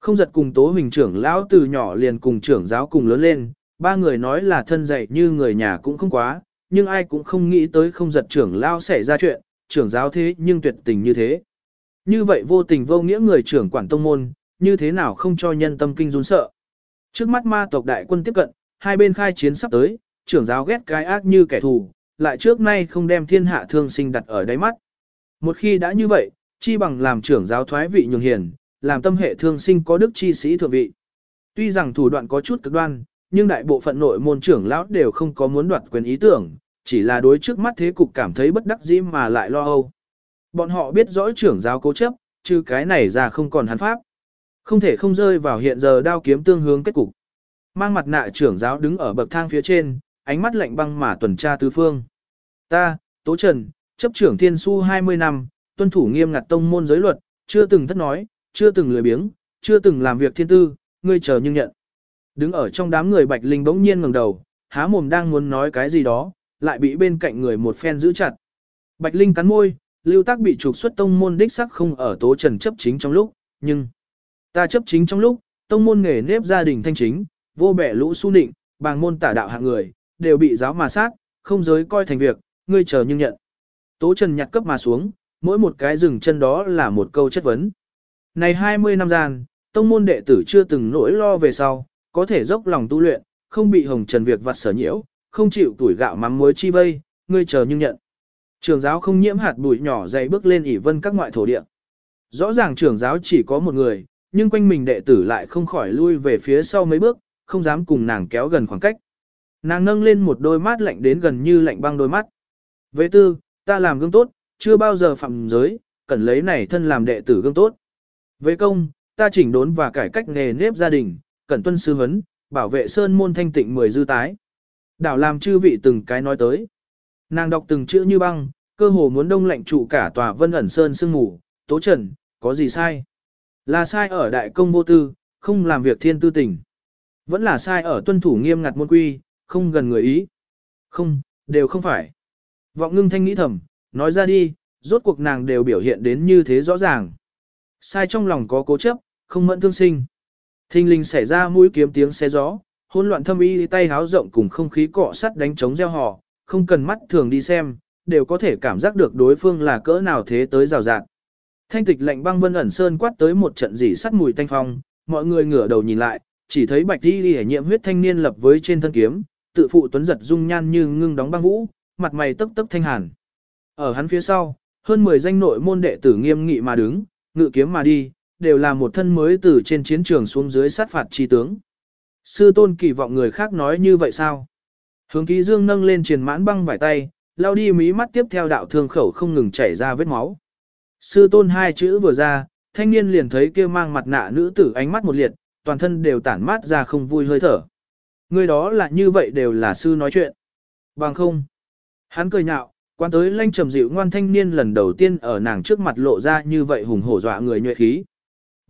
Không giật cùng tố hình trưởng lão từ nhỏ liền cùng trưởng giáo cùng lớn lên, ba người nói là thân dạy như người nhà cũng không quá, nhưng ai cũng không nghĩ tới không giật trưởng lão xảy ra chuyện, trưởng giáo thế nhưng tuyệt tình như thế. Như vậy vô tình vô nghĩa người trưởng quản tông môn, như thế nào không cho nhân tâm kinh run sợ. Trước mắt ma tộc đại quân tiếp cận, hai bên khai chiến sắp tới, trưởng giáo ghét cái ác như kẻ thù, lại trước nay không đem thiên hạ thương sinh đặt ở đáy mắt. Một khi đã như vậy, chi bằng làm trưởng giáo thoái vị nhường hiền, làm tâm hệ thương sinh có đức chi sĩ thượng vị. Tuy rằng thủ đoạn có chút cực đoan, nhưng đại bộ phận nội môn trưởng lão đều không có muốn đoạt quyền ý tưởng, chỉ là đối trước mắt thế cục cảm thấy bất đắc dĩ mà lại lo âu. Bọn họ biết rõ trưởng giáo cố chấp, chứ cái này ra không còn hắn pháp. Không thể không rơi vào hiện giờ đao kiếm tương hướng kết cục. Mang mặt nạ trưởng giáo đứng ở bậc thang phía trên, ánh mắt lạnh băng mà tuần tra tứ phương. Ta, Tố Trần, chấp trưởng thiên su 20 năm, tuân thủ nghiêm ngặt tông môn giới luật, chưa từng thất nói, chưa từng lười biếng, chưa từng làm việc thiên tư, ngươi chờ nhưng nhận. Đứng ở trong đám người Bạch Linh bỗng nhiên ngẩng đầu, há mồm đang muốn nói cái gì đó, lại bị bên cạnh người một phen giữ chặt. Bạch Linh cắn môi, lưu tác bị trục xuất tông môn đích sắc không ở tố trần chấp chính trong lúc, nhưng ta chấp chính trong lúc, tông môn nghề nếp gia đình thanh chính, vô bẻ lũ su nịnh, bàng môn tả đạo hạng người, đều bị giáo mà sát, không giới coi thành việc, ngươi chờ nhưng nhận. Tố Trần nhặt cấp mà xuống, mỗi một cái dừng chân đó là một câu chất vấn. Này 20 năm gian, tông môn đệ tử chưa từng nỗi lo về sau, có thể dốc lòng tu luyện, không bị hồng trần việc vặt sở nhiễu, không chịu tuổi gạo mắm muối chi vây, ngươi chờ nhưng nhận. Trường giáo không nhiễm hạt bụi nhỏ dày bước lên ỉ vân các ngoại thổ địa. Rõ ràng trường giáo chỉ có một người, nhưng quanh mình đệ tử lại không khỏi lui về phía sau mấy bước, không dám cùng nàng kéo gần khoảng cách. Nàng nâng lên một đôi mắt lạnh đến gần như lạnh băng đôi mắt. Vệ tư, ta làm gương tốt, chưa bao giờ phạm giới, cần lấy này thân làm đệ tử gương tốt. Vệ công, ta chỉnh đốn và cải cách nghề nếp gia đình, cẩn tuân sư huấn, bảo vệ sơn môn thanh tịnh mười dư tái. Đảo làm chư vị từng cái nói tới. Nàng đọc từng chữ như băng, cơ hồ muốn đông lạnh trụ cả tòa vân ẩn sơn sương ngủ, tố trần, có gì sai? Là sai ở đại công vô tư, không làm việc thiên tư tình. Vẫn là sai ở tuân thủ nghiêm ngặt môn quy, không gần người ý. Không, đều không phải. Vọng ngưng thanh nghĩ thầm, nói ra đi, rốt cuộc nàng đều biểu hiện đến như thế rõ ràng. Sai trong lòng có cố chấp, không mẫn thương sinh. Thinh linh xảy ra mũi kiếm tiếng xe gió, hỗn loạn thâm y tay háo rộng cùng không khí cọ sắt đánh trống gieo hò, không cần mắt thường đi xem, đều có thể cảm giác được đối phương là cỡ nào thế tới rào rạt. Thanh tịch lạnh băng vân ẩn sơn quát tới một trận dỉ sắt mùi thanh phong, mọi người ngửa đầu nhìn lại, chỉ thấy bạch đi đi nhiễm huyết thanh niên lập với trên thân kiếm, tự phụ tuấn giật dung nhan như ngưng đóng băng vũ, mặt mày tấp tấp thanh hàn. Ở hắn phía sau, hơn 10 danh nội môn đệ tử nghiêm nghị mà đứng, ngự kiếm mà đi, đều là một thân mới từ trên chiến trường xuống dưới sát phạt chi tướng. Sư tôn kỳ vọng người khác nói như vậy sao? Hướng ký dương nâng lên triền mãn băng vải tay, lao đi mí mắt tiếp theo đạo thương khẩu không ngừng chảy ra vết máu. Sư tôn hai chữ vừa ra, thanh niên liền thấy kia mang mặt nạ nữ tử ánh mắt một liệt, toàn thân đều tản mát ra không vui hơi thở. Người đó là như vậy đều là sư nói chuyện. Bằng không. Hắn cười nhạo, quan tới lanh trầm dịu ngoan thanh niên lần đầu tiên ở nàng trước mặt lộ ra như vậy hùng hổ dọa người nhuệ khí.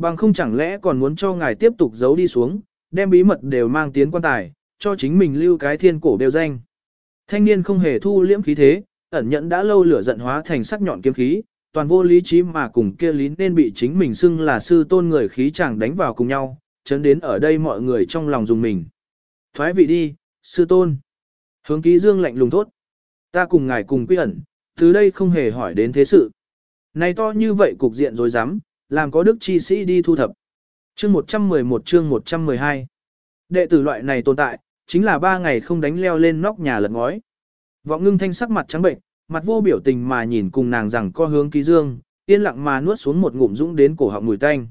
Bằng không chẳng lẽ còn muốn cho ngài tiếp tục giấu đi xuống, đem bí mật đều mang tiến quan tài, cho chính mình lưu cái thiên cổ đều danh. Thanh niên không hề thu liễm khí thế, ẩn nhẫn đã lâu lửa giận hóa thành sắc nhọn kiếm khí, toàn vô lý trí mà cùng kia lý nên bị chính mình xưng là sư tôn người khí chẳng đánh vào cùng nhau, chấn đến ở đây mọi người trong lòng dùng mình. Thoái vị đi, sư tôn. Hướng ký dương lạnh lùng thốt. Ta cùng ngài cùng quy ẩn, từ đây không hề hỏi đến thế sự. Này to như vậy cục diện rồi dám, làm có đức chi sĩ đi thu thập. Chương 111 chương 112 Đệ tử loại này tồn tại, chính là ba ngày không đánh leo lên nóc nhà lật ngói. Vọng ngưng thanh sắc mặt trắng bệnh, mặt vô biểu tình mà nhìn cùng nàng rằng co hướng ký dương, yên lặng mà nuốt xuống một ngụm dũng đến cổ họng mùi tanh.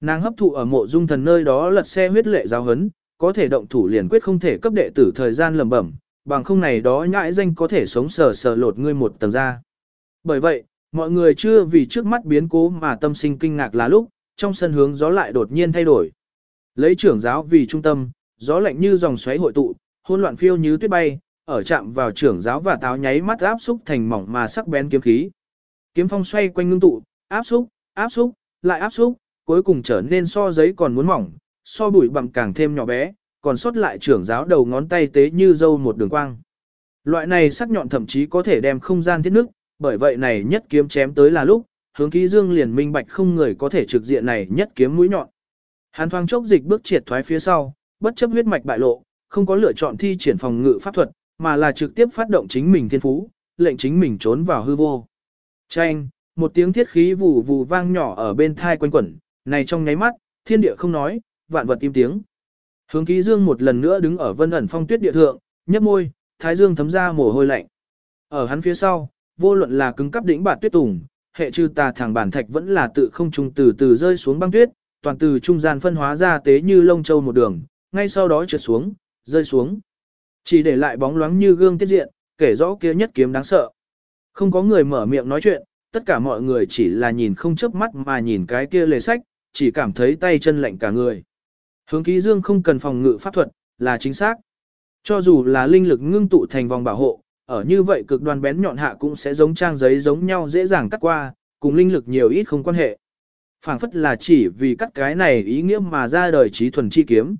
Nàng hấp thụ ở mộ dung thần nơi đó lật xe huyết lệ giáo hấn, có thể động thủ liền quyết không thể cấp đệ tử thời gian lầm bẩm, bằng không này đó nhãi danh có thể sống sờ sờ lột ngươi một tầng ra. Bởi vậy, mọi người chưa vì trước mắt biến cố mà tâm sinh kinh ngạc là lúc, trong sân hướng gió lại đột nhiên thay đổi. Lấy trưởng giáo vì trung tâm, gió lạnh như dòng xoáy hội tụ, hỗn loạn phiêu như tuyết bay, ở chạm vào trưởng giáo và táo nháy mắt áp xúc thành mỏng mà sắc bén kiếm khí. Kiếm phong xoay quanh ngưng tụ, áp xúc, áp xúc, lại áp xúc, cuối cùng trở nên so giấy còn muốn mỏng, so bụi bặm càng thêm nhỏ bé, còn sót lại trưởng giáo đầu ngón tay tế như dâu một đường quang. Loại này sắc nhọn thậm chí có thể đem không gian thiết nước, bởi vậy này nhất kiếm chém tới là lúc, hướng ký dương liền minh bạch không người có thể trực diện này nhất kiếm mũi nhọn. Hàn thoáng chốc dịch bước triệt thoái phía sau, bất chấp huyết mạch bại lộ, không có lựa chọn thi triển phòng ngự pháp thuật, mà là trực tiếp phát động chính mình thiên phú, lệnh chính mình trốn vào hư vô. Chanh, một tiếng thiết khí vù vù vang nhỏ ở bên thai quanh quẩn, này trong nháy mắt, thiên địa không nói, vạn vật im tiếng. Hướng ký dương một lần nữa đứng ở vân ẩn phong tuyết địa thượng, nhấp môi, thái dương thấm ra mồ hôi lạnh. Ở hắn phía sau, vô luận là cứng cắp đỉnh bạt tuyết tùng, hệ trừ tà thẳng bản thạch vẫn là tự không trung từ từ rơi xuống băng tuyết, toàn từ trung gian phân hóa ra tế như lông châu một đường, ngay sau đó trượt xuống, rơi xuống. Chỉ để lại bóng loáng như gương tiết diện, kể rõ kia nhất kiếm đáng sợ. Không có người mở miệng nói chuyện, tất cả mọi người chỉ là nhìn không chớp mắt mà nhìn cái kia lề sách, chỉ cảm thấy tay chân lạnh cả người. Hướng ký dương không cần phòng ngự pháp thuật, là chính xác. Cho dù là linh lực ngưng tụ thành vòng bảo hộ, ở như vậy cực đoan bén nhọn hạ cũng sẽ giống trang giấy giống nhau dễ dàng cắt qua, cùng linh lực nhiều ít không quan hệ. phảng phất là chỉ vì cắt cái này ý nghĩa mà ra đời trí thuần chi kiếm.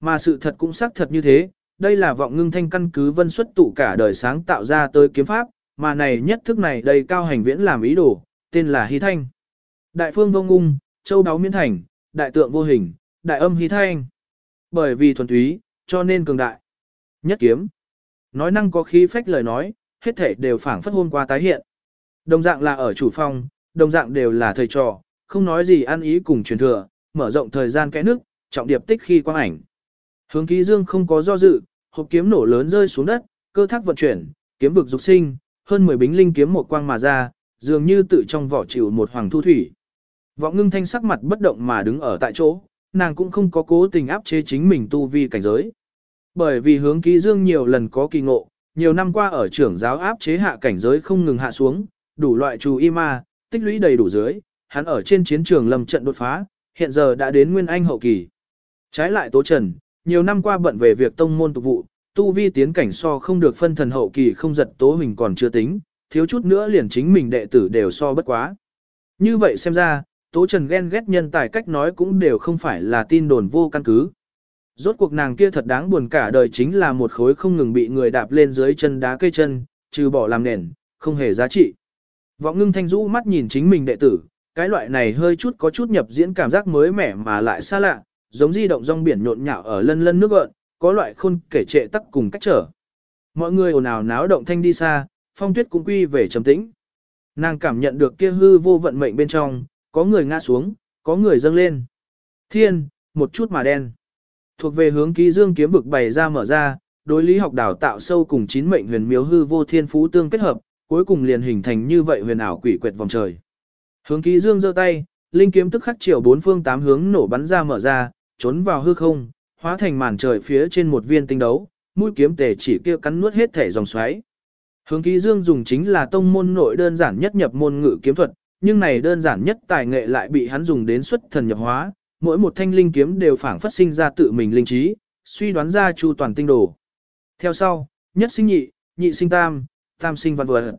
Mà sự thật cũng xác thật như thế, đây là vọng ngưng thanh căn cứ vân xuất tụ cả đời sáng tạo ra tới kiếm pháp, mà này nhất thức này đầy cao hành viễn làm ý đồ, tên là Hy Thanh. Đại phương vô ngung, châu đáo miễn thành, đại tượng vô hình, đại âm Hy Thanh. Bởi vì thuần túy, cho nên cường đại. Nhất kiếm. Nói năng có khí phách lời nói, hết thể đều phảng phất hôn qua tái hiện. Đồng dạng là ở chủ phòng, đồng dạng đều là thầy trò, không nói gì ăn ý cùng truyền thừa, mở rộng thời gian cái nước, trọng điệp tích khi quang ảnh. Hướng ký dương không có do dự, hộp kiếm nổ lớn rơi xuống đất, cơ thác vận chuyển, kiếm vực dục sinh, hơn 10 bính linh kiếm một quang mà ra, dường như tự trong vỏ chịu một hoàng thu thủy. Vọng ngưng thanh sắc mặt bất động mà đứng ở tại chỗ, nàng cũng không có cố tình áp chế chính mình tu vi cảnh giới. Bởi vì hướng ký dương nhiều lần có kỳ ngộ, nhiều năm qua ở trưởng giáo áp chế hạ cảnh giới không ngừng hạ xuống, đủ loại trù y ma, tích lũy đầy đủ dưới, hắn ở trên chiến trường lầm trận đột phá, hiện giờ đã đến nguyên anh hậu kỳ. Trái lại Tố Trần, nhiều năm qua bận về việc tông môn tục vụ, tu vi tiến cảnh so không được phân thần hậu kỳ không giật Tố Huỳnh còn chưa tính, thiếu chút nữa liền chính mình đệ tử đều so bất quá. Như vậy xem ra, Tố Trần ghen ghét nhân tài cách nói cũng đều không phải là tin đồn vô căn cứ. Rốt cuộc nàng kia thật đáng buồn cả đời chính là một khối không ngừng bị người đạp lên dưới chân đá cây chân, trừ bỏ làm nền, không hề giá trị. Vọng ngưng thanh rũ mắt nhìn chính mình đệ tử, cái loại này hơi chút có chút nhập diễn cảm giác mới mẻ mà lại xa lạ, giống di động rong biển nhộn nhạo ở lân lân nước gợn, có loại khôn kể trệ tắc cùng cách trở. Mọi người ồn ào náo động thanh đi xa, phong tuyết cũng quy về trầm tĩnh. Nàng cảm nhận được kia hư vô vận mệnh bên trong, có người ngã xuống, có người dâng lên. Thiên, một chút mà đen. Thuộc về hướng ký dương kiếm vực bày ra mở ra, đối lý học đào tạo sâu cùng chín mệnh huyền miếu hư vô thiên phú tương kết hợp, cuối cùng liền hình thành như vậy huyền ảo quỷ quệt vòng trời. Hướng ký dương giơ tay, linh kiếm tức khắc chiều bốn phương tám hướng nổ bắn ra mở ra, trốn vào hư không, hóa thành màn trời phía trên một viên tinh đấu, mũi kiếm tề chỉ kia cắn nuốt hết thể dòng xoáy. Hướng ký dương dùng chính là tông môn nội đơn giản nhất nhập môn ngự kiếm thuật, nhưng này đơn giản nhất tài nghệ lại bị hắn dùng đến xuất thần nhập hóa, mỗi một thanh linh kiếm đều phản phát sinh ra tự mình linh trí, suy đoán ra chu toàn tinh đồ. Theo sau, nhất sinh nhị, nhị sinh tam, tam sinh văn vật.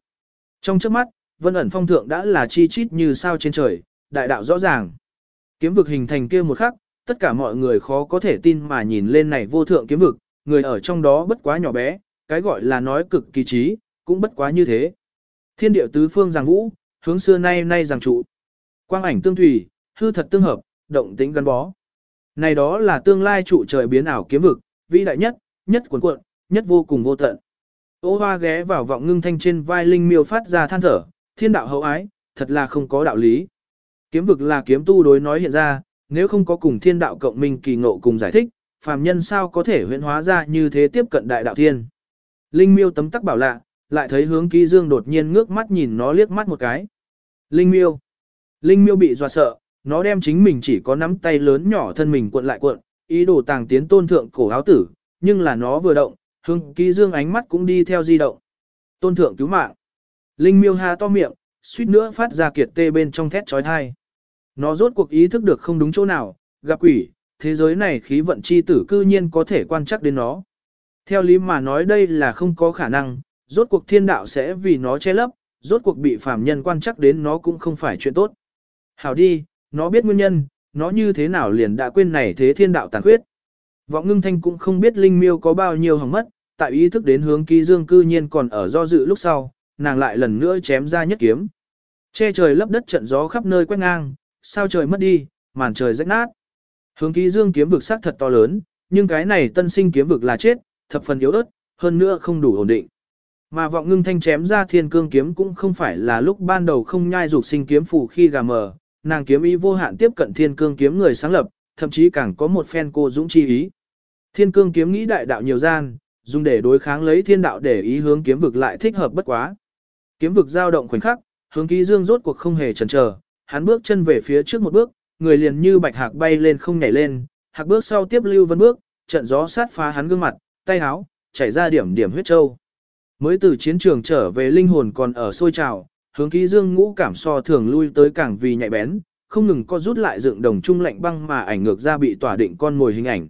Trong trước mắt, vân ẩn phong thượng đã là chi chít như sao trên trời, đại đạo rõ ràng. Kiếm vực hình thành kia một khắc, tất cả mọi người khó có thể tin mà nhìn lên này vô thượng kiếm vực, người ở trong đó bất quá nhỏ bé, cái gọi là nói cực kỳ trí, cũng bất quá như thế. Thiên địa tứ phương giang vũ, hướng xưa nay nay giang trụ. Quang ảnh tương thủy, hư thật tương hợp, động tĩnh gắn bó. Này đó là tương lai trụ trời biến ảo kiếm vực, vĩ đại nhất, nhất cuồn cuộn, nhất vô cùng vô tận. Ô hoa ghé vào vọng ngưng thanh trên vai linh miêu phát ra than thở, thiên đạo hậu ái, thật là không có đạo lý. Kiếm vực là kiếm tu đối nói hiện ra, nếu không có cùng thiên đạo cộng minh kỳ ngộ cùng giải thích, phàm nhân sao có thể huyễn hóa ra như thế tiếp cận đại đạo thiên. Linh miêu tấm tắc bảo lạ, lại thấy hướng ký dương đột nhiên ngước mắt nhìn nó liếc mắt một cái. Linh miêu. Linh miêu bị dọa sợ, nó đem chính mình chỉ có nắm tay lớn nhỏ thân mình cuộn lại cuộn, ý đồ tàng tiến tôn thượng cổ áo tử, nhưng là nó vừa động, hưng ký dương ánh mắt cũng đi theo di động. Tôn thượng cứu mạng. Linh miêu ha to miệng, suýt nữa phát ra kiệt tê bên trong thét trói thai. Nó rốt cuộc ý thức được không đúng chỗ nào, gặp quỷ, thế giới này khí vận chi tử cư nhiên có thể quan chắc đến nó. Theo lý mà nói đây là không có khả năng, rốt cuộc thiên đạo sẽ vì nó che lấp, rốt cuộc bị phàm nhân quan chắc đến nó cũng không phải chuyện tốt. Hảo đi, nó biết nguyên nhân, nó như thế nào liền đã quên này thế thiên đạo tàn khuyết. Vọng ngưng thanh cũng không biết linh miêu có bao nhiêu hỏng mất, tại ý thức đến hướng ký dương cư nhiên còn ở do dự lúc sau, nàng lại lần nữa chém ra nhất kiếm. Che trời lấp đất trận gió khắp nơi quét ngang, sao trời mất đi, màn trời rách nát. Hướng ký dương kiếm vực sắc thật to lớn, nhưng cái này tân sinh kiếm vực là chết, thập phần yếu ớt, hơn nữa không đủ ổn định. Mà vọng ngưng thanh chém ra thiên cương kiếm cũng không phải là lúc ban đầu không nhai dục sinh kiếm phù khi gà mờ, nàng kiếm ý vô hạn tiếp cận thiên cương kiếm người sáng lập, thậm chí càng có một phen cô dũng chi ý. Thiên cương kiếm nghĩ đại đạo nhiều gian, dùng để đối kháng lấy thiên đạo để ý hướng kiếm vực lại thích hợp bất quá. Kiếm vực dao động khoảnh khắc, hướng ký dương rốt cuộc không hề chần chờ, hắn bước chân về phía trước một bước, người liền như bạch hạc bay lên không nhảy lên, hạc bước sau tiếp lưu vân bước, trận gió sát phá hắn gương mặt, tay háo, chảy ra điểm điểm huyết châu. Mới từ chiến trường trở về linh hồn còn ở sôi trào, hướng ký dương ngũ cảm so thường lui tới càng vì nhạy bén, không ngừng co rút lại dựng đồng trung lạnh băng mà ảnh ngược ra bị tỏa định con mồi hình ảnh.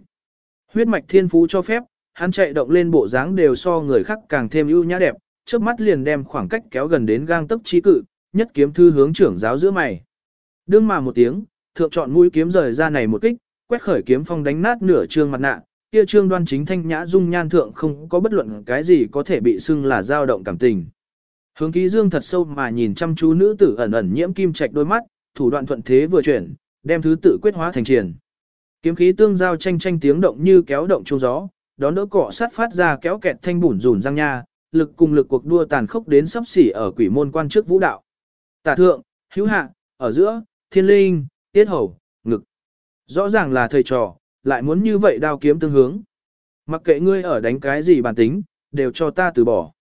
Huyết mạch thiên phú cho phép, hắn chạy động lên bộ dáng đều so người khác càng thêm ưu nhã đẹp, trước mắt liền đem khoảng cách kéo gần đến gang tấc trí cự, nhất kiếm thư hướng trưởng giáo giữa mày. Đương mà một tiếng, thượng chọn mũi kiếm rời ra này một kích, quét khởi kiếm phong đánh nát nửa trương mặt nạ, kia trương đoan chính thanh nhã dung nhan thượng không có bất luận cái gì có thể bị xưng là dao động cảm tình. Hướng ký dương thật sâu mà nhìn chăm chú nữ tử ẩn ẩn nhiễm kim trạch đôi mắt, thủ đoạn thuận thế vừa chuyển, đem thứ tự quyết hóa thành triển. Kiếm khí tương giao tranh tranh tiếng động như kéo động trung gió, đón đỡ cọ sát phát ra kéo kẹt thanh bùn rùn răng nha, lực cùng lực cuộc đua tàn khốc đến sắp xỉ ở quỷ môn quan trước vũ đạo. Tả thượng, hữu hạ, ở giữa, thiên linh, tiết hầu, ngực. Rõ ràng là thầy trò, lại muốn như vậy đao kiếm tương hướng. Mặc kệ ngươi ở đánh cái gì bản tính, đều cho ta từ bỏ.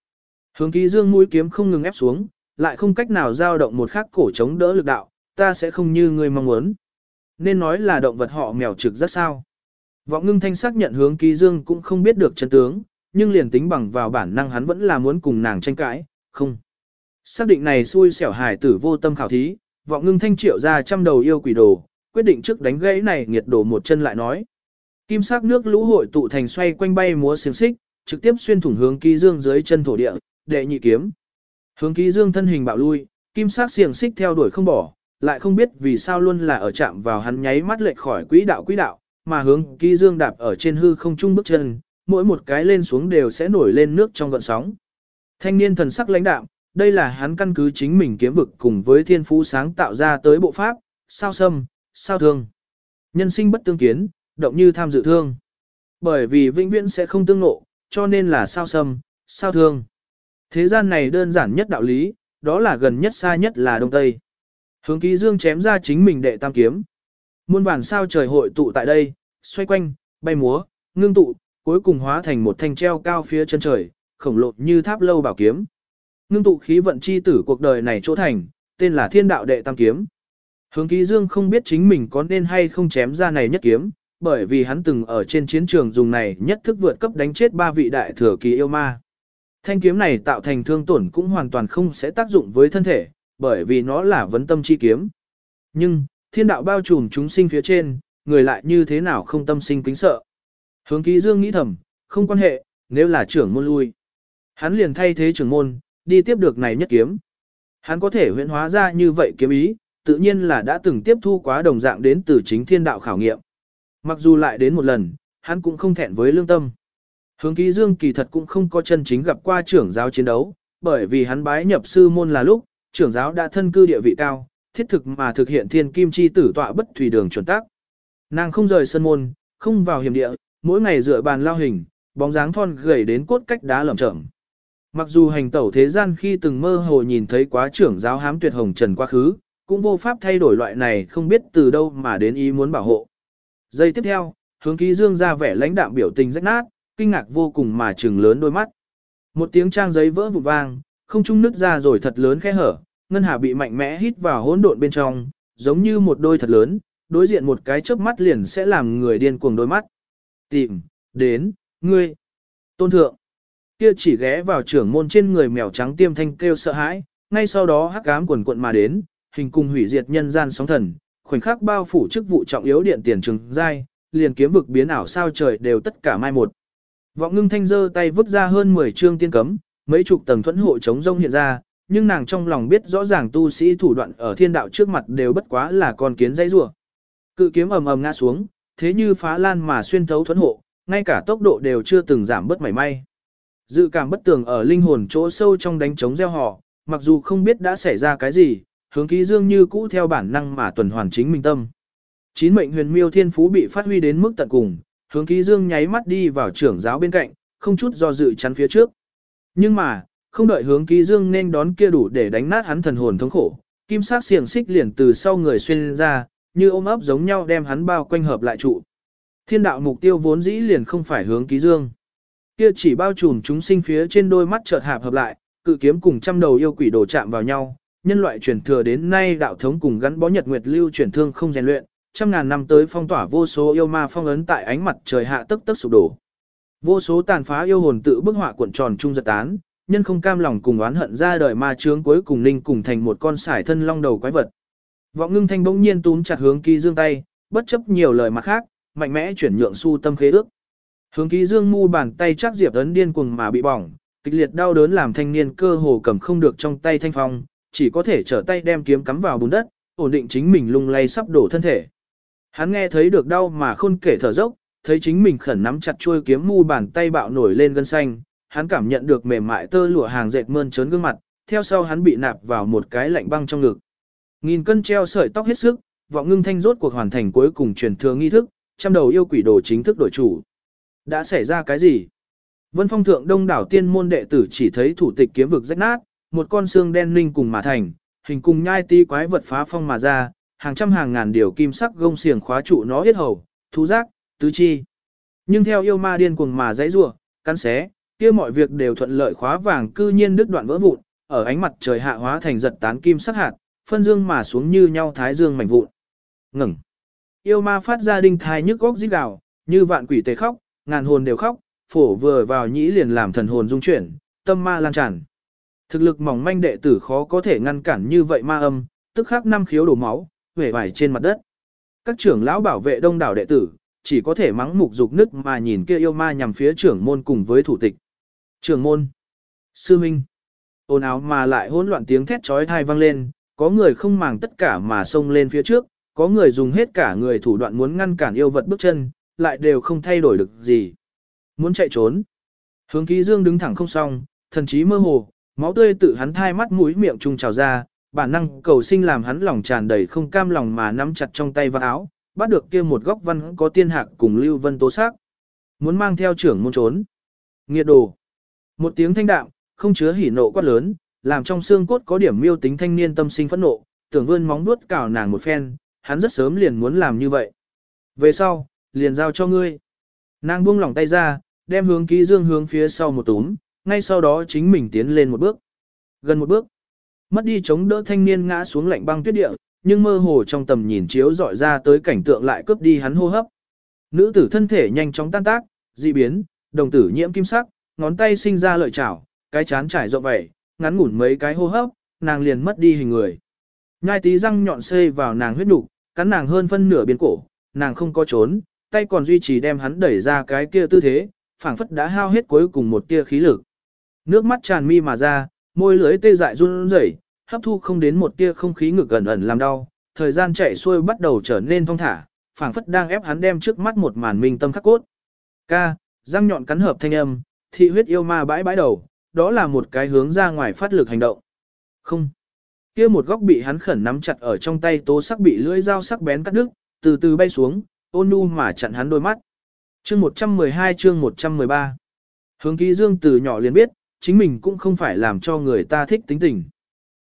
Hướng ký dương mũi kiếm không ngừng ép xuống, lại không cách nào giao động một khắc cổ chống đỡ lực đạo, ta sẽ không như ngươi mong muốn. Nên nói là động vật họ mèo trực rất sao. Vọng ngưng thanh xác nhận hướng ký dương cũng không biết được chân tướng, nhưng liền tính bằng vào bản năng hắn vẫn là muốn cùng nàng tranh cãi, không. Xác định này xui xẻo hài tử vô tâm khảo thí, vọng ngưng thanh triệu ra trăm đầu yêu quỷ đồ, quyết định trước đánh gãy này nghiệt đổ một chân lại nói. Kim sắc nước lũ hội tụ thành xoay quanh bay múa xiềng xích, trực tiếp xuyên thủng hướng ký dương dưới chân thổ địa, đệ nhị kiếm. Hướng ký dương thân hình bạo lui, kim sắc xiềng xích theo đuổi không bỏ, lại không biết vì sao luôn là ở chạm vào hắn nháy mắt lệch khỏi quỹ đạo quỹ đạo, mà hướng ký dương đạp ở trên hư không trung bước chân, mỗi một cái lên xuống đều sẽ nổi lên nước trong gợn sóng. Thanh niên thần sắc lãnh đạm, đây là hắn căn cứ chính mình kiếm vực cùng với thiên phú sáng tạo ra tới bộ pháp, sao sâm, sao thương. Nhân sinh bất tương kiến, động như tham dự thương. Bởi vì vĩnh viễn sẽ không tương nộ, cho nên là sao sâm, sao thương. Thế gian này đơn giản nhất đạo lý, đó là gần nhất xa nhất là Đông Tây. Hướng ký dương chém ra chính mình đệ tam kiếm. Muôn vàn sao trời hội tụ tại đây, xoay quanh, bay múa, ngưng tụ, cuối cùng hóa thành một thanh treo cao phía chân trời, khổng lồ như tháp lâu bảo kiếm. Ngưng tụ khí vận chi tử cuộc đời này chỗ thành, tên là thiên đạo đệ tam kiếm. Hướng ký dương không biết chính mình có nên hay không chém ra này nhất kiếm, bởi vì hắn từng ở trên chiến trường dùng này nhất thức vượt cấp đánh chết ba vị đại thừa kỳ yêu ma. Thanh kiếm này tạo thành thương tổn cũng hoàn toàn không sẽ tác dụng với thân thể, bởi vì nó là vấn tâm chi kiếm. Nhưng, thiên đạo bao trùm chúng sinh phía trên, người lại như thế nào không tâm sinh kính sợ. Hướng ký dương nghĩ thầm, không quan hệ, nếu là trưởng môn lui. Hắn liền thay thế trưởng môn, đi tiếp được này nhất kiếm. Hắn có thể huyễn hóa ra như vậy kiếm ý, tự nhiên là đã từng tiếp thu quá đồng dạng đến từ chính thiên đạo khảo nghiệm. Mặc dù lại đến một lần, hắn cũng không thẹn với lương tâm. Hướng ký dương kỳ thật cũng không có chân chính gặp qua trưởng giáo chiến đấu, bởi vì hắn bái nhập sư môn là lúc, trưởng giáo đã thân cư địa vị cao, thiết thực mà thực hiện thiên kim chi tử tọa bất thủy đường chuẩn tác. Nàng không rời sân môn, không vào hiểm địa, mỗi ngày dựa bàn lao hình, bóng dáng thon gầy đến cốt cách đá lởm chởm. Mặc dù hành tẩu thế gian khi từng mơ hồ nhìn thấy quá trưởng giáo hám tuyệt hồng trần quá khứ, cũng vô pháp thay đổi loại này không biết từ đâu mà đến ý muốn bảo hộ. Giây tiếp theo, hướng ký dương ra vẻ lãnh đạm biểu tình rách nát, kinh ngạc vô cùng mà trừng lớn đôi mắt. Một tiếng trang giấy vỡ vụn vang, không trung nứt ra rồi thật lớn khe hở, ngân hà bị mạnh mẽ hít vào hỗn độn bên trong, giống như một đôi thật lớn, đối diện một cái chớp mắt liền sẽ làm người điên cuồng đôi mắt. Tìm, đến, ngươi, tôn thượng. Kia chỉ ghé vào trưởng môn trên người mèo trắng tiêm thanh kêu sợ hãi, ngay sau đó hắc ám quần quận mà đến, hình cùng hủy diệt nhân gian sóng thần, khoảnh khắc bao phủ chức vụ trọng yếu điện tiền trường giai, liền kiếm vực biến ảo sao trời đều tất cả mai một. Vọng ngưng thanh giơ tay vứt ra hơn 10 chương tiên cấm, mấy chục tầng thuẫn hộ chống rông hiện ra, nhưng nàng trong lòng biết rõ ràng tu sĩ thủ đoạn ở thiên đạo trước mặt đều bất quá là con kiến dây rủa. Cự kiếm ầm ầm ngã xuống, thế như phá lan mà xuyên thấu thuẫn hộ, ngay cả tốc độ đều chưa từng giảm bớt mảy may. Dự cảm bất tường ở linh hồn chỗ sâu trong đánh chống gieo họ, mặc dù không biết đã xảy ra cái gì, hướng ký dương như cũ theo bản năng mà tuần hoàn chính minh tâm. Chín mệnh huyền miêu thiên phú bị phát huy đến mức tận cùng, hướng ký dương nháy mắt đi vào trưởng giáo bên cạnh, không chút do dự chắn phía trước. Nhưng mà, không đợi hướng ký dương nên đón kia đủ để đánh nát hắn thần hồn thống khổ, kim sắc xiềng xích liền từ sau người xuyên ra, như ôm ấp giống nhau đem hắn bao quanh hợp lại trụ. Thiên đạo mục tiêu vốn dĩ liền không phải hướng ký dương. Kia chỉ bao trùm chúng sinh phía trên đôi mắt chợt hạp hợp lại, cự kiếm cùng trăm đầu yêu quỷ đổ chạm vào nhau, nhân loại truyền thừa đến nay đạo thống cùng gắn bó nhật nguyệt lưu truyền thương không rèn luyện, trăm ngàn năm tới phong tỏa vô số yêu ma phong ấn tại ánh mặt trời hạ tức tức sụp đổ. Vô số tàn phá yêu hồn tự bức họa cuộn tròn trung giật tán, nhân không cam lòng cùng oán hận ra đời ma chướng cuối cùng ninh cùng thành một con sải thân long đầu quái vật. Vọng ngưng thanh bỗng nhiên túm chặt hướng ký dương tay, bất chấp nhiều lời mặt khác, mạnh mẽ chuyển nhượng su tâm khế ước. Hướng ký dương mu bàn tay chắc diệp ấn điên cuồng mà bị bỏng, kịch liệt đau đớn làm thanh niên cơ hồ cầm không được trong tay thanh phong, chỉ có thể trở tay đem kiếm cắm vào bùn đất, ổn định chính mình lung lay sắp đổ thân thể. Hắn nghe thấy được đau mà khôn kể thở dốc, thấy chính mình khẩn nắm chặt chuôi kiếm mu bàn tay bạo nổi lên gân xanh, hắn cảm nhận được mềm mại tơ lụa hàng dệt mơn trớn gương mặt, theo sau hắn bị nạp vào một cái lạnh băng trong ngực. Nghìn cân treo sợi tóc hết sức, vọng ngưng thanh rốt cuộc hoàn thành cuối cùng truyền thừa nghi thức, trăm đầu yêu quỷ đồ chính thức đổi chủ. Đã xảy ra cái gì? Vân phong thượng đông đảo tiên môn đệ tử chỉ thấy thủ tịch kiếm vực rách nát, một con xương đen linh cùng mà thành, hình cùng nhai ti quái vật phá phong mà ra, hàng trăm hàng ngàn điều kim sắc gông xiềng khóa trụ nó hết hầu, thú giác, tứ chi. Nhưng theo yêu ma điên cuồng mà dãy rủa, cắn xé, kia mọi việc đều thuận lợi khóa vàng cư nhiên đứt đoạn vỡ vụn, ở ánh mặt trời hạ hóa thành giật tán kim sắc hạt, phân dương mà xuống như nhau thái dương mảnh vụn. Ngừng. Yêu ma phát ra đinh thai nhức góc rít gào, như vạn quỷ tề khóc, ngàn hồn đều khóc, phổ vừa vào nhĩ liền làm thần hồn dung chuyển, tâm ma lan tràn. Thực lực mỏng manh đệ tử khó có thể ngăn cản như vậy ma âm, tức khắc năm khiếu đổ máu, huệ vải trên mặt đất. Các trưởng lão bảo vệ đông đảo đệ tử, chỉ có thể mắng mục dục nức mà nhìn kia yêu ma nhằm phía trưởng môn cùng với thủ tịch. Trưởng môn, sư minh, ồn áo mà lại hỗn loạn tiếng thét trói thai vang lên, có người không màng tất cả mà xông lên phía trước, có người dùng hết cả người thủ đoạn muốn ngăn cản yêu vật bước chân, lại đều không thay đổi được gì. Muốn chạy trốn. Hướng ký dương đứng thẳng không xong, thần trí mơ hồ, Máu tươi tự hắn thai mắt mũi miệng trung trào ra, bản năng cầu sinh làm hắn lòng tràn đầy không cam lòng mà nắm chặt trong tay vạt áo, bắt được kia một góc văn có tiên hạc cùng Lưu Vân tố sắc. Muốn mang theo trưởng môn trốn. Nghiệt đồ. Một tiếng thanh đạm, không chứa hỉ nộ quát lớn, làm trong xương cốt có điểm miêu tính thanh niên tâm sinh phẫn nộ, tưởng vươn móng vuốt cào nàng một phen, hắn rất sớm liền muốn làm như vậy. Về sau, liền giao cho ngươi. Nàng buông lỏng tay ra, đem hướng ký dương hướng phía sau một túm, ngay sau đó chính mình tiến lên một bước. Gần một bước, mất đi chống đỡ thanh niên ngã xuống lạnh băng tuyết địa, nhưng mơ hồ trong tầm nhìn chiếu dọi ra tới cảnh tượng lại cướp đi hắn hô hấp. Nữ tử thân thể nhanh chóng tan tác, dị biến, đồng tử nhiễm kim sắc, ngón tay sinh ra lợi chảo, cái chán trải rộng vậy, ngắn ngủn mấy cái hô hấp, nàng liền mất đi hình người. Nhai tí răng nhọn xê vào nàng huyết nục, cắn nàng hơn phân nửa biến cổ, nàng không có trốn, tay còn duy trì đem hắn đẩy ra cái kia tư thế, phảng phất đã hao hết cuối cùng một tia khí lực. Nước mắt tràn mi mà ra, môi lưỡi tê dại run rẩy, hấp thu không đến một tia không khí ngực gần ẩn làm đau, thời gian chạy xuôi bắt đầu trở nên thong thả, phảng phất đang ép hắn đem trước mắt một màn minh tâm khắc cốt. Ca, răng nhọn cắn hợp thanh âm, thị huyết yêu ma bãi bãi đầu, đó là một cái hướng ra ngoài phát lực hành động. Không. Kia một góc bị hắn khẩn nắm chặt ở trong tay tố sắc bị lưỡi dao sắc bén cắt đứt, từ từ bay xuống, ôn nu mà chặn hắn đôi mắt. Chương 112 chương 113 Hướng ký dương từ nhỏ liền biết, chính mình cũng không phải làm cho người ta thích tính tình.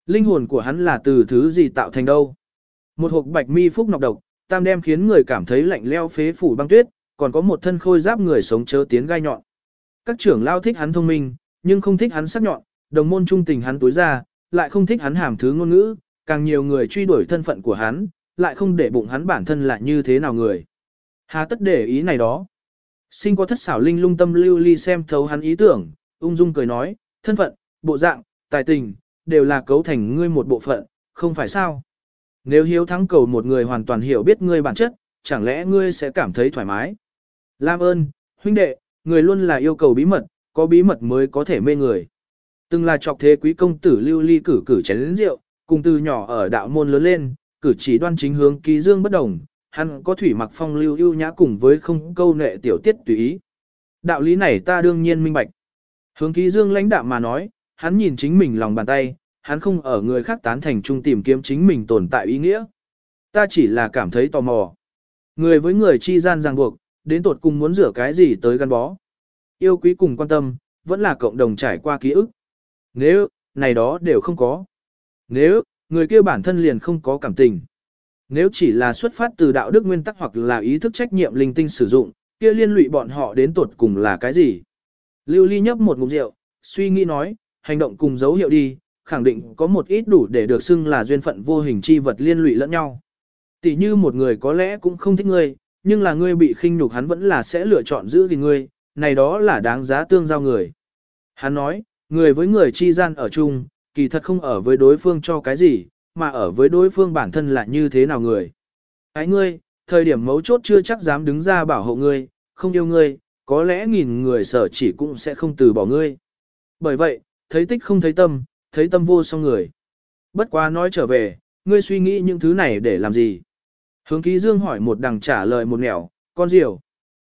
Linh hồn của hắn là từ thứ gì tạo thành đâu. Một hộp bạch mi phúc nọc độc, tam đem khiến người cảm thấy lạnh leo phế phủ băng tuyết, còn có một thân khôi giáp người sống chớ tiến gai nhọn. Các trưởng lao thích hắn thông minh, nhưng không thích hắn sắc nhọn, đồng môn trung tình hắn tối ra, lại không thích hắn hàm thứ ngôn ngữ, càng nhiều người truy đuổi thân phận của hắn, lại không để bụng hắn bản thân là như thế nào người. Hà tất để ý này đó. Sinh có thất xảo linh lung tâm lưu ly xem thấu hắn ý tưởng, ung dung cười nói, thân phận, bộ dạng, tài tình, đều là cấu thành ngươi một bộ phận, không phải sao. Nếu hiếu thắng cầu một người hoàn toàn hiểu biết ngươi bản chất, chẳng lẽ ngươi sẽ cảm thấy thoải mái. Lam ơn, huynh đệ, người luôn là yêu cầu bí mật, có bí mật mới có thể mê người. Từng là trọc thế quý công tử lưu ly cử cử chén lĩnh rượu, cùng từ nhỏ ở đạo môn lớn lên, cử chỉ đoan chính hướng ký dương bất đồng, hắn có thủy mặc phong lưu ưu nhã cùng với không câu nệ tiểu tiết tùy ý. Đạo lý này ta đương nhiên minh bạch. Hướng ký dương lãnh đạm mà nói, hắn nhìn chính mình lòng bàn tay, hắn không ở người khác tán thành chung tìm kiếm chính mình tồn tại ý nghĩa. Ta chỉ là cảm thấy tò mò. Người với người chi gian ràng buộc, đến tột cùng muốn rửa cái gì tới gắn bó. Yêu quý cùng quan tâm, vẫn là cộng đồng trải qua ký ức. Nếu, này đó đều không có. Nếu, người kia bản thân liền không có cảm tình. Nếu chỉ là xuất phát từ đạo đức nguyên tắc hoặc là ý thức trách nhiệm linh tinh sử dụng, kia liên lụy bọn họ đến tột cùng là cái gì? Lưu Ly nhấp một ngụm rượu, suy nghĩ nói, hành động cùng dấu hiệu đi, khẳng định có một ít đủ để được xưng là duyên phận vô hình chi vật liên lụy lẫn nhau. Tỷ như một người có lẽ cũng không thích ngươi, nhưng là ngươi bị khinh nhục hắn vẫn là sẽ lựa chọn giữ gìn ngươi, này đó là đáng giá tương giao người. Hắn nói, người với người chi gian ở chung, kỳ thật không ở với đối phương cho cái gì, mà ở với đối phương bản thân là như thế nào người. Ái ngươi, thời điểm mấu chốt chưa chắc dám đứng ra bảo hộ ngươi, không yêu ngươi, có lẽ nghìn người sở chỉ cũng sẽ không từ bỏ ngươi. Bởi vậy, thấy tích không thấy tâm, thấy tâm vô song người. Bất quá nói trở về, ngươi suy nghĩ những thứ này để làm gì? Hướng ký dương hỏi một đằng trả lời một nẻo, con diều.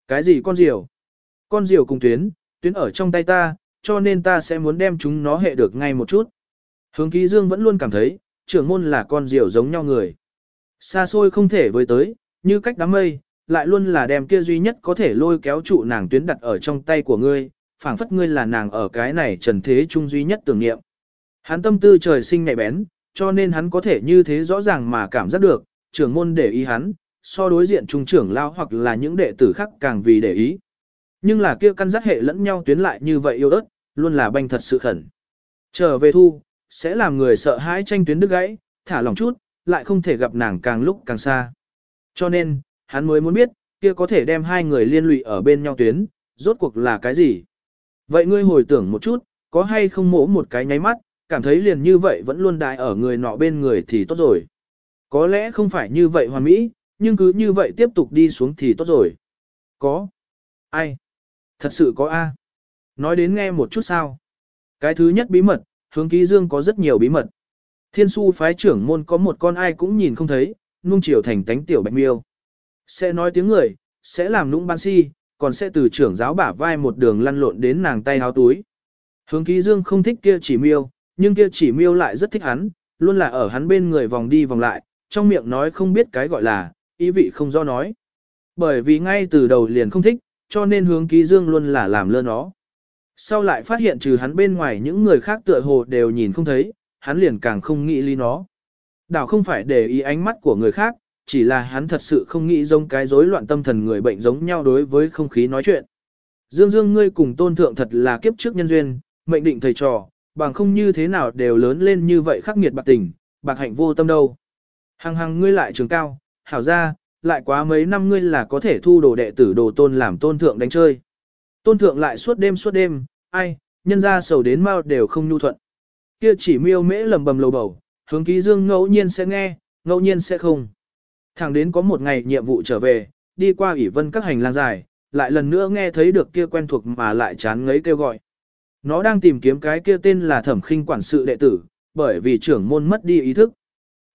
Cái gì con diều? Con diều cùng tuyến, tuyến ở trong tay ta, cho nên ta sẽ muốn đem chúng nó hệ được ngay một chút. Hướng ký dương vẫn luôn cảm thấy, trưởng môn là con diều giống nhau người. Xa xôi không thể với tới, như cách đám mây, lại luôn là đem kia duy nhất có thể lôi kéo trụ nàng tuyến đặt ở trong tay của ngươi, phảng phất ngươi là nàng ở cái này trần thế trung duy nhất tưởng niệm. Hắn tâm tư trời sinh nhạy bén, cho nên hắn có thể như thế rõ ràng mà cảm giác được, trưởng môn để ý hắn, so đối diện trung trưởng lao hoặc là những đệ tử khác càng vì để ý. Nhưng là kia căn giác hệ lẫn nhau tuyến lại như vậy yêu ớt, luôn là banh thật sự khẩn. Trở về thu, sẽ làm người sợ hãi tranh tuyến đứt gãy, thả lòng chút, lại không thể gặp nàng càng lúc càng xa. Cho nên, hắn mới muốn biết, kia có thể đem hai người liên lụy ở bên nhau tuyến, rốt cuộc là cái gì. Vậy ngươi hồi tưởng một chút, có hay không mổ một cái nháy mắt, cảm thấy liền như vậy vẫn luôn đại ở người nọ bên người thì tốt rồi. Có lẽ không phải như vậy hoàn mỹ, nhưng cứ như vậy tiếp tục đi xuống thì tốt rồi. Có. Ai? Thật sự có A. Nói đến nghe một chút sao. Cái thứ nhất bí mật, hướng ký dương có rất nhiều bí mật. Thiên su phái trưởng môn có một con ai cũng nhìn không thấy, nung chiều thành tánh tiểu bạch miêu. Sẽ nói tiếng người, sẽ làm nũng ban si, còn sẽ từ trưởng giáo bả vai một đường lăn lộn đến nàng tay háo túi. Hướng ký dương không thích kia chỉ miêu, nhưng kia chỉ miêu lại rất thích hắn, luôn là ở hắn bên người vòng đi vòng lại, trong miệng nói không biết cái gọi là, ý vị không do nói. Bởi vì ngay từ đầu liền không thích, cho nên hướng ký dương luôn là làm lơ nó. Sau lại phát hiện trừ hắn bên ngoài những người khác tựa hồ đều nhìn không thấy, hắn liền càng không nghĩ lý nó. Đảo không phải để ý ánh mắt của người khác, chỉ là hắn thật sự không nghĩ giống cái rối loạn tâm thần người bệnh giống nhau đối với không khí nói chuyện. Dương Dương ngươi cùng tôn thượng thật là kiếp trước nhân duyên, mệnh định thầy trò, bằng không như thế nào đều lớn lên như vậy khắc nghiệt bạc tình, bạc hạnh vô tâm đâu. Hằng hằng ngươi lại trường cao, hảo ra, lại quá mấy năm ngươi là có thể thu đồ đệ tử đồ tôn làm tôn thượng đánh chơi. Tôn thượng lại suốt đêm suốt đêm, ai, nhân ra sầu đến mau đều không nhu thuận. Kia chỉ miêu mễ lầm bầm lầu bầu, hướng ký dương ngẫu nhiên sẽ nghe, ngẫu nhiên sẽ không. Thẳng đến có một ngày nhiệm vụ trở về, đi qua ủy vân các hành lang dài, lại lần nữa nghe thấy được kia quen thuộc mà lại chán ngấy kêu gọi. Nó đang tìm kiếm cái kia tên là thẩm khinh quản sự đệ tử, bởi vì trưởng môn mất đi ý thức.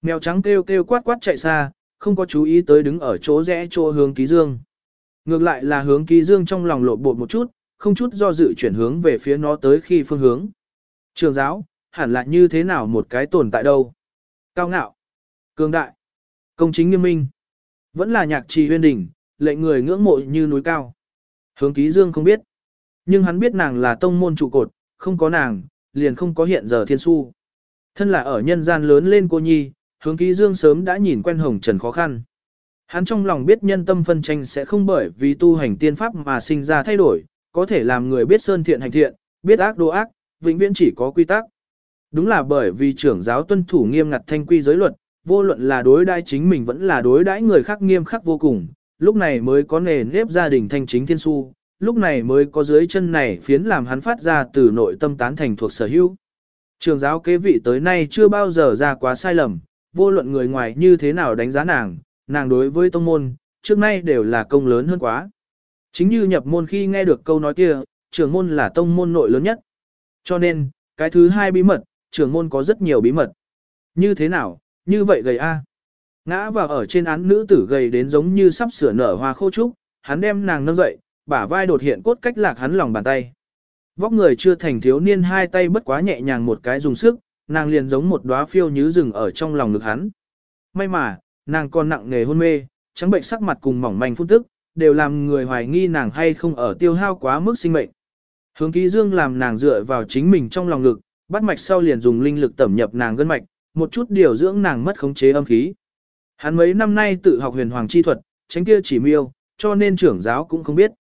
Mèo trắng kêu kêu quát quát chạy xa, không có chú ý tới đứng ở chỗ rẽ chỗ hướng ký dương. Ngược lại là hướng ký dương trong lòng lộ bột một chút, không chút do dự chuyển hướng về phía nó tới khi phương hướng. Trường giáo, hẳn là như thế nào một cái tồn tại đâu? Cao ngạo, cường đại, công chính nghiêm minh, vẫn là nhạc trì huyên đỉnh, lệnh người ngưỡng mộ như núi cao. Hướng ký dương không biết, nhưng hắn biết nàng là tông môn trụ cột, không có nàng, liền không có hiện giờ thiên su. Thân là ở nhân gian lớn lên cô nhi, hướng ký dương sớm đã nhìn quen hồng trần khó khăn. Hắn trong lòng biết nhân tâm phân tranh sẽ không bởi vì tu hành tiên pháp mà sinh ra thay đổi, có thể làm người biết sơn thiện hành thiện, biết ác đồ ác, vĩnh viễn chỉ có quy tắc. Đúng là bởi vì trưởng giáo tuân thủ nghiêm ngặt thanh quy giới luật, vô luận là đối đãi chính mình vẫn là đối đãi người khác nghiêm khắc vô cùng, lúc này mới có nề nếp gia đình thanh chính thiên su, lúc này mới có dưới chân này phiến làm hắn phát ra từ nội tâm tán thành thuộc sở hữu. Trường giáo kế vị tới nay chưa bao giờ ra quá sai lầm, vô luận người ngoài như thế nào đánh giá nàng, nàng đối với tông môn, trước nay đều là công lớn hơn quá. Chính như nhập môn khi nghe được câu nói kia, trưởng môn là tông môn nội lớn nhất. Cho nên, cái thứ hai bí mật, trưởng môn có rất nhiều bí mật. Như thế nào, như vậy gầy A. Ngã vào ở trên án nữ tử gầy đến giống như sắp sửa nở hoa khô trúc, hắn đem nàng nâng dậy, bả vai đột hiện cốt cách lạc hắn lòng bàn tay. Vóc người chưa thành thiếu niên hai tay bất quá nhẹ nhàng một cái dùng sức, nàng liền giống một đóa phiêu như rừng ở trong lòng ngực hắn. May mà, nàng còn nặng nghề hôn mê, trắng bệnh sắc mặt cùng mỏng manh phun tức, đều làm người hoài nghi nàng hay không ở tiêu hao quá mức sinh mệnh. Hướng ký dương làm nàng dựa vào chính mình trong lòng ngực, bắt mạch sau liền dùng linh lực tẩm nhập nàng gân mạch, một chút điều dưỡng nàng mất khống chế âm khí. Hắn mấy năm nay tự học huyền hoàng chi thuật, tránh kia chỉ miêu, cho nên trưởng giáo cũng không biết.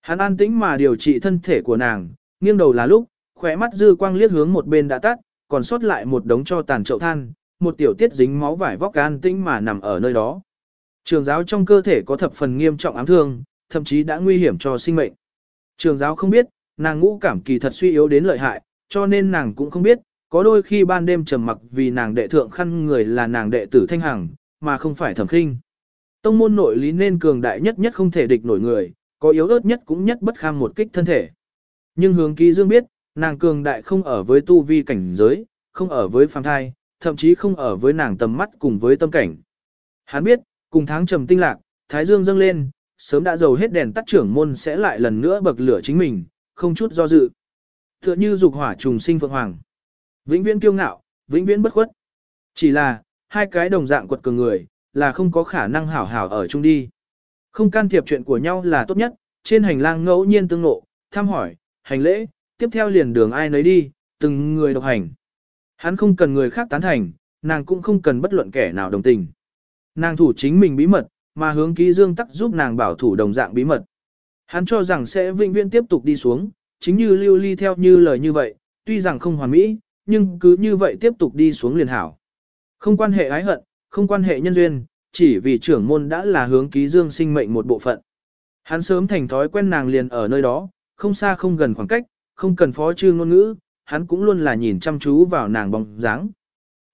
Hắn an tĩnh mà điều trị thân thể của nàng, nghiêng đầu là lúc, khỏe mắt dư quang liếc hướng một bên đã tắt, còn sót lại một đống cho tàn chậu than, một tiểu tiết dính máu vải vóc an tĩnh mà nằm ở nơi đó. Trường giáo trong cơ thể có thập phần nghiêm trọng ám thương, thậm chí đã nguy hiểm cho sinh mệnh. Trường giáo không biết, nàng ngũ cảm kỳ thật suy yếu đến lợi hại, cho nên nàng cũng không biết, có đôi khi ban đêm trầm mặc vì nàng đệ thượng khăn người là nàng đệ tử thanh hằng, mà không phải thẩm khinh. Tông môn nội lý nên cường đại nhất nhất không thể địch nổi người, có yếu ớt nhất cũng nhất bất kham một kích thân thể. Nhưng hướng ký dương biết, nàng cường đại không ở với tu vi cảnh giới, không ở với phàm thai, thậm chí không ở với nàng tầm mắt cùng với tâm cảnh. Hắn biết, cùng tháng trầm tinh lạc, thái dương dâng lên, sớm đã dầu hết đèn tắt trưởng môn sẽ lại lần nữa bậc lửa chính mình, không chút do dự. Tựa như dục hỏa trùng sinh phượng hoàng. Vĩnh viễn kiêu ngạo, vĩnh viễn bất khuất. Chỉ là, hai cái đồng dạng quật cường người, là không có khả năng hảo hảo ở chung đi. Không can thiệp chuyện của nhau là tốt nhất, trên hành lang ngẫu nhiên tương ngộ, thăm hỏi, hành lễ, tiếp theo liền đường ai nấy đi, từng người độc hành. Hắn không cần người khác tán thành, nàng cũng không cần bất luận kẻ nào đồng tình. Nàng thủ chính mình bí mật, mà hướng ký dương tắc giúp nàng bảo thủ đồng dạng bí mật. Hắn cho rằng sẽ vĩnh viễn tiếp tục đi xuống, chính như lưu ly theo như lời như vậy, tuy rằng không hoàn mỹ, nhưng cứ như vậy tiếp tục đi xuống liền hảo. Không quan hệ ái hận, không quan hệ nhân duyên, chỉ vì trưởng môn đã là hướng ký dương sinh mệnh một bộ phận. Hắn sớm thành thói quen nàng liền ở nơi đó, không xa không gần khoảng cách, không cần phó trư ngôn ngữ, hắn cũng luôn là nhìn chăm chú vào nàng bóng dáng.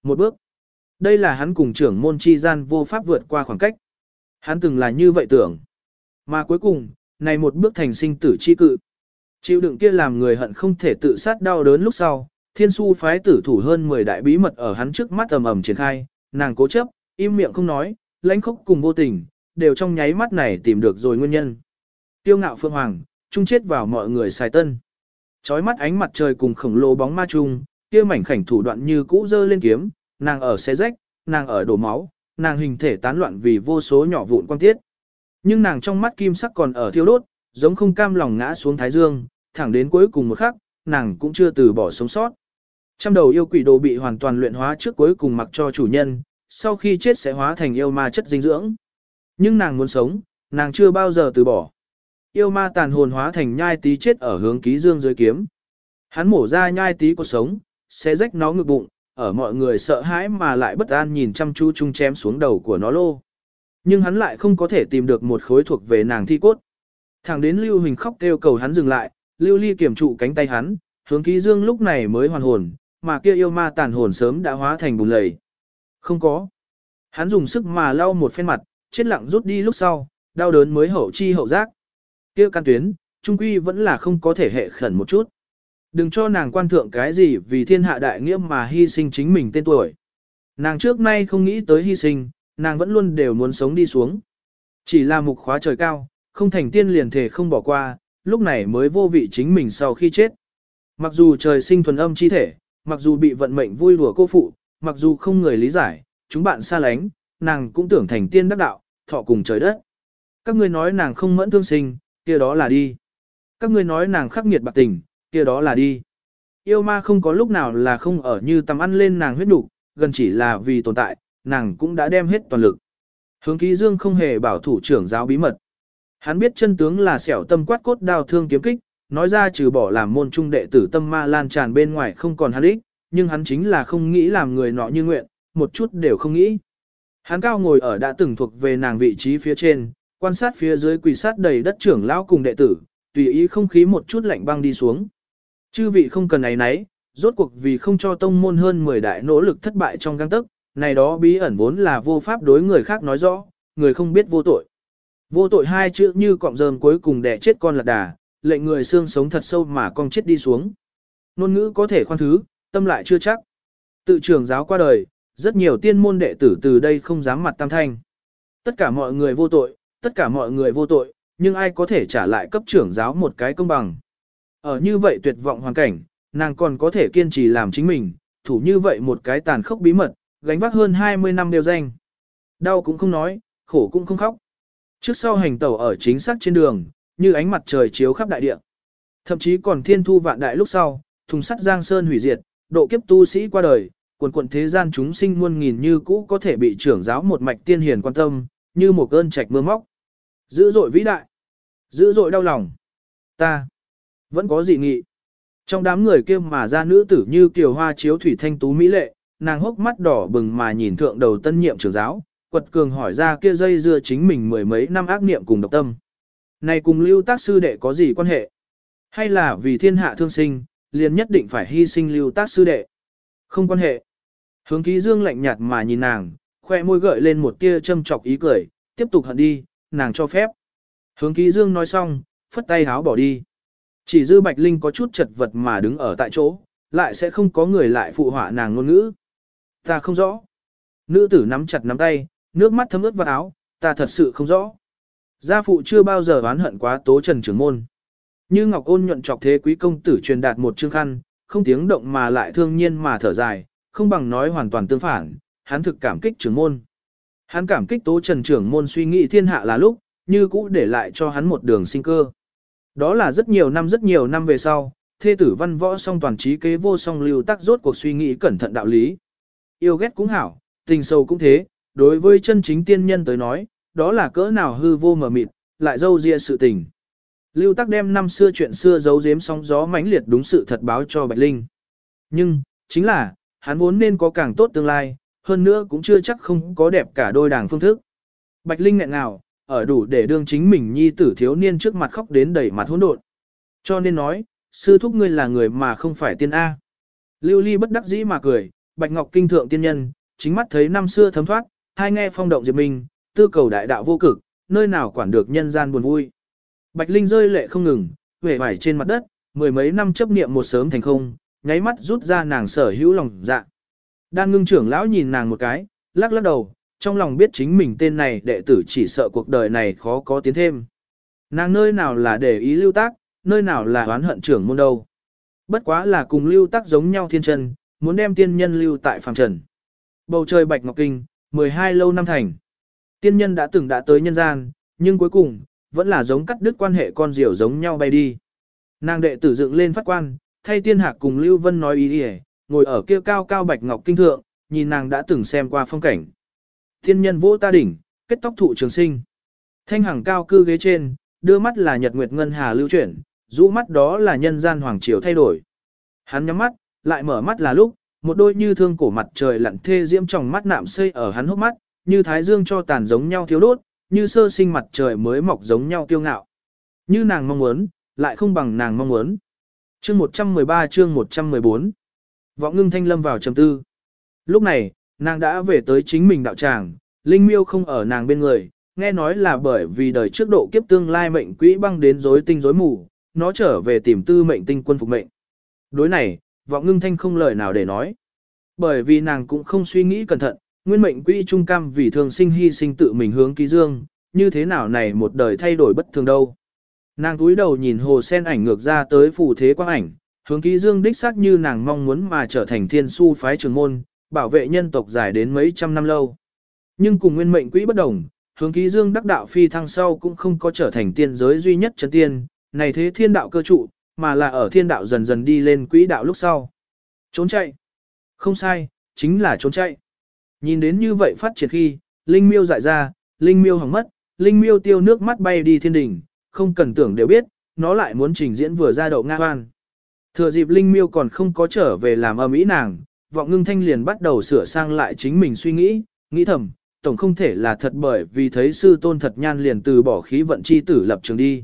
Một bước. Đây là hắn cùng trưởng môn chi gian vô pháp vượt qua khoảng cách. Hắn từng là như vậy tưởng. Mà cuối cùng, này một bước thành sinh tử chi cự. Chịu đựng kia làm người hận không thể tự sát đau đớn lúc sau, thiên su phái tử thủ hơn 10 đại bí mật ở hắn trước mắt ầm ầm triển khai, nàng cố chấp, im miệng không nói, lãnh khốc cùng vô tình, đều trong nháy mắt này tìm được rồi nguyên nhân. Tiêu ngạo phương hoàng, chung chết vào mọi người xài tân. Chói mắt ánh mặt trời cùng khổng lồ bóng ma chung, kia mảnh khảnh thủ đoạn như cũ dơ lên kiếm, nàng ở xé rách, nàng ở đổ máu, nàng hình thể tán loạn vì vô số nhỏ vụn quan tiết. Nhưng nàng trong mắt kim sắc còn ở thiêu đốt, giống không cam lòng ngã xuống thái dương, thẳng đến cuối cùng một khắc, nàng cũng chưa từ bỏ sống sót. Trăm đầu yêu quỷ đồ bị hoàn toàn luyện hóa trước cuối cùng mặc cho chủ nhân, sau khi chết sẽ hóa thành yêu ma chất dinh dưỡng. Nhưng nàng muốn sống, nàng chưa bao giờ từ bỏ. Yêu ma tàn hồn hóa thành nhai tí chết ở hướng ký dương dưới kiếm. Hắn mổ ra nhai tí cuộc sống, sẽ rách nó ngực bụng, ở mọi người sợ hãi mà lại bất an nhìn chăm chú chung chém xuống đầu của nó lô. Nhưng hắn lại không có thể tìm được một khối thuộc về nàng thi cốt. Thẳng đến Lưu Hình khóc kêu cầu hắn dừng lại, Lưu Ly kiểm trụ cánh tay hắn, hướng ký dương lúc này mới hoàn hồn, mà kia yêu ma tàn hồn sớm đã hóa thành bùn lầy. Không có. Hắn dùng sức mà lau một phen mặt, chết lặng rút đi lúc sau, đau đớn mới hậu chi hậu giác. Kia căn tuyến, trung quy vẫn là không có thể hệ khẩn một chút. Đừng cho nàng quan thượng cái gì vì thiên hạ đại nghĩa mà hy sinh chính mình tên tuổi. Nàng trước nay không nghĩ tới hy sinh, nàng vẫn luôn đều muốn sống đi xuống. Chỉ là mục khóa trời cao, không thành tiên liền thể không bỏ qua, lúc này mới vô vị chính mình sau khi chết. Mặc dù trời sinh thuần âm chi thể, mặc dù bị vận mệnh vui lùa cô phụ, mặc dù không người lý giải, chúng bạn xa lánh, nàng cũng tưởng thành tiên đắc đạo, thọ cùng trời đất. Các ngươi nói nàng không mẫn thương sinh, kia đó là đi. Các ngươi nói nàng khắc nghiệt bạc tình, kia đó là đi. Yêu ma không có lúc nào là không ở như tầm ăn lên nàng huyết đủ, gần chỉ là vì tồn tại, nàng cũng đã đem hết toàn lực. Hướng ký dương không hề bảo thủ trưởng giáo bí mật. Hắn biết chân tướng là xẻo tâm quát cốt đao thương kiếm kích, nói ra trừ bỏ làm môn trung đệ tử tâm ma lan tràn bên ngoài không còn hắn ích, nhưng hắn chính là không nghĩ làm người nọ như nguyện, một chút đều không nghĩ. Hắn cao ngồi ở đã từng thuộc về nàng vị trí phía trên, quan sát phía dưới quỳ sát đầy đất trưởng lão cùng đệ tử, tùy ý không khí một chút lạnh băng đi xuống. Chư vị không cần ấy nấy, rốt cuộc vì không cho tông môn hơn 10 đại nỗ lực thất bại trong găng tức, này đó bí ẩn vốn là vô pháp đối người khác nói rõ, người không biết vô tội. Vô tội hai chữ như cọng rơm cuối cùng đẻ chết con lạc đà, lệnh người xương sống thật sâu mà con chết đi xuống. Nôn ngữ có thể khoan thứ, tâm lại chưa chắc. Tự trưởng giáo qua đời, rất nhiều tiên môn đệ tử từ đây không dám mặt tam thanh. Tất cả mọi người vô tội, tất cả mọi người vô tội, nhưng ai có thể trả lại cấp trưởng giáo một cái công bằng. Ở như vậy tuyệt vọng hoàn cảnh, nàng còn có thể kiên trì làm chính mình, thủ như vậy một cái tàn khốc bí mật, gánh vác hơn 20 năm đều danh. Đau cũng không nói, khổ cũng không khóc. Trước sau hành tẩu ở chính xác trên đường, như ánh mặt trời chiếu khắp đại địa. Thậm chí còn thiên thu vạn đại lúc sau, thùng sắt giang sơn hủy diệt, độ kiếp tu sĩ qua đời, quần quần thế gian chúng sinh muôn nghìn như cũ có thể bị trưởng giáo một mạch tiên hiền quan tâm, như một cơn trạch mưa móc. Dữ dội vĩ đại, dữ dội đau lòng. Ta, vẫn có dị nghị. Trong đám người kia mà ra nữ tử như kiều hoa chiếu thủy thanh tú mỹ lệ, nàng hốc mắt đỏ bừng mà nhìn thượng đầu tân nhiệm trưởng giáo, quật cường hỏi ra kia dây dưa chính mình mười mấy năm ác niệm cùng độc tâm. Này cùng lưu tác sư đệ có gì quan hệ? Hay là vì thiên hạ thương sinh, liền nhất định phải hy sinh lưu tác sư đệ? Không quan hệ. Hướng ký dương lạnh nhạt mà nhìn nàng, khoe môi gợi lên một tia châm chọc ý cười, tiếp tục hận đi, nàng cho phép. Hướng ký dương nói xong, phất tay háo bỏ đi. Chỉ dư bạch linh có chút chật vật mà đứng ở tại chỗ, lại sẽ không có người lại phụ họa nàng ngôn ngữ. Ta không rõ. Nữ tử nắm chặt nắm tay, nước mắt thấm ướt vào áo, ta thật sự không rõ. Gia phụ chưa bao giờ oán hận quá tố trần trưởng môn. Như Ngọc ôn nhuận chọc thế quý công tử truyền đạt một chương khăn, không tiếng động mà lại thương nhiên mà thở dài, không bằng nói hoàn toàn tương phản, hắn thực cảm kích trưởng môn. Hắn cảm kích tố trần trưởng môn suy nghĩ thiên hạ là lúc, như cũ để lại cho hắn một đường sinh cơ. Đó là rất nhiều năm rất nhiều năm về sau, thê tử văn võ song toàn trí kế vô song lưu tác rốt cuộc suy nghĩ cẩn thận đạo lý. Yêu ghét cũng hảo, tình sâu cũng thế, đối với chân chính tiên nhân tới nói, đó là cỡ nào hư vô mờ mịt, lại dâu ria sự tình. Lưu Tắc đem năm xưa chuyện xưa giấu giếm sóng gió mãnh liệt đúng sự thật báo cho Bạch Linh. Nhưng, chính là, hắn vốn nên có càng tốt tương lai, hơn nữa cũng chưa chắc không có đẹp cả đôi đảng phương thức. Bạch Linh nghẹn nào, ở đủ để đương chính mình nhi tử thiếu niên trước mặt khóc đến đầy mặt hỗn độn. Cho nên nói, sư thúc ngươi là người mà không phải tiên A. Lưu Ly bất đắc dĩ mà cười, Bạch Ngọc kinh thượng tiên nhân, chính mắt thấy năm xưa thấm thoát, hai nghe phong động Diệp mình tư cầu đại đạo vô cực, nơi nào quản được nhân gian buồn vui. Bạch Linh rơi lệ không ngừng, vẻ vải trên mặt đất, mười mấy năm chấp niệm một sớm thành không, nháy mắt rút ra nàng sở hữu lòng dạ. Đan ngưng trưởng lão nhìn nàng một cái, lắc lắc đầu, trong lòng biết chính mình tên này đệ tử chỉ sợ cuộc đời này khó có tiến thêm. Nàng nơi nào là để ý lưu tác, nơi nào là oán hận trưởng môn đâu. Bất quá là cùng lưu tác giống nhau thiên chân, muốn đem tiên nhân lưu tại phàm trần. Bầu trời bạch ngọc kinh, 12 lâu năm thành. Tiên nhân đã từng đã tới nhân gian, nhưng cuối cùng, vẫn là giống cắt đứt quan hệ con diều giống nhau bay đi. Nàng đệ tử dựng lên phát quan, thay tiên hạc cùng Lưu Vân nói ý đi ngồi ở kia cao cao bạch ngọc kinh thượng, nhìn nàng đã từng xem qua phong cảnh. Thiên nhân vỗ ta đỉnh, kết tóc thụ trường sinh. Thanh hằng cao cư ghế trên, đưa mắt là nhật nguyệt ngân hà lưu chuyển, rũ mắt đó là nhân gian hoàng triều thay đổi. Hắn nhắm mắt, lại mở mắt là lúc, một đôi như thương cổ mặt trời lặn thê diễm trong mắt nạm xây ở hắn hốc mắt, như thái dương cho tàn giống nhau thiếu đốt, như sơ sinh mặt trời mới mọc giống nhau kiêu ngạo. Như nàng mong muốn, lại không bằng nàng mong muốn. Chương 113 chương 114 Vọng ngưng thanh lâm vào trầm tư. Lúc này, nàng đã về tới chính mình đạo tràng, Linh miêu không ở nàng bên người, nghe nói là bởi vì đời trước độ kiếp tương lai mệnh quỹ băng đến rối tinh rối mù, nó trở về tìm tư mệnh tinh quân phục mệnh. Đối này, vọng ngưng thanh không lời nào để nói. Bởi vì nàng cũng không suy nghĩ cẩn thận, nguyên mệnh quỹ trung cam vì thường sinh hy sinh tự mình hướng ký dương, như thế nào này một đời thay đổi bất thường đâu. Nàng túi đầu nhìn hồ sen ảnh ngược ra tới phù thế quang ảnh, hướng ký dương đích xác như nàng mong muốn mà trở thành thiên su phái trường môn, bảo vệ nhân tộc dài đến mấy trăm năm lâu. Nhưng cùng nguyên mệnh quỹ bất đồng, hướng ký dương đắc đạo phi thăng sau cũng không có trở thành tiên giới duy nhất chân tiên, này thế thiên đạo cơ trụ, mà là ở thiên đạo dần dần đi lên quỹ đạo lúc sau. Trốn chạy. Không sai, chính là trốn chạy. Nhìn đến như vậy phát triển khi, Linh miêu dại ra, Linh miêu hỏng mất, Linh miêu tiêu nước mắt bay đi thiên đỉnh, không cần tưởng đều biết, nó lại muốn trình diễn vừa ra đậu nga hoan. Thừa dịp Linh miêu còn không có trở về làm âm ý nàng, vọng ngưng thanh liền bắt đầu sửa sang lại chính mình suy nghĩ, nghĩ thầm, tổng không thể là thật bởi vì thấy sư tôn thật nhan liền từ bỏ khí vận chi tử lập trường đi.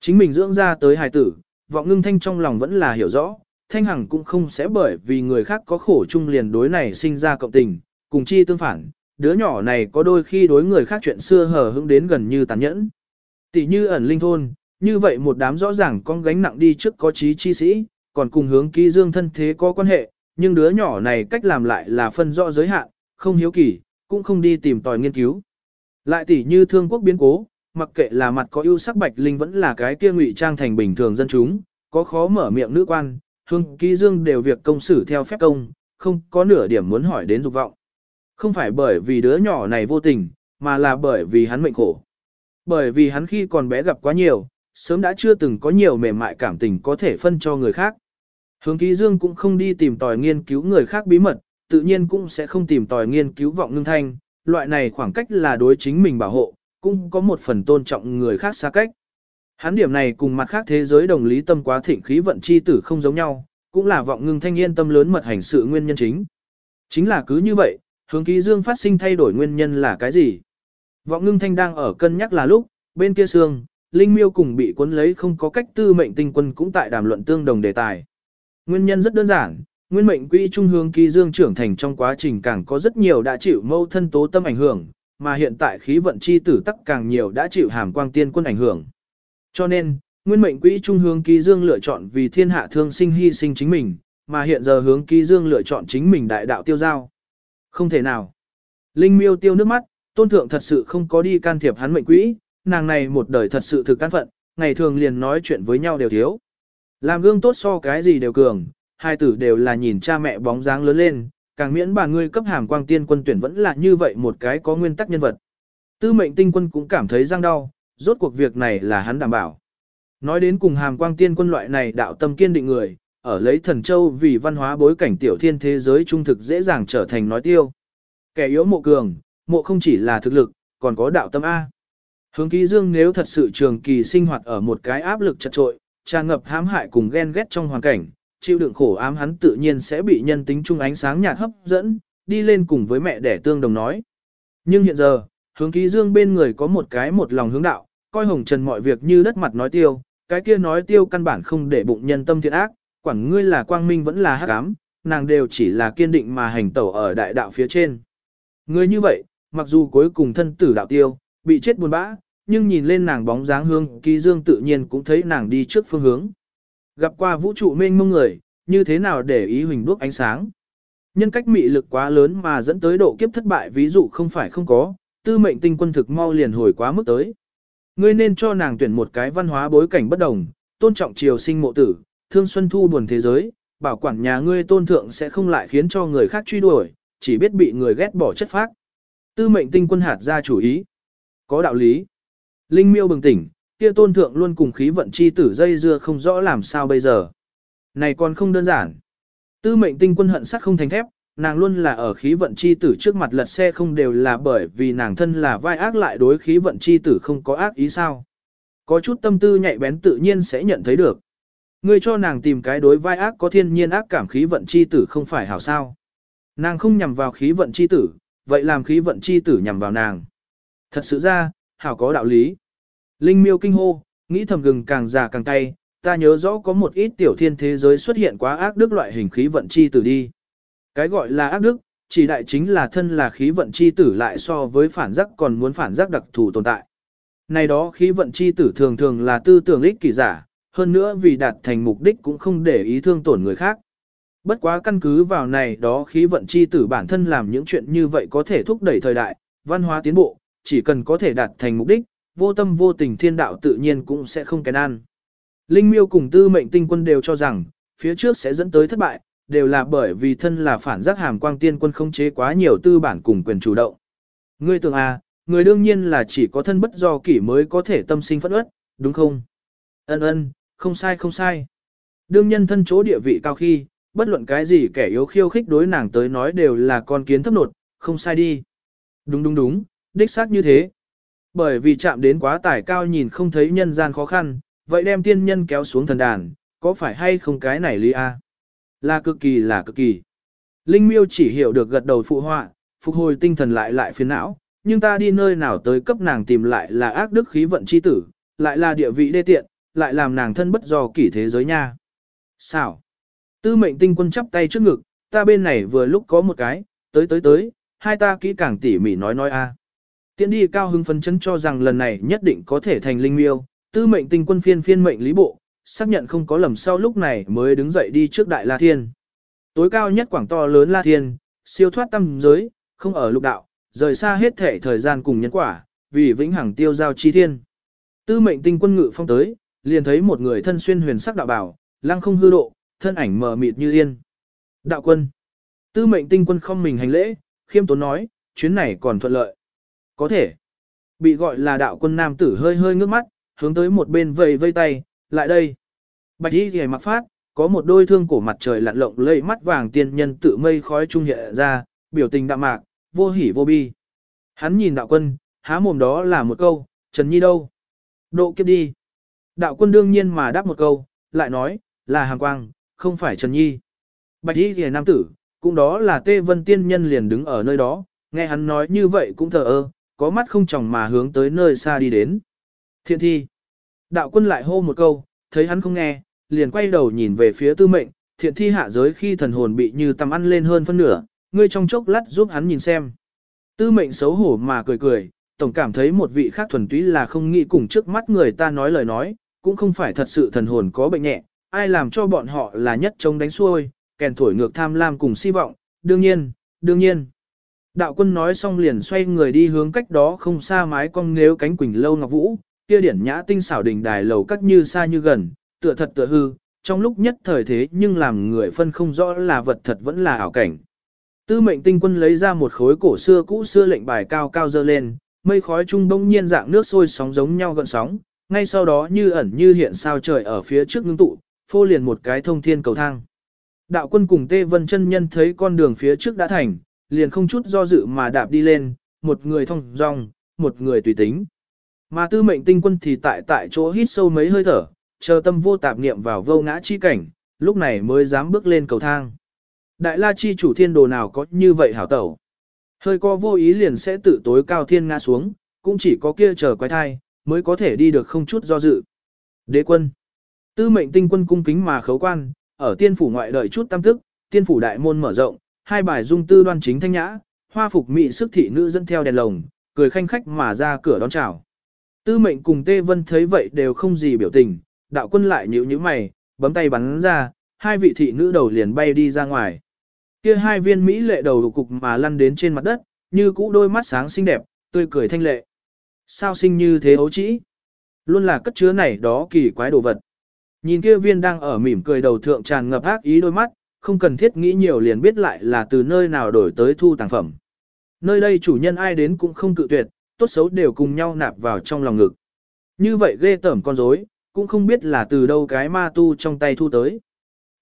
Chính mình dưỡng ra tới hài tử, vọng ngưng thanh trong lòng vẫn là hiểu rõ, thanh hằng cũng không sẽ bởi vì người khác có khổ chung liền đối này sinh ra cộng tình, cùng chi tương phản, đứa nhỏ này có đôi khi đối người khác chuyện xưa hờ hững đến gần như tàn nhẫn. Tỷ như ẩn linh thôn, như vậy một đám rõ ràng con gánh nặng đi trước có trí chi sĩ, còn cùng hướng ký dương thân thế có quan hệ, nhưng đứa nhỏ này cách làm lại là phân rõ giới hạn, không hiếu kỳ, cũng không đi tìm tòi nghiên cứu. Lại tỷ như thương quốc biến cố, mặc kệ là mặt có ưu sắc bạch linh vẫn là cái kia ngụy trang thành bình thường dân chúng, có khó mở miệng nữ quan, hương ký dương đều việc công xử theo phép công, không có nửa điểm muốn hỏi đến dục vọng. Không phải bởi vì đứa nhỏ này vô tình, mà là bởi vì hắn mệnh khổ. Bởi vì hắn khi còn bé gặp quá nhiều, sớm đã chưa từng có nhiều mềm mại cảm tình có thể phân cho người khác. Hướng ký dương cũng không đi tìm tòi nghiên cứu người khác bí mật, tự nhiên cũng sẽ không tìm tòi nghiên cứu vọng ngưng thanh, loại này khoảng cách là đối chính mình bảo hộ, cũng có một phần tôn trọng người khác xa cách. Hắn điểm này cùng mặt khác thế giới đồng lý tâm quá thịnh khí vận chi tử không giống nhau, cũng là vọng ngưng thanh yên tâm lớn mật hành sự nguyên nhân chính. Chính là cứ như vậy, hướng ký dương phát sinh thay đổi nguyên nhân là cái gì? Vọng ngưng thanh đang ở cân nhắc là lúc, bên kia xương, Linh miêu cùng bị cuốn lấy không có cách tư mệnh tinh quân cũng tại đàm luận tương đồng đề tài. Nguyên nhân rất đơn giản, nguyên mệnh quỹ trung hướng ký dương trưởng thành trong quá trình càng có rất nhiều đã chịu mâu thân tố tâm ảnh hưởng, mà hiện tại khí vận chi tử tắc càng nhiều đã chịu hàm quang tiên quân ảnh hưởng. Cho nên, nguyên mệnh quỹ trung hướng ký dương lựa chọn vì thiên hạ thương sinh hy sinh chính mình, mà hiện giờ hướng ký dương lựa chọn chính mình đại đạo tiêu giao. Không thể nào. Linh miêu tiêu nước mắt, tôn thượng thật sự không có đi can thiệp hắn mệnh quỹ, nàng này một đời thật sự thực căn phận, ngày thường liền nói chuyện với nhau đều thiếu. Làm gương tốt so cái gì đều cường, hai tử đều là nhìn cha mẹ bóng dáng lớn lên, càng miễn bà ngươi cấp hàm quang tiên quân tuyển vẫn là như vậy một cái có nguyên tắc nhân vật. Tư mệnh tinh quân cũng cảm thấy răng đau, rốt cuộc việc này là hắn đảm bảo. Nói đến cùng hàm quang tiên quân loại này đạo tâm kiên định người, ở lấy thần châu vì văn hóa bối cảnh tiểu thiên thế giới trung thực dễ dàng trở thành nói tiêu. Kẻ yếu mộ cường, mộ không chỉ là thực lực, còn có đạo tâm A. Hướng ký dương nếu thật sự trường kỳ sinh hoạt ở một cái áp lực chật trội, tràn ngập hãm hại cùng ghen ghét trong hoàn cảnh, chịu đựng khổ ám hắn tự nhiên sẽ bị nhân tính trung ánh sáng nhạt hấp dẫn, đi lên cùng với mẹ đẻ tương đồng nói. Nhưng hiện giờ, hướng ký dương bên người có một cái một lòng hướng đạo, coi hồng trần mọi việc như đất mặt nói tiêu, cái kia nói tiêu căn bản không để bụng nhân tâm thiện ác, quản ngươi là quang minh vẫn là hắc ám, nàng đều chỉ là kiên định mà hành tẩu ở đại đạo phía trên. Ngươi như vậy, mặc dù cuối cùng thân tử đạo tiêu, bị chết buồn bã, nhưng nhìn lên nàng bóng dáng hương ký dương tự nhiên cũng thấy nàng đi trước phương hướng. Gặp qua vũ trụ mênh mông người, như thế nào để ý huỳnh đuốc ánh sáng. Nhân cách mị lực quá lớn mà dẫn tới độ kiếp thất bại ví dụ không phải không có, tư mệnh tinh quân thực mau liền hồi quá mức tới. Ngươi nên cho nàng tuyển một cái văn hóa bối cảnh bất đồng, tôn trọng triều sinh mộ tử, thương xuân thu buồn thế giới, bảo quản nhà ngươi tôn thượng sẽ không lại khiến cho người khác truy đuổi, chỉ biết bị người ghét bỏ chất phác. Tư mệnh tinh quân hạt ra chủ ý. Có đạo lý. Linh miêu bừng tỉnh, kia tôn thượng luôn cùng khí vận chi tử dây dưa không rõ làm sao bây giờ. Này còn không đơn giản. Tư mệnh tinh quân hận sắt không thành thép, nàng luôn là ở khí vận chi tử trước mặt lật xe không đều là bởi vì nàng thân là vai ác lại đối khí vận chi tử không có ác ý sao. Có chút tâm tư nhạy bén tự nhiên sẽ nhận thấy được. Ngươi cho nàng tìm cái đối vai ác có thiên nhiên ác cảm khí vận chi tử không phải hảo sao. Nàng không nhằm vào khí vận chi tử, vậy làm khí vận chi tử nhằm vào nàng. Thật sự ra, hảo có đạo lý. Linh miêu kinh hô, nghĩ thầm gừng càng già càng cay, ta nhớ rõ có một ít tiểu thiên thế giới xuất hiện quá ác đức loại hình khí vận chi tử đi. Cái gọi là ác đức, chỉ đại chính là thân là khí vận chi tử lại so với phản giác còn muốn phản giác đặc thù tồn tại. Này đó khí vận chi tử thường thường là tư tưởng ích kỷ giả, hơn nữa vì đạt thành mục đích cũng không để ý thương tổn người khác. Bất quá căn cứ vào này đó khí vận chi tử bản thân làm những chuyện như vậy có thể thúc đẩy thời đại, văn hóa tiến bộ, chỉ cần có thể đạt thành mục đích, vô tâm vô tình thiên đạo tự nhiên cũng sẽ không kén ăn. Linh miêu cùng tư mệnh tinh quân đều cho rằng, phía trước sẽ dẫn tới thất bại, đều là bởi vì thân là phản giác hàm quang tiên quân không chế quá nhiều tư bản cùng quyền chủ động. Ngươi tưởng à, người đương nhiên là chỉ có thân bất do kỷ mới có thể tâm sinh phẫn uất, đúng không? Ân ân, không sai không sai. Đương nhân thân chỗ địa vị cao khi, bất luận cái gì kẻ yếu khiêu khích đối nàng tới nói đều là con kiến thấp nột, không sai đi. Đúng đúng đúng, đích xác như thế. Bởi vì chạm đến quá tải cao nhìn không thấy nhân gian khó khăn, vậy đem tiên nhân kéo xuống thần đàn, có phải hay không cái này lý a? Là cực kỳ là cực kỳ. Linh miêu chỉ hiểu được gật đầu phụ họa, phục hồi tinh thần lại lại phiền não, nhưng ta đi nơi nào tới cấp nàng tìm lại là ác đức khí vận chi tử, lại là địa vị đê tiện, lại làm nàng thân bất do kỷ thế giới nha. Sao? Tư mệnh tinh quân chắp tay trước ngực, ta bên này vừa lúc có một cái, tới tới tới, hai ta kỹ càng tỉ mỉ nói nói a. Tiến đi cao hưng phấn chấn cho rằng lần này nhất định có thể thành linh miêu, tư mệnh tinh quân phiên phiên mệnh lý bộ, xác nhận không có lầm sau lúc này mới đứng dậy đi trước đại la thiên. Tối cao nhất quảng to lớn la thiên, siêu thoát tâm giới, không ở lục đạo, rời xa hết thể thời gian cùng nhân quả, vì vĩnh hằng tiêu giao chi thiên. Tư mệnh tinh quân ngự phong tới, liền thấy một người thân xuyên huyền sắc đạo bảo, lăng không hư độ, thân ảnh mờ mịt như yên. Đạo quân. Tư mệnh tinh quân không mình hành lễ, khiêm tốn nói, chuyến này còn thuận lợi. Có thể. Bị gọi là đạo quân nam tử hơi hơi ngước mắt, hướng tới một bên vây vây tay, lại đây. Bạch y ghề mặc phát, có một đôi thương cổ mặt trời lặn lộng lây mắt vàng tiên nhân tự mây khói trung hiện ra, biểu tình đạm mạc, vô hỉ vô bi. Hắn nhìn đạo quân, há mồm đó là một câu, Trần Nhi đâu? Độ kiếp đi. Đạo quân đương nhiên mà đáp một câu, lại nói, là hàng quang, không phải Trần Nhi. Bạch y thì nam tử, cũng đó là Tê Vân tiên nhân liền đứng ở nơi đó, nghe hắn nói như vậy cũng thờ ơ, có mắt không chồng mà hướng tới nơi xa đi đến. Thiện thi. Đạo quân lại hô một câu, thấy hắn không nghe, liền quay đầu nhìn về phía tư mệnh, thiện thi hạ giới khi thần hồn bị như tầm ăn lên hơn phân nửa, ngươi trong chốc lát giúp hắn nhìn xem. Tư mệnh xấu hổ mà cười cười, tổng cảm thấy một vị khác thuần túy là không nghĩ cùng trước mắt người ta nói lời nói, cũng không phải thật sự thần hồn có bệnh nhẹ, ai làm cho bọn họ là nhất chống đánh xuôi, kèn thổi ngược tham lam cùng si vọng, đương nhiên, đương nhiên. Đạo quân nói xong liền xoay người đi hướng cách đó không xa mái cong nếu cánh quỳnh lâu ngọc vũ, kia điển nhã tinh xảo đỉnh đài lầu cách như xa như gần, tựa thật tựa hư, trong lúc nhất thời thế nhưng làm người phân không rõ là vật thật vẫn là ảo cảnh. Tư mệnh tinh quân lấy ra một khối cổ xưa cũ xưa lệnh bài cao cao dơ lên, mây khói trung bỗng nhiên dạng nước sôi sóng giống nhau gần sóng, ngay sau đó như ẩn như hiện sao trời ở phía trước ngưng tụ, phô liền một cái thông thiên cầu thang. Đạo quân cùng Tê Vân chân nhân thấy con đường phía trước đã thành, liền không chút do dự mà đạp đi lên, một người thông dong, một người tùy tính. Mà tư mệnh tinh quân thì tại tại chỗ hít sâu mấy hơi thở, chờ tâm vô tạp niệm vào vô ngã chi cảnh, lúc này mới dám bước lên cầu thang. Đại la chi chủ thiên đồ nào có như vậy hảo tẩu. Hơi co vô ý liền sẽ tự tối cao thiên ngã xuống, cũng chỉ có kia chờ quái thai, mới có thể đi được không chút do dự. Đế quân. Tư mệnh tinh quân cung kính mà khấu quan, ở tiên phủ ngoại đợi chút tam tức, tiên phủ đại môn mở rộng, hai bài dung tư đoan chính thanh nhã, hoa phục mị sức thị nữ dẫn theo đèn lồng, cười khanh khách mà ra cửa đón chào. Tư mệnh cùng Tê Vân thấy vậy đều không gì biểu tình, đạo quân lại nhíu nhíu mày, bấm tay bắn ra, hai vị thị nữ đầu liền bay đi ra ngoài. Kia hai viên mỹ lệ đầu cục mà lăn đến trên mặt đất, như cũ đôi mắt sáng xinh đẹp, tươi cười thanh lệ. Sao sinh như thế ấu trĩ? Luôn là cất chứa này đó kỳ quái đồ vật. Nhìn kia viên đang ở mỉm cười đầu thượng tràn ngập ác ý đôi mắt, không cần thiết nghĩ nhiều liền biết lại là từ nơi nào đổi tới thu tàng phẩm. Nơi đây chủ nhân ai đến cũng không cự tuyệt, tốt xấu đều cùng nhau nạp vào trong lòng ngực. Như vậy ghê tởm con rối, cũng không biết là từ đâu cái ma tu trong tay thu tới.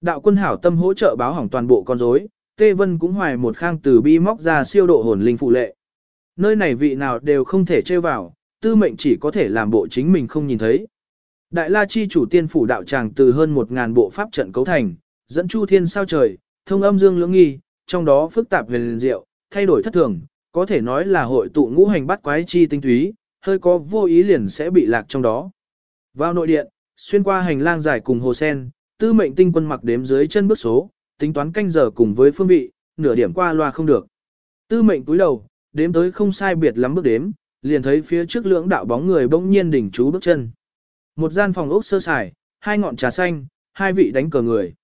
Đạo quân hảo tâm hỗ trợ báo hỏng toàn bộ con rối, Tê Vân cũng hoài một khang từ bi móc ra siêu độ hồn linh phụ lệ. Nơi này vị nào đều không thể chơi vào, tư mệnh chỉ có thể làm bộ chính mình không nhìn thấy. Đại La Chi chủ tiên phủ đạo tràng từ hơn một ngàn bộ pháp trận cấu thành, dẫn chu thiên sao trời, thông âm dương lưỡng nghi, trong đó phức tạp về liền diệu, thay đổi thất thường, có thể nói là hội tụ ngũ hành bắt quái chi tinh túy, hơi có vô ý liền sẽ bị lạc trong đó. Vào nội điện, xuyên qua hành lang dài cùng hồ sen, tư mệnh tinh quân mặc đếm dưới chân bước số, tính toán canh giờ cùng với phương vị, nửa điểm qua loa không được. Tư mệnh túi đầu, đếm tới không sai biệt lắm bước đếm, liền thấy phía trước lưỡng đạo bóng người bỗng nhiên đỉnh chú bước chân. Một gian phòng ốc sơ sài, hai ngọn trà xanh, hai vị đánh cờ người.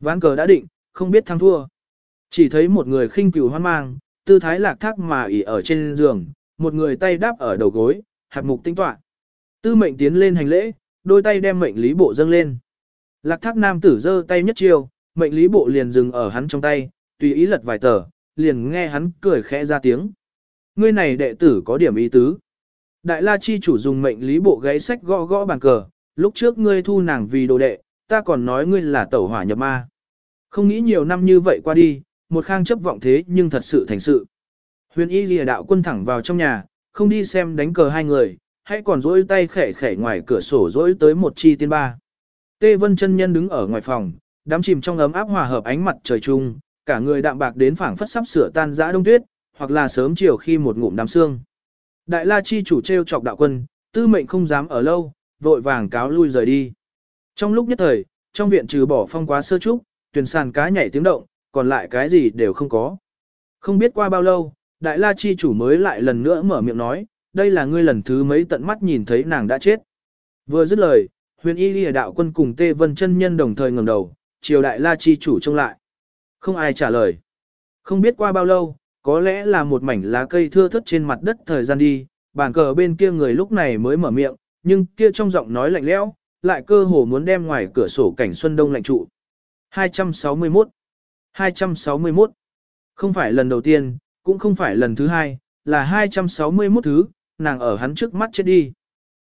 Ván cờ đã định, không biết thắng thua. Chỉ thấy một người khinh cửu hoan mang, tư thái lạc thác mà ỉ ở trên giường, một người tay đáp ở đầu gối, hạt mục tinh tọa. Tư mệnh tiến lên hành lễ, đôi tay đem mệnh lý bộ dâng lên. Lạc thác nam tử giơ tay nhất chiêu, mệnh lý bộ liền dừng ở hắn trong tay, tùy ý lật vài tờ, liền nghe hắn cười khẽ ra tiếng. Ngươi này đệ tử có điểm ý tứ. Đại la chi chủ dùng mệnh lý bộ gáy sách gõ gõ bàn cờ, lúc trước ngươi thu nàng vì đồ đệ, ta còn nói ngươi là tẩu hỏa nhập ma. Không nghĩ nhiều năm như vậy qua đi, một khang chấp vọng thế nhưng thật sự thành sự. Huyền y lìa đạo quân thẳng vào trong nhà, không đi xem đánh cờ hai người, hãy còn dỗi tay khẻ khẻ ngoài cửa sổ dỗi tới một chi tiên ba. Tê Vân chân nhân đứng ở ngoài phòng, đám chìm trong ấm áp hòa hợp ánh mặt trời chung, cả người đạm bạc đến phảng phất sắp sửa tan rã đông tuyết, hoặc là sớm chiều khi một ngụm đám xương. Đại La chi chủ treo chọc đạo quân, tư mệnh không dám ở lâu, vội vàng cáo lui rời đi. Trong lúc nhất thời, trong viện trừ bỏ phong quá sơ trúc, tuyển sàn cá nhảy tiếng động, còn lại cái gì đều không có. Không biết qua bao lâu, Đại La Chi chủ mới lại lần nữa mở miệng nói, đây là ngươi lần thứ mấy tận mắt nhìn thấy nàng đã chết. Vừa dứt lời, huyền y lìa đạo quân cùng Tê Vân chân nhân đồng thời ngẩng đầu, chiều Đại La Chi chủ trông lại. Không ai trả lời. Không biết qua bao lâu, có lẽ là một mảnh lá cây thưa thớt trên mặt đất thời gian đi, bàn cờ bên kia người lúc này mới mở miệng, nhưng kia trong giọng nói lạnh lẽo, lại cơ hồ muốn đem ngoài cửa sổ cảnh xuân đông lạnh trụ. 261 261 Không phải lần đầu tiên, cũng không phải lần thứ hai, là 261 thứ, nàng ở hắn trước mắt chết đi.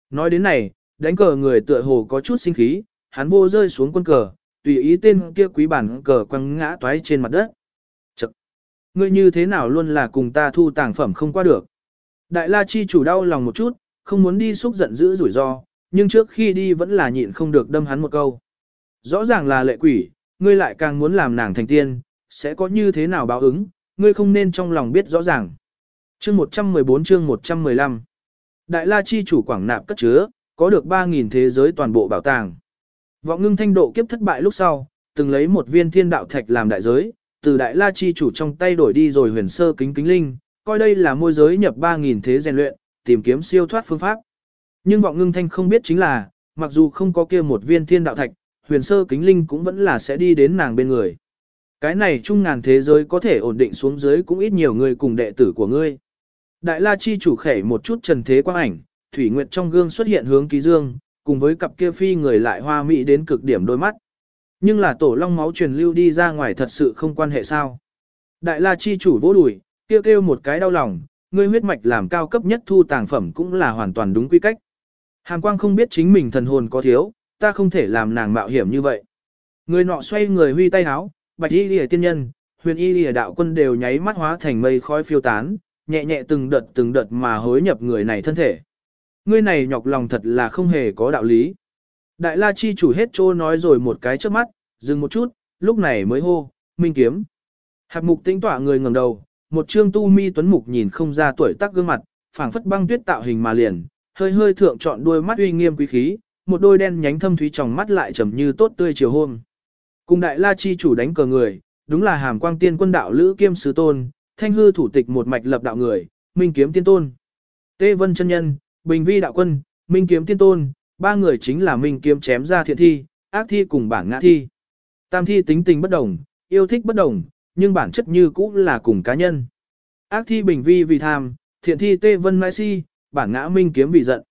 Nói đến này, đánh cờ người tựa hồ có chút sinh khí, hắn vô rơi xuống quân cờ, tùy ý tên kia quý bản cờ quăng ngã toái trên mặt đất. Ngươi như thế nào luôn là cùng ta thu tàng phẩm không qua được. Đại La Chi chủ đau lòng một chút, không muốn đi xúc giận giữ rủi ro, nhưng trước khi đi vẫn là nhịn không được đâm hắn một câu. Rõ ràng là lệ quỷ, ngươi lại càng muốn làm nàng thành tiên, sẽ có như thế nào báo ứng, ngươi không nên trong lòng biết rõ ràng. Chương 114 chương 115 Đại La Chi chủ quảng nạp cất chứa, có được 3.000 thế giới toàn bộ bảo tàng. Vọng ngưng thanh độ kiếp thất bại lúc sau, từng lấy một viên thiên đạo thạch làm đại giới, từ Đại La Chi chủ trong tay đổi đi rồi huyền sơ kính kính linh, coi đây là môi giới nhập 3.000 thế rèn luyện, tìm kiếm siêu thoát phương pháp. Nhưng vọng ngưng thanh không biết chính là, mặc dù không có kia một viên thiên đạo thạch, huyền sơ kính linh cũng vẫn là sẽ đi đến nàng bên người. Cái này trung ngàn thế giới có thể ổn định xuống dưới cũng ít nhiều người cùng đệ tử của ngươi. Đại La Chi chủ khẻ một chút trần thế quang ảnh, Thủy Nguyệt trong gương xuất hiện hướng ký dương, cùng với cặp kia phi người lại hoa mỹ đến cực điểm đôi mắt. Nhưng là tổ long máu truyền lưu đi ra ngoài thật sự không quan hệ sao. Đại La Chi chủ vỗ đùi, kêu kêu một cái đau lòng, ngươi huyết mạch làm cao cấp nhất thu tàng phẩm cũng là hoàn toàn đúng quy cách. hàn quang không biết chính mình thần hồn có thiếu, ta không thể làm nàng mạo hiểm như vậy. Người nọ xoay người huy tay háo, bạch y lìa tiên nhân, huyền y lìa đạo quân đều nháy mắt hóa thành mây khói phiêu tán, nhẹ nhẹ từng đợt từng đợt mà hối nhập người này thân thể. Người này nhọc lòng thật là không hề có đạo lý. Đại la chi chủ hết trô nói rồi một cái trước mắt, dừng một chút, lúc này mới hô, minh kiếm. Hạp mục tinh tỏa người ngẩng đầu, một trương tu mi tuấn mục nhìn không ra tuổi tác gương mặt, phảng phất băng tuyết tạo hình mà liền, hơi hơi thượng chọn đuôi mắt uy nghiêm quý khí, một đôi đen nhánh thâm thúy trong mắt lại trầm như tốt tươi chiều hôm. Cùng đại la chi chủ đánh cờ người, đúng là hàm quang tiên quân đạo lữ kiêm sứ tôn, thanh hư thủ tịch một mạch lập đạo người, minh kiếm tiên tôn. Tê vân chân nhân, bình vi đạo quân, minh kiếm tiên tôn, ba người chính là minh kiếm chém ra thiện thi, ác thi cùng bản ngã thi. Tam thi tính tình bất đồng, yêu thích bất đồng, nhưng bản chất như cũ là cùng cá nhân. Ác thi bình vi vì tham, thiện thi tê vân mai si, bản ngã minh kiếm vì giận.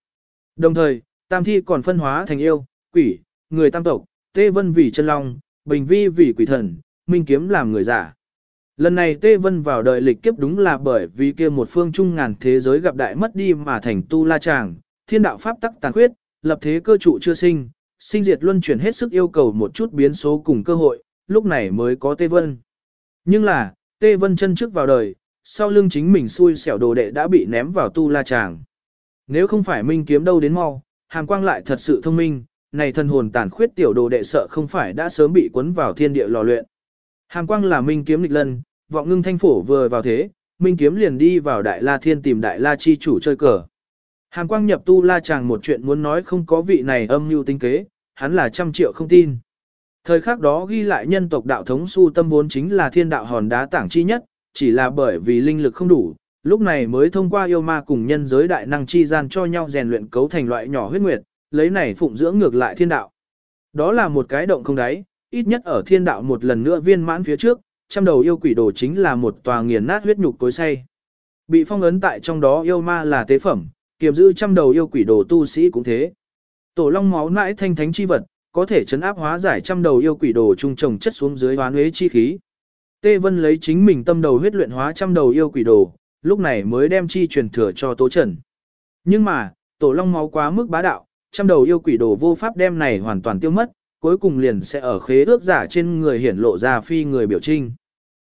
Đồng thời, tam thi còn phân hóa thành yêu, quỷ, người tam tộc, Tê Vân vì chân long, Bình Vi vì quỷ thần, Minh Kiếm làm người giả. Lần này Tê Vân vào đời lịch kiếp đúng là bởi vì kia một phương trung ngàn thế giới gặp đại mất đi mà thành tu la chàng, thiên đạo pháp tắc tàn khuyết, lập thế cơ trụ chưa sinh, sinh diệt luân chuyển hết sức yêu cầu một chút biến số cùng cơ hội, lúc này mới có Tê Vân. Nhưng là, Tê Vân chân trước vào đời, sau lưng chính mình xui xẻo đồ đệ đã bị ném vào tu la Tràng. Nếu không phải minh kiếm đâu đến mau, hàm quang lại thật sự thông minh, này thần hồn tàn khuyết tiểu đồ đệ sợ không phải đã sớm bị cuốn vào thiên địa lò luyện. Hàm quang là minh kiếm lịch lân, vọng ngưng thanh phổ vừa vào thế, minh kiếm liền đi vào đại la thiên tìm đại la chi chủ chơi cờ. Hàm quang nhập tu la chàng một chuyện muốn nói không có vị này âm mưu tinh kế, hắn là trăm triệu không tin. Thời khắc đó ghi lại nhân tộc đạo thống su tâm vốn chính là thiên đạo hòn đá tảng chi nhất, chỉ là bởi vì linh lực không đủ, lúc này mới thông qua yêu ma cùng nhân giới đại năng chi gian cho nhau rèn luyện cấu thành loại nhỏ huyết nguyệt, lấy này phụng dưỡng ngược lại thiên đạo. Đó là một cái động không đáy, ít nhất ở thiên đạo một lần nữa viên mãn phía trước, trăm đầu yêu quỷ đồ chính là một tòa nghiền nát huyết nhục cối say. Bị phong ấn tại trong đó yêu ma là tế phẩm, kiềm giữ trăm đầu yêu quỷ đồ tu sĩ cũng thế. Tổ long máu nãi thanh thánh chi vật, có thể chấn áp hóa giải trăm đầu yêu quỷ đồ trung trồng chất xuống dưới hoán huế chi khí. Tê Vân lấy chính mình tâm đầu huyết luyện hóa trăm đầu yêu quỷ đồ, lúc này mới đem chi truyền thừa cho Tố Trần. Nhưng mà, tổ long máu quá mức bá đạo, trăm đầu yêu quỷ đồ vô pháp đem này hoàn toàn tiêu mất, cuối cùng liền sẽ ở khế ước giả trên người hiển lộ ra phi người biểu trinh.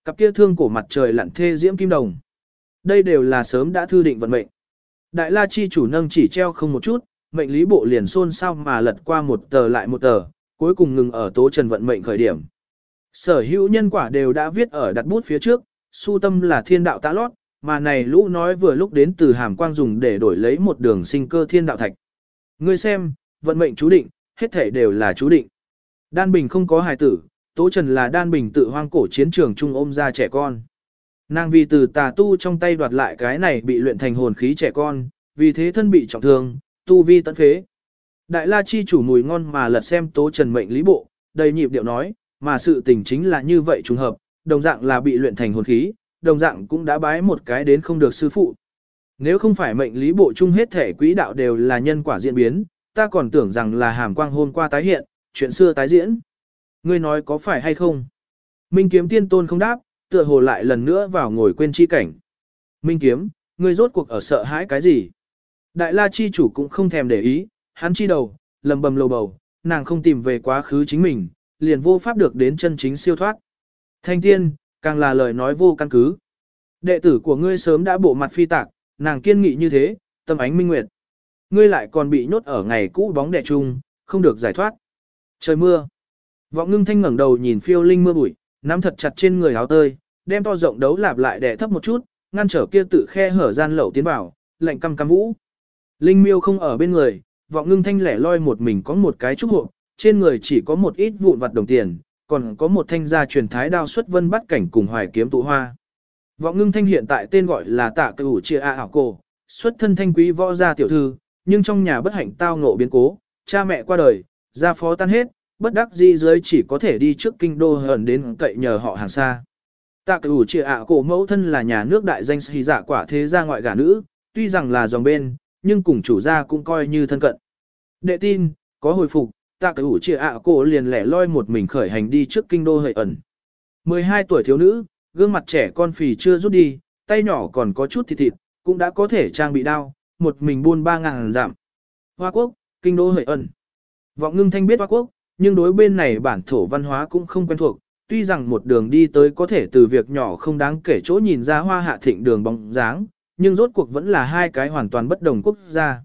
Cặp kia thương cổ mặt trời lặn thê diễm kim đồng. Đây đều là sớm đã thư định vận mệnh. Đại La chi chủ nâng chỉ treo không một chút, mệnh lý bộ liền xôn xao mà lật qua một tờ lại một tờ, cuối cùng ngừng ở tố trần vận mệnh khởi điểm. Sở hữu nhân quả đều đã viết ở đặt bút phía trước, su tâm là thiên đạo tá lót, mà này lũ nói vừa lúc đến từ hàm quang dùng để đổi lấy một đường sinh cơ thiên đạo thạch. Ngươi xem, vận mệnh chú định, hết thể đều là chú định. Đan Bình không có hài tử, Tố Trần là Đan Bình tự hoang cổ chiến trường trung ôm ra trẻ con. Nàng vì từ tà tu trong tay đoạt lại cái này bị luyện thành hồn khí trẻ con, vì thế thân bị trọng thương, tu vi tận phế. Đại La Chi chủ mùi ngon mà lật xem Tố Trần mệnh lý bộ, đầy nhịp điệu nói, mà sự tình chính là như vậy trùng hợp, đồng dạng là bị luyện thành hồn khí, đồng dạng cũng đã bái một cái đến không được sư phụ. Nếu không phải mệnh lý bộ chung hết thể quỹ đạo đều là nhân quả diễn biến, ta còn tưởng rằng là hàm quang hôm qua tái hiện, chuyện xưa tái diễn. Ngươi nói có phải hay không? Minh kiếm tiên tôn không đáp, tựa hồ lại lần nữa vào ngồi quên chi cảnh. Minh kiếm, ngươi rốt cuộc ở sợ hãi cái gì? Đại la chi chủ cũng không thèm để ý, hắn chi đầu, lầm bầm lầu bầu, nàng không tìm về quá khứ chính mình, liền vô pháp được đến chân chính siêu thoát. Thanh tiên, càng là lời nói vô căn cứ. Đệ tử của ngươi sớm đã bộ mặt phi tạc, nàng kiên nghị như thế, tâm ánh minh nguyệt. Ngươi lại còn bị nhốt ở ngày cũ bóng đè chung, không được giải thoát. Trời mưa. Vọng ngưng thanh ngẩng đầu nhìn phiêu linh mưa bụi, nắm thật chặt trên người áo tơi, đem to rộng đấu lạp lại đè thấp một chút, ngăn trở kia tự khe hở gian lậu tiến vào, lạnh căm căm vũ. Linh miêu không ở bên người, vọng ngưng thanh lẻ loi một mình có một cái trúc hộ, trên người chỉ có một ít vụn vặt đồng tiền, còn có một thanh gia truyền thái đao xuất vân bắt cảnh cùng hoài kiếm tụ hoa. Vọng ngưng thanh hiện tại tên gọi là tạ cửu chia a ảo cổ, xuất thân thanh quý võ gia tiểu thư, nhưng trong nhà bất hạnh tao ngộ biến cố, cha mẹ qua đời, gia phó tan hết, bất đắc di dưới chỉ có thể đi trước kinh đô hờn đến cậy nhờ họ hàng xa. Tạ cửu trịa ạ cổ mẫu thân là nhà nước đại danh sĩ giả dạ quả thế gia ngoại gả nữ, tuy rằng là dòng bên, nhưng cùng chủ gia cũng coi như thân cận. Đệ tin, có hồi phục, tạ cửu trịa ạ cổ liền lẻ loi một mình khởi hành đi trước kinh đô hợi ẩn. 12 tuổi thiếu nữ, gương mặt trẻ con phì chưa rút đi, tay nhỏ còn có chút thịt thịt, cũng đã có thể trang bị đau, một mình buôn ba ngàn giảm. Hoa quốc, kinh đô hợi ẩn. Vọng ngưng thanh biết Hoa quốc, nhưng đối bên này bản thổ văn hóa cũng không quen thuộc, tuy rằng một đường đi tới có thể từ việc nhỏ không đáng kể chỗ nhìn ra hoa hạ thịnh đường bóng dáng, nhưng rốt cuộc vẫn là hai cái hoàn toàn bất đồng quốc gia.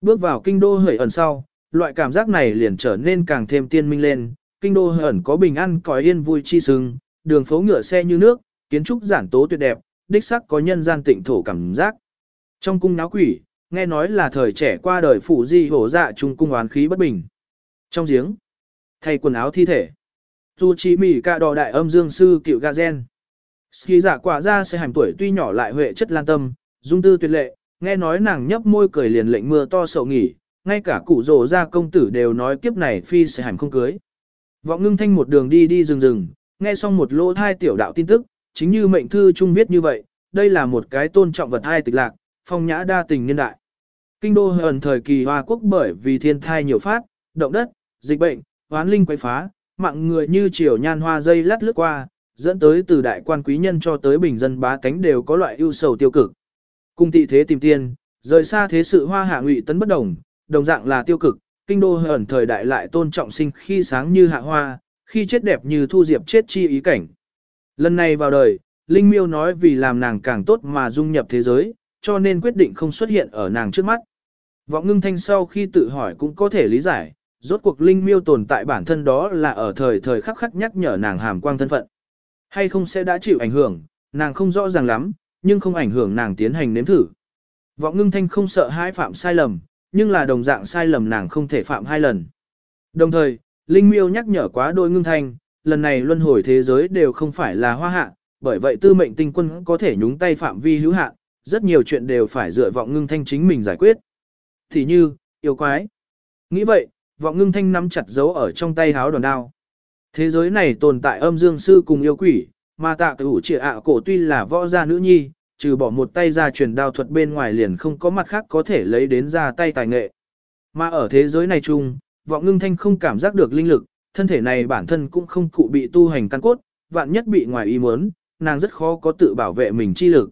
Bước vào kinh đô hởi ẩn sau, loại cảm giác này liền trở nên càng thêm tiên minh lên, kinh đô hởi ẩn có bình an cõi yên vui chi sừng, đường phố ngựa xe như nước, kiến trúc giản tố tuyệt đẹp, đích sắc có nhân gian tịnh thổ cảm giác. Trong cung náo quỷ, nghe nói là thời trẻ qua đời phủ di hổ dạ trung cung oán khí bất bình. Trong giếng, thay quần áo thi thể. Dù chỉ mỉ cả đỏ đại âm dương sư cựu gà gen. Ski giả quả ra sẽ hành tuổi tuy nhỏ lại huệ chất lan tâm, dung tư tuyệt lệ, nghe nói nàng nhấp môi cười liền lệnh mưa to sầu nghỉ, ngay cả cụ rồ ra công tử đều nói kiếp này phi sẽ hành không cưới. Vọng ngưng thanh một đường đi đi rừng rừng, nghe xong một lỗ thai tiểu đạo tin tức, chính như mệnh thư trung viết như vậy, đây là một cái tôn trọng vật hai tịch lạc, phong nhã đa tình nhân đại. Kinh đô hờn thời kỳ Hoa Quốc bởi vì thiên thai nhiều phát, động đất, dịch bệnh, hoán linh quấy phá, mạng người như chiều nhan hoa dây lát lướt qua, dẫn tới từ đại quan quý nhân cho tới bình dân bá tánh đều có loại ưu sầu tiêu cực. Cung tị thế tìm tiên, rời xa thế sự hoa hạ ngụy tấn bất đồng, đồng dạng là tiêu cực, kinh đô ẩn thời đại lại tôn trọng sinh khi sáng như hạ hoa, khi chết đẹp như thu diệp chết chi ý cảnh. Lần này vào đời, Linh Miêu nói vì làm nàng càng tốt mà dung nhập thế giới, cho nên quyết định không xuất hiện ở nàng trước mắt. Vọng ngưng thanh sau khi tự hỏi cũng có thể lý giải, rốt cuộc Linh Miêu tồn tại bản thân đó là ở thời thời khắc khắc nhắc nhở nàng hàm quang thân phận. Hay không sẽ đã chịu ảnh hưởng, nàng không rõ ràng lắm, nhưng không ảnh hưởng nàng tiến hành nếm thử. Vọng ngưng thanh không sợ hai phạm sai lầm, nhưng là đồng dạng sai lầm nàng không thể phạm hai lần. Đồng thời, Linh Miêu nhắc nhở quá đôi ngưng thanh, lần này luân hồi thế giới đều không phải là hoa hạ, bởi vậy tư mệnh tinh quân có thể nhúng tay phạm vi hữu hạ rất nhiều chuyện đều phải dựa vọng ngưng thanh chính mình giải quyết. Thì như, yêu quái. Nghĩ vậy, vọng ngưng thanh nắm chặt dấu ở trong tay háo đòn đao. Thế giới này tồn tại âm dương sư cùng yêu quỷ, mà tạ Cửu trịa ạ cổ tuy là võ gia nữ nhi, trừ bỏ một tay ra truyền đao thuật bên ngoài liền không có mặt khác có thể lấy đến ra tay tài nghệ. Mà ở thế giới này chung, vọng ngưng thanh không cảm giác được linh lực, thân thể này bản thân cũng không cụ bị tu hành căn cốt, vạn nhất bị ngoài ý muốn, nàng rất khó có tự bảo vệ mình chi lực.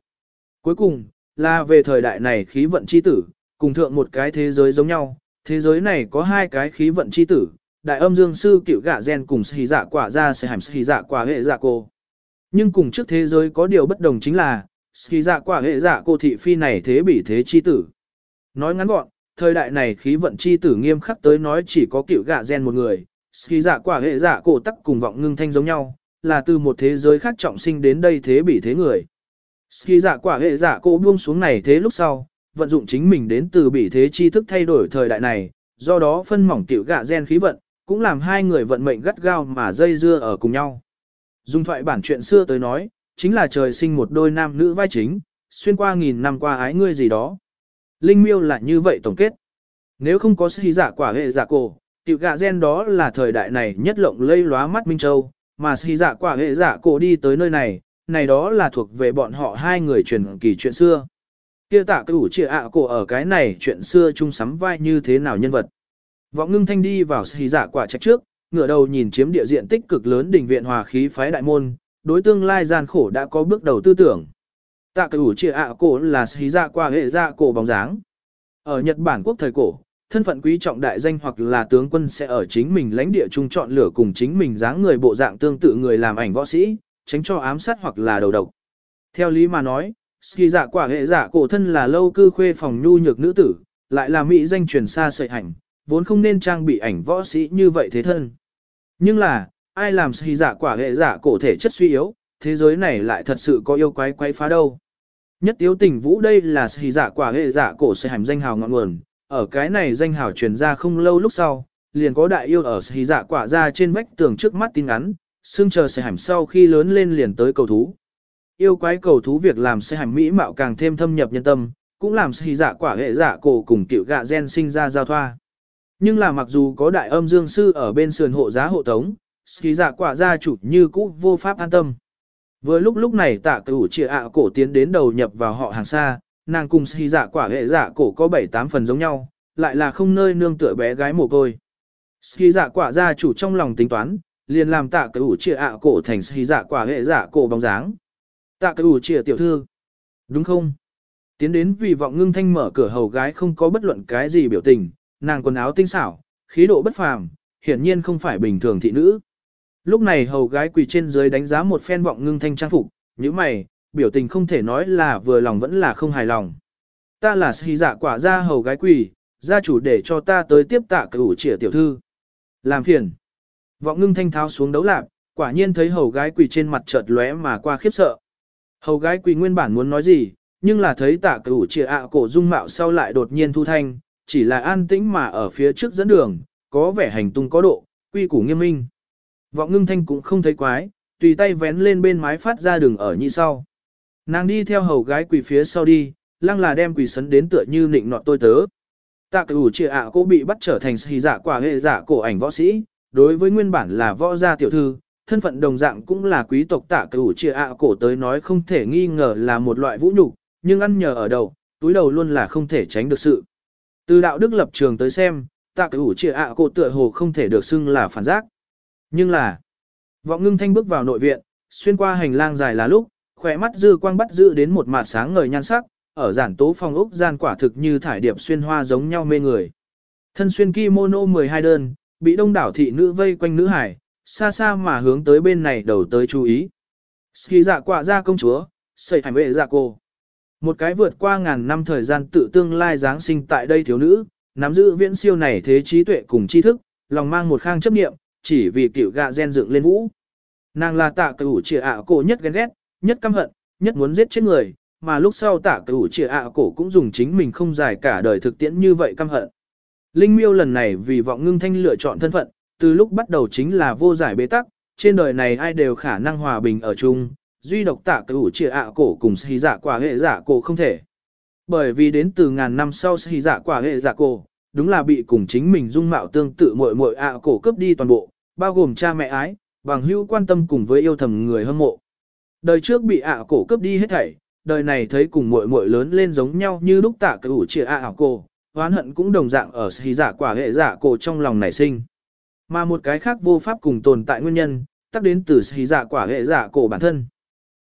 Cuối cùng, là về thời đại này khí vận chi tử, cùng thượng một cái thế giới giống nhau, thế giới này có hai cái khí vận chi tử, đại âm dương sư cựu gạ gen cùng sĩ dạ quả ra sẽ hàm sĩ dạ quả hệ dạ cô. Nhưng cùng trước thế giới có điều bất đồng chính là, sĩ dạ quả hệ dạ cô thị phi này thế bị thế chi tử. Nói ngắn gọn, thời đại này khí vận chi tử nghiêm khắc tới nói chỉ có cựu gạ gen một người, sĩ dạ quả hệ dạ cô tắc cùng vọng ngưng thanh giống nhau, là từ một thế giới khác trọng sinh đến đây thế bị thế người. Ski dạ quả hệ dạ cô buông xuống này thế lúc sau, vận dụng chính mình đến từ bỉ thế chi thức thay đổi thời đại này, do đó phân mỏng tiểu gạ gen khí vận, cũng làm hai người vận mệnh gắt gao mà dây dưa ở cùng nhau. Dùng thoại bản chuyện xưa tới nói, chính là trời sinh một đôi nam nữ vai chính, xuyên qua nghìn năm qua ái ngươi gì đó. Linh miêu là như vậy tổng kết. Nếu không có sĩ giả quả hệ giả cổ, tiểu gạ gen đó là thời đại này nhất lộng lây lóa mắt Minh Châu, mà sĩ giả quả hệ giả cổ đi tới nơi này, này đó là thuộc về bọn họ hai người truyền kỳ chuyện xưa. Kia tạ cái ủ trịa ạ cổ ở cái này chuyện xưa chung sắm vai như thế nào nhân vật. Vọng ngưng thanh đi vào xì dạ quả trạch trước, ngửa đầu nhìn chiếm địa diện tích cực lớn đỉnh viện hòa khí phái đại môn, đối tương lai gian khổ đã có bước đầu tư tưởng. Tạ cái ủ trịa ạ cổ là xì dạ quả hệ dạ cổ bóng dáng. Ở Nhật Bản quốc thời cổ, thân phận quý trọng đại danh hoặc là tướng quân sẽ ở chính mình lãnh địa trung chọn lửa cùng chính mình dáng người bộ dạng tương tự người làm ảnh võ sĩ, tránh cho ám sát hoặc là đầu độc. Theo lý mà nói, ski dạ quả hệ dạ cổ thân là lâu cư khuê phòng nhu nhược nữ tử, lại là mỹ danh truyền xa sợi ảnh, vốn không nên trang bị ảnh võ sĩ như vậy thế thân. Nhưng là, ai làm ski dạ quả hệ dạ cổ thể chất suy yếu, thế giới này lại thật sự có yêu quái quái phá đâu. Nhất tiếu tình vũ đây là ski dạ quả hệ dạ cổ sợi hành danh hào ngọn nguồn, ở cái này danh hào truyền ra không lâu lúc sau, liền có đại yêu ở ski dạ quả ra trên vách tường trước mắt tin ngắn, xương chờ sợi hành sau khi lớn lên liền tới cầu thú. Yêu quái cầu thú việc làm sẽ hành mỹ mạo càng thêm thâm nhập nhân tâm, cũng làm sĩ giả dạ quả hệ giả cổ cùng tiểu gạ gen sinh ra giao thoa. Nhưng là mặc dù có đại âm dương sư ở bên sườn hộ giá hộ tống, sĩ giả dạ quả gia chủ như cũ vô pháp an tâm. Vừa lúc lúc này tạ cửu trịa ạ cổ tiến đến đầu nhập vào họ hàng xa, nàng cùng sĩ giả quả hệ giả cổ có 7-8 phần giống nhau, lại là không nơi nương tựa bé gái mồ côi. Sĩ giả quả gia chủ trong lòng tính toán, liền làm tạ cửu trịa ạ cổ thành sĩ giả quả hệ giả cổ bóng dáng. Tạ cái ủ trìa tiểu thư. Đúng không? Tiến đến vì vọng ngưng thanh mở cửa hầu gái không có bất luận cái gì biểu tình, nàng quần áo tinh xảo, khí độ bất phàm, hiển nhiên không phải bình thường thị nữ. Lúc này hầu gái quỳ trên dưới đánh giá một phen vọng ngưng thanh trang phục, như mày, biểu tình không thể nói là vừa lòng vẫn là không hài lòng. Ta là sĩ dạ quả ra hầu gái quỳ, gia chủ để cho ta tới tiếp tạ cửu trịa tiểu thư. Làm phiền. Vọng ngưng thanh tháo xuống đấu lạp, quả nhiên thấy hầu gái quỳ trên mặt chợt lóe mà qua khiếp sợ. Hầu gái quỳ nguyên bản muốn nói gì, nhưng là thấy tạ cửu trịa ạ cổ dung mạo sau lại đột nhiên thu thanh, chỉ là an tĩnh mà ở phía trước dẫn đường, có vẻ hành tung có độ, quy củ nghiêm minh. Vọng ngưng thanh cũng không thấy quái, tùy tay vén lên bên mái phát ra đường ở như sau. Nàng đi theo hầu gái quỳ phía sau đi, lăng là đem quỳ sấn đến tựa như nịnh nọt tôi tớ. Tạ cửu trịa ạ cổ bị bắt trở thành xì giả quả hệ giả cổ ảnh võ sĩ, đối với nguyên bản là võ gia tiểu thư, thân phận đồng dạng cũng là quý tộc tạ cửu chia ạ cổ tới nói không thể nghi ngờ là một loại vũ nhục, nhưng ăn nhờ ở đầu, túi đầu luôn là không thể tránh được sự. Từ đạo đức lập trường tới xem, tạ cửu chia ạ cổ tựa hồ không thể được xưng là phản giác. Nhưng là, vọng ngưng thanh bước vào nội viện, xuyên qua hành lang dài là lúc, khỏe mắt dư quang bắt giữ đến một mạt sáng ngời nhan sắc, ở giản tố phòng ốc gian quả thực như thải điệp xuyên hoa giống nhau mê người. Thân xuyên kimono 12 đơn, bị đông đảo thị nữ vây quanh nữ hải, xa xa mà hướng tới bên này đầu tới chú ý. Ski dạ quạ ra công chúa, xây hành vệ dạ cô. Một cái vượt qua ngàn năm thời gian tự tương lai Giáng sinh tại đây thiếu nữ, nắm giữ viễn siêu này thế trí tuệ cùng tri thức, lòng mang một khang chấp niệm, chỉ vì kiểu gạ gen dựng lên vũ. Nàng là tạ cửu trịa ạ cổ nhất ghen ghét, nhất căm hận, nhất muốn giết chết người, mà lúc sau tạ cửu trịa ạ cổ cũng dùng chính mình không dài cả đời thực tiễn như vậy căm hận. Linh miêu lần này vì vọng ngưng thanh lựa chọn thân phận, từ lúc bắt đầu chính là vô giải bế tắc, trên đời này ai đều khả năng hòa bình ở chung, duy độc tạ cửu trịa ạ cổ cùng sĩ dạ quả hệ dạ cổ không thể. Bởi vì đến từ ngàn năm sau sĩ dạ quả hệ dạ cổ, đúng là bị cùng chính mình dung mạo tương tự muội muội ạ cổ cướp đi toàn bộ, bao gồm cha mẹ ái, bằng hữu quan tâm cùng với yêu thầm người hâm mộ. Đời trước bị ạ cổ cướp đi hết thảy, đời này thấy cùng muội muội lớn lên giống nhau như lúc tạ cửu trịa ạ cổ, oán hận cũng đồng dạng ở sĩ dạ quả hệ dạ cổ trong lòng nảy sinh. Mà một cái khác vô pháp cùng tồn tại nguyên nhân, tắc đến từ sĩ dạ quả hệ dạ cổ bản thân.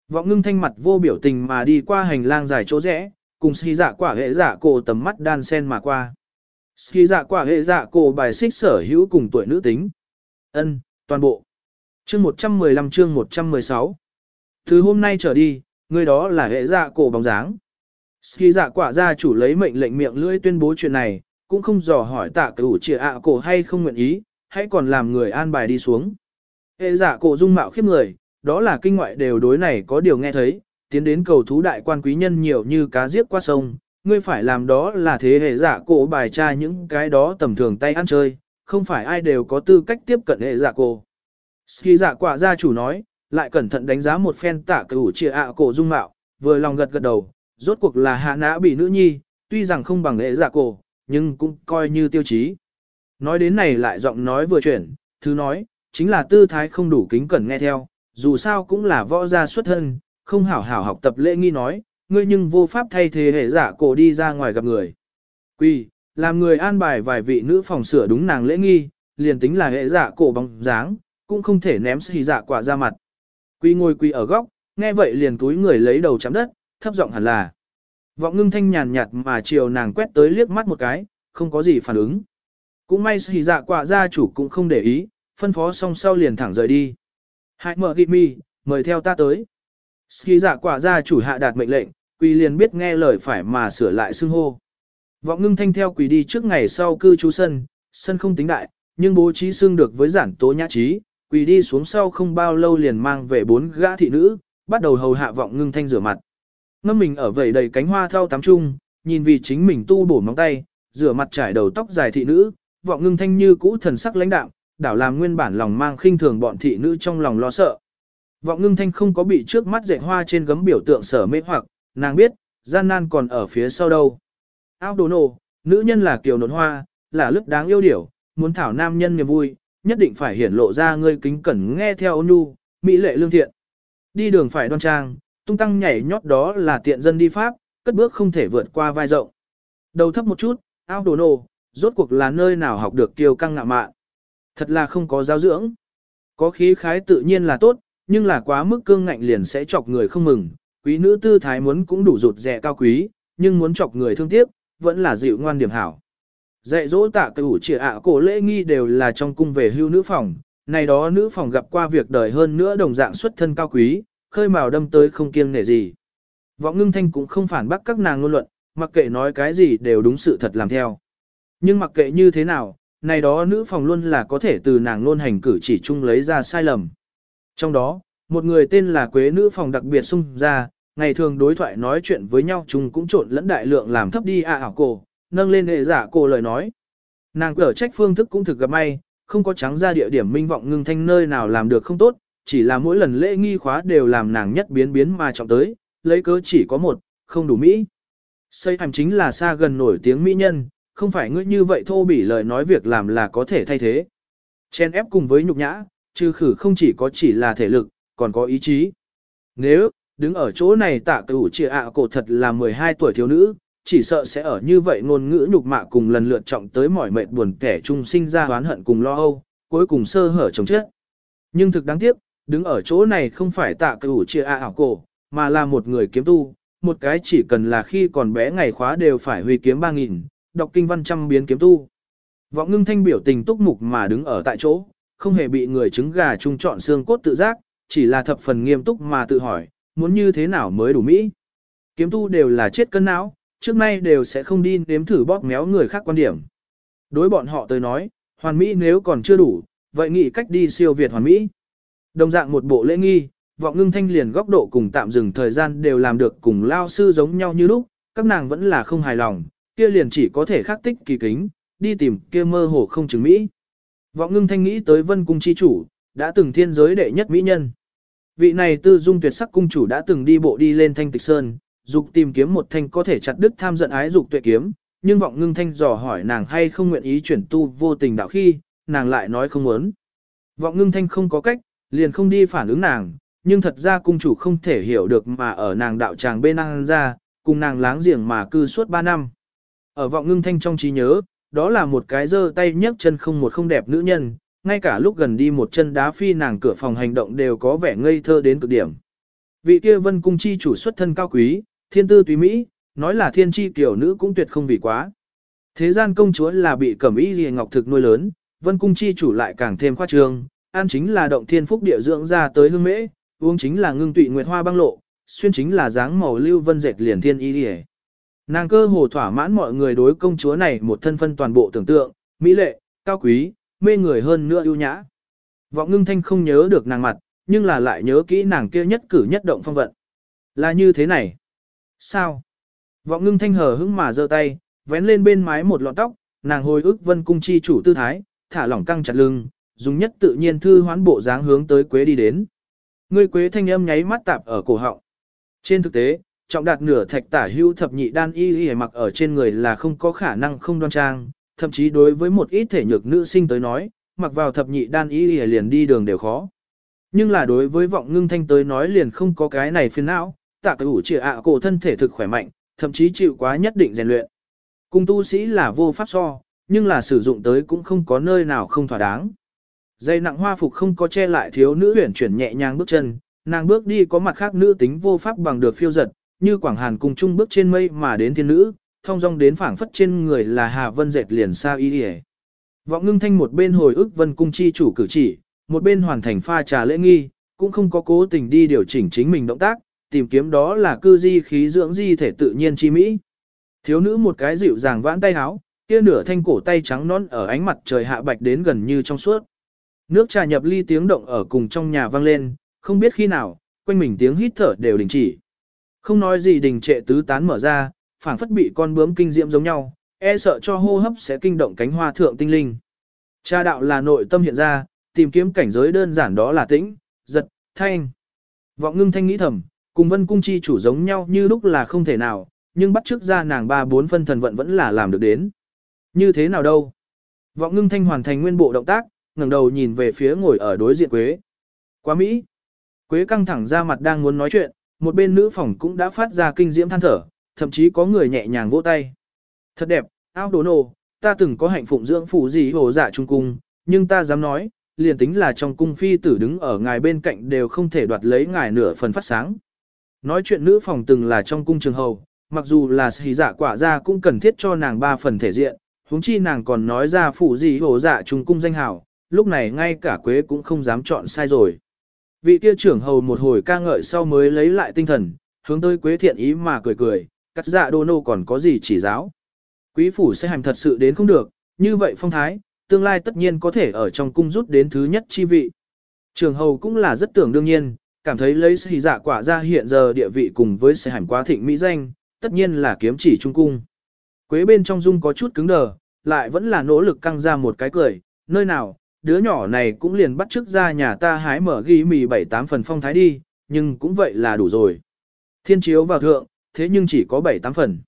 Vọng ngưng thanh mặt vô biểu tình mà đi qua hành lang dài chỗ rẽ, cùng sĩ dạ quả hệ dạ cổ tầm mắt đan sen mà qua. Sĩ dạ quả hệ dạ cổ bài xích sở hữu cùng tuổi nữ tính. ân toàn bộ. Chương 115 chương 116. Từ hôm nay trở đi, người đó là hệ dạ cổ bóng dáng. Ski dạ quả gia chủ lấy mệnh lệnh miệng lưỡi tuyên bố chuyện này, cũng không dò hỏi tạ cửu trịa ạ cổ hay không nguyện ý, hãy còn làm người an bài đi xuống. Hệ dạ cổ dung mạo khiếp người, đó là kinh ngoại đều đối này có điều nghe thấy, tiến đến cầu thú đại quan quý nhân nhiều như cá giết qua sông, ngươi phải làm đó là thế hệ dạ cổ bài tra những cái đó tầm thường tay ăn chơi, không phải ai đều có tư cách tiếp cận hệ dạ cổ. Ski giả quả gia chủ nói, lại cẩn thận đánh giá một phen tạ cửu chia ạ cổ dung mạo, vừa lòng gật gật đầu, rốt cuộc là hạ nã bị nữ nhi, tuy rằng không bằng hệ dạ cổ, nhưng cũng coi như tiêu chí. Nói đến này lại giọng nói vừa chuyển, thứ nói, chính là tư thái không đủ kính cẩn nghe theo, dù sao cũng là võ gia xuất thân, không hảo hảo học tập lễ nghi nói, ngươi nhưng vô pháp thay thế hệ giả cổ đi ra ngoài gặp người. Quy, làm người an bài vài vị nữ phòng sửa đúng nàng lễ nghi, liền tính là hệ giả cổ bóng dáng, cũng không thể ném xì giả quả ra mặt. Quy ngồi quy ở góc, nghe vậy liền túi người lấy đầu chạm đất, thấp giọng hẳn là. Vọng ngưng thanh nhàn nhạt mà chiều nàng quét tới liếc mắt một cái, không có gì phản ứng. Cũng may hỉ dạ quả gia chủ cũng không để ý, phân phó xong sau liền thẳng rời đi. Hãy mở ghi mi, mời theo ta tới. Ski dạ quả gia chủ hạ đạt mệnh lệnh, quỳ liền biết nghe lời phải mà sửa lại xưng hô. Vọng ngưng thanh theo quỳ đi trước ngày sau cư trú sân, sân không tính đại, nhưng bố trí xưng được với giản tố nhã trí, quỳ đi xuống sau không bao lâu liền mang về bốn gã thị nữ, bắt đầu hầu hạ vọng ngưng thanh rửa mặt. Ngâm mình ở vẩy đầy cánh hoa thao tắm chung nhìn vì chính mình tu bổ móng tay, rửa mặt trải đầu tóc dài thị nữ, vọng ngưng thanh như cũ thần sắc lãnh đạm, đảo làm nguyên bản lòng mang khinh thường bọn thị nữ trong lòng lo sợ. Vọng ngưng thanh không có bị trước mắt dệt hoa trên gấm biểu tượng sở mê hoặc, nàng biết, gian nan còn ở phía sau đâu. Ao đồ nổ, nữ nhân là kiều nộn hoa, là lức đáng yêu điểu, muốn thảo nam nhân niềm vui, nhất định phải hiển lộ ra ngươi kính cẩn nghe theo ôn nhu, mỹ lệ lương thiện. Đi đường phải đoan trang, tung tăng nhảy nhót đó là tiện dân đi pháp, cất bước không thể vượt qua vai rộng. Đầu thấp một chút, ao đồ nổ, rốt cuộc là nơi nào học được kiêu căng ngạo mạn. Thật là không có giáo dưỡng. Có khí khái tự nhiên là tốt, nhưng là quá mức cương ngạnh liền sẽ chọc người không mừng. Quý nữ tư thái muốn cũng đủ rụt rẻ cao quý, nhưng muốn chọc người thương tiếc, vẫn là dịu ngoan điểm hảo. Dạy dỗ tạ cửu chỉ ạ cổ lễ nghi đều là trong cung về hưu nữ phòng, này đó nữ phòng gặp qua việc đời hơn nữa đồng dạng xuất thân cao quý, khơi mào đâm tới không kiêng nể gì. Võ ngưng thanh cũng không phản bác các nàng ngôn luận, mặc kệ nói cái gì đều đúng sự thật làm theo. Nhưng mặc kệ như thế nào, này đó nữ phòng luôn là có thể từ nàng luôn hành cử chỉ chung lấy ra sai lầm. Trong đó, một người tên là Quế nữ phòng đặc biệt xung ra, ngày thường đối thoại nói chuyện với nhau chung cũng trộn lẫn đại lượng làm thấp đi à ảo cổ, nâng lên hệ giả cổ lời nói. Nàng cở trách phương thức cũng thực gặp may, không có trắng ra địa điểm minh vọng ngưng thanh nơi nào làm được không tốt, chỉ là mỗi lần lễ nghi khóa đều làm nàng nhất biến biến mà trọng tới, lấy cớ chỉ có một, không đủ mỹ. Xây hành chính là xa gần nổi tiếng mỹ nhân, không phải ngươi như vậy thô bỉ lời nói việc làm là có thể thay thế. Chen ép cùng với nhục nhã, trừ khử không chỉ có chỉ là thể lực, còn có ý chí. Nếu, đứng ở chỗ này tạ cửu trịa ạ cổ thật là 12 tuổi thiếu nữ, chỉ sợ sẽ ở như vậy ngôn ngữ nhục mạ cùng lần lượt trọng tới mỏi mệt buồn kẻ trung sinh ra oán hận cùng lo âu, cuối cùng sơ hở chồng chết. Nhưng thực đáng tiếc, đứng ở chỗ này không phải tạ cửu chia ạ ảo cổ, mà là một người kiếm tu, một cái chỉ cần là khi còn bé ngày khóa đều phải huy kiếm 3.000, đọc kinh văn trăm biến kiếm tu. Vọng ngưng thanh biểu tình túc mục mà đứng ở tại chỗ, không hề bị người trứng gà trung chọn xương cốt tự giác, chỉ là thập phần nghiêm túc mà tự hỏi, muốn như thế nào mới đủ mỹ. Kiếm tu đều là chết cân não, trước nay đều sẽ không đi nếm thử bóp méo người khác quan điểm. Đối bọn họ tới nói, hoàn mỹ nếu còn chưa đủ, vậy nghĩ cách đi siêu việt hoàn mỹ. Đồng dạng một bộ lễ nghi, vọng ngưng thanh liền góc độ cùng tạm dừng thời gian đều làm được cùng lao sư giống nhau như lúc, các nàng vẫn là không hài lòng, kia liền chỉ có thể khắc tích kỳ kính, đi tìm kia mơ hồ không chứng mỹ. Vọng ngưng thanh nghĩ tới vân cung chi chủ, đã từng thiên giới đệ nhất mỹ nhân. Vị này tư dung tuyệt sắc cung chủ đã từng đi bộ đi lên thanh tịch sơn, dục tìm kiếm một thanh có thể chặt đứt tham giận ái dục tuệ kiếm, nhưng vọng ngưng thanh dò hỏi nàng hay không nguyện ý chuyển tu vô tình đạo khi, nàng lại nói không muốn. Vọng ngưng thanh không có cách, liền không đi phản ứng nàng, nhưng thật ra cung chủ không thể hiểu được mà ở nàng đạo tràng bên ăn ra, cùng nàng láng giềng mà cư suốt 3 năm. Ở vọng ngưng thanh trong trí nhớ, đó là một cái giơ tay nhấc chân không một không đẹp nữ nhân, ngay cả lúc gần đi một chân đá phi nàng cửa phòng hành động đều có vẻ ngây thơ đến cực điểm. Vị kia vân cung chi chủ xuất thân cao quý, thiên tư tùy mỹ, nói là thiên chi tiểu nữ cũng tuyệt không vì quá. Thế gian công chúa là bị cẩm y gì ngọc thực nuôi lớn, vân cung chi chủ lại càng thêm khoa trương, ăn chính là động thiên phúc địa dưỡng ra tới hương mễ, uống chính là ngưng tụy nguyệt hoa băng lộ, xuyên chính là dáng màu lưu vân dệt liền thiên y đi Nàng cơ hồ thỏa mãn mọi người đối công chúa này một thân phân toàn bộ tưởng tượng, mỹ lệ, cao quý, mê người hơn nữa ưu nhã. Vọng ngưng thanh không nhớ được nàng mặt, nhưng là lại nhớ kỹ nàng kia nhất cử nhất động phong vận. Là như thế này. Sao? Vọng ngưng thanh hờ hững mà giơ tay, vén lên bên mái một lọn tóc, nàng hồi ức vân cung chi chủ tư thái, thả lỏng căng chặt lưng, dùng nhất tự nhiên thư hoán bộ dáng hướng tới quế đi đến. Ngươi quế thanh âm nháy mắt tạp ở cổ họng. Trên thực tế, trọng đạt nửa thạch tả hưu thập nhị đan y y mặc ở trên người là không có khả năng không đoan trang, thậm chí đối với một ít thể nhược nữ sinh tới nói, mặc vào thập nhị đan y y liền đi đường đều khó. Nhưng là đối với vọng ngưng thanh tới nói liền không có cái này phiền não, tạ cái ủ trịa ạ cổ thân thể thực khỏe mạnh, thậm chí chịu quá nhất định rèn luyện. Cung tu sĩ là vô pháp so, nhưng là sử dụng tới cũng không có nơi nào không thỏa đáng. Dây nặng hoa phục không có che lại thiếu nữ huyển chuyển nhẹ nhàng bước chân, nàng bước đi có mặt khác nữ tính vô pháp bằng được phiêu giật, như Quảng Hàn cùng chung bước trên mây mà đến thiên nữ, thông dong đến phảng phất trên người là Hà Vân dệt liền xa y đi Vọng ngưng thanh một bên hồi ức vân cung chi chủ cử chỉ, một bên hoàn thành pha trà lễ nghi, cũng không có cố tình đi điều chỉnh chính mình động tác, tìm kiếm đó là cư di khí dưỡng di thể tự nhiên chi mỹ. Thiếu nữ một cái dịu dàng vãn tay áo, kia nửa thanh cổ tay trắng non ở ánh mặt trời hạ bạch đến gần như trong suốt. Nước trà nhập ly tiếng động ở cùng trong nhà vang lên, không biết khi nào, quanh mình tiếng hít thở đều đình chỉ. Không nói gì đình trệ tứ tán mở ra, phảng phất bị con bướm kinh diễm giống nhau, e sợ cho hô hấp sẽ kinh động cánh hoa thượng tinh linh. Cha đạo là nội tâm hiện ra, tìm kiếm cảnh giới đơn giản đó là tĩnh, giật, thanh. Vọng ngưng thanh nghĩ thầm, cùng vân cung chi chủ giống nhau như lúc là không thể nào, nhưng bắt trước ra nàng ba bốn phân thần vận vẫn là làm được đến. Như thế nào đâu? Vọng ngưng thanh hoàn thành nguyên bộ động tác, ngẩng đầu nhìn về phía ngồi ở đối diện Quế. Quá Mỹ. Quế căng thẳng ra mặt đang muốn nói chuyện, một bên nữ phòng cũng đã phát ra kinh diễm than thở, thậm chí có người nhẹ nhàng vỗ tay. Thật đẹp, ao đồ nổ, ta từng có hạnh phụng dưỡng phụ gì hồ dạ trung cung, nhưng ta dám nói, liền tính là trong cung phi tử đứng ở ngài bên cạnh đều không thể đoạt lấy ngài nửa phần phát sáng. Nói chuyện nữ phòng từng là trong cung trường hầu, mặc dù là sĩ dạ quả ra cũng cần thiết cho nàng ba phần thể diện, huống chi nàng còn nói ra phụ gì hồ dạ trung cung danh hào, lúc này ngay cả quế cũng không dám chọn sai rồi. Vị kia trưởng hầu một hồi ca ngợi sau mới lấy lại tinh thần, hướng tới quế thiện ý mà cười cười, cắt dạ đô nô còn có gì chỉ giáo. Quý phủ sẽ hành thật sự đến không được, như vậy phong thái, tương lai tất nhiên có thể ở trong cung rút đến thứ nhất chi vị. Trường hầu cũng là rất tưởng đương nhiên, cảm thấy lấy sĩ dạ quả ra hiện giờ địa vị cùng với sẽ hành quá thịnh mỹ danh, tất nhiên là kiếm chỉ trung cung. Quế bên trong dung có chút cứng đờ, lại vẫn là nỗ lực căng ra một cái cười, nơi nào, đứa nhỏ này cũng liền bắt chước ra nhà ta hái mở ghi mì bảy tám phần phong thái đi, nhưng cũng vậy là đủ rồi. Thiên chiếu vào thượng, thế nhưng chỉ có bảy tám phần.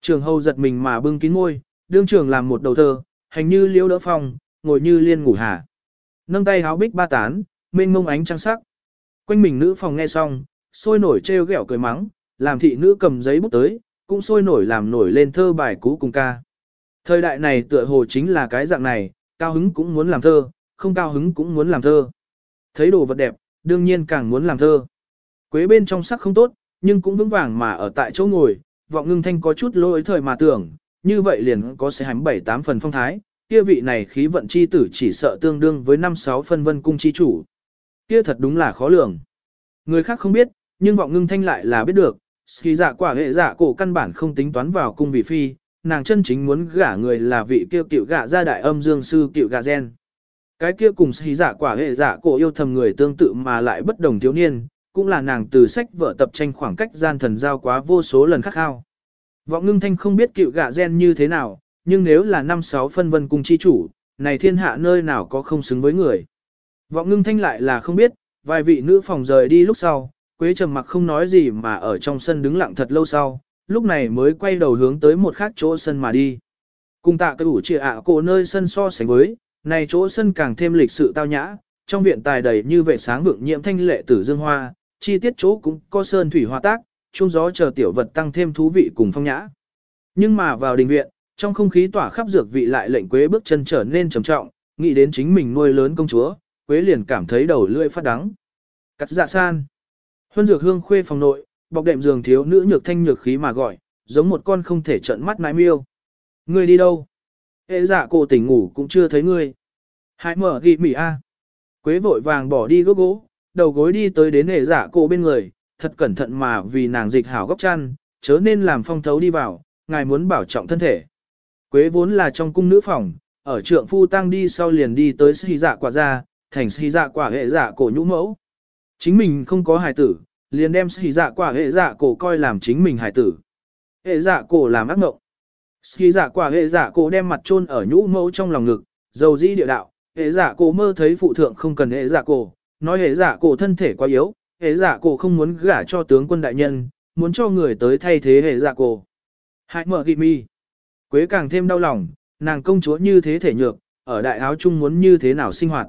Trường hầu giật mình mà bưng kín môi, đương trường làm một đầu thơ, hành như liễu đỡ phong, ngồi như liên ngủ hà. Nâng tay háo bích ba tán, mênh mông ánh trăng sắc. Quanh mình nữ phòng nghe xong, sôi nổi trêu ghẹo cười mắng, làm thị nữ cầm giấy bút tới, cũng sôi nổi làm nổi lên thơ bài cũ cùng ca. Thời đại này tựa hồ chính là cái dạng này, cao hứng cũng muốn làm thơ, không cao hứng cũng muốn làm thơ. Thấy đồ vật đẹp, đương nhiên càng muốn làm thơ. Quế bên trong sắc không tốt, nhưng cũng vững vàng mà ở tại chỗ ngồi, vọng ngưng thanh có chút lỗi thời mà tưởng, như vậy liền có sẽ hánh bảy tám phần phong thái, kia vị này khí vận chi tử chỉ sợ tương đương với năm sáu phân vân cung chi chủ. Kia thật đúng là khó lường. Người khác không biết, nhưng vọng ngưng thanh lại là biết được, ski dạ quả hệ dạ cổ căn bản không tính toán vào cung vị phi, nàng chân chính muốn gả người là vị kia cựu gạ gia đại âm dương sư cựu gạ gen. Cái kia cùng ski giả quả hệ giả cổ yêu thầm người tương tự mà lại bất đồng thiếu niên, cũng là nàng từ sách vợ tập tranh khoảng cách gian thần giao quá vô số lần khắc khao. Vọng ngưng thanh không biết cựu gạ gen như thế nào, nhưng nếu là năm sáu phân vân cùng chi chủ, này thiên hạ nơi nào có không xứng với người. Vọng ngưng thanh lại là không biết, vài vị nữ phòng rời đi lúc sau, Quế trầm mặc không nói gì mà ở trong sân đứng lặng thật lâu sau, lúc này mới quay đầu hướng tới một khác chỗ sân mà đi. Cùng tạ cái ủ trịa ạ cổ nơi sân so sánh với, này chỗ sân càng thêm lịch sự tao nhã, trong viện tài đầy như vệ sáng vượng nhiễm thanh lệ tử dương hoa, chi tiết chỗ cũng có sơn thủy hoa tác, trung gió chờ tiểu vật tăng thêm thú vị cùng phong nhã. Nhưng mà vào đình viện, trong không khí tỏa khắp dược vị lại lệnh Quế bước chân trở nên trầm trọng, nghĩ đến chính mình nuôi lớn công chúa, Quế liền cảm thấy đầu lưỡi phát đắng. Cắt dạ san. Huân dược hương khuê phòng nội, bọc đệm giường thiếu nữ nhược thanh nhược khí mà gọi, giống một con không thể trợn mắt nãi miêu. Ngươi đi đâu? Hệ dạ cô tỉnh ngủ cũng chưa thấy ngươi. Hãy mở ghi mỉ a. Quế vội vàng bỏ đi gốc gỗ, đầu gối đi tới đến hệ dạ cô bên người, thật cẩn thận mà vì nàng dịch hảo góc chăn, chớ nên làm phong thấu đi vào, ngài muốn bảo trọng thân thể. Quế vốn là trong cung nữ phòng, ở trượng phu tăng đi sau liền đi tới sĩ dạ quả ra, thành sĩ dạ quả hệ dạ cổ nhũ mẫu. Chính mình không có hài tử, liền đem sĩ dạ quả hệ dạ cổ coi làm chính mình hải tử. Hệ dạ cổ làm ác mộng. Sĩ dạ quả hệ dạ cổ đem mặt chôn ở nhũ mẫu trong lòng ngực, dầu dĩ địa đạo. Hệ dạ cổ mơ thấy phụ thượng không cần hệ dạ cổ, nói hệ dạ cổ thân thể quá yếu, hệ dạ cổ không muốn gả cho tướng quân đại nhân, muốn cho người tới thay thế hệ dạ cổ. Hãy mở ghi mi. Quế càng thêm đau lòng, nàng công chúa như thế thể nhược, ở đại áo chung muốn như thế nào sinh hoạt.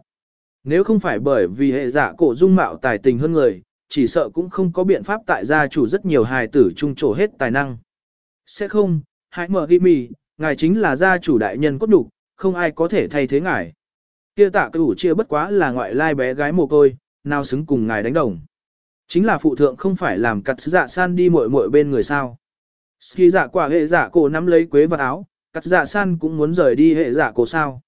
Nếu không phải bởi vì hệ dạ cổ dung mạo tài tình hơn người, chỉ sợ cũng không có biện pháp tại gia chủ rất nhiều hài tử trung trổ hết tài năng. Sẽ không, hãy mở ghi mì, ngài chính là gia chủ đại nhân cốt đục, không ai có thể thay thế ngài. Kia tạ cửu chia bất quá là ngoại lai bé gái mồ côi, nào xứng cùng ngài đánh đồng. Chính là phụ thượng không phải làm cặt dạ san đi muội muội bên người sao. khi dạ quả hệ dạ cổ nắm lấy quế vật áo, cặt dạ san cũng muốn rời đi hệ dạ cổ sao.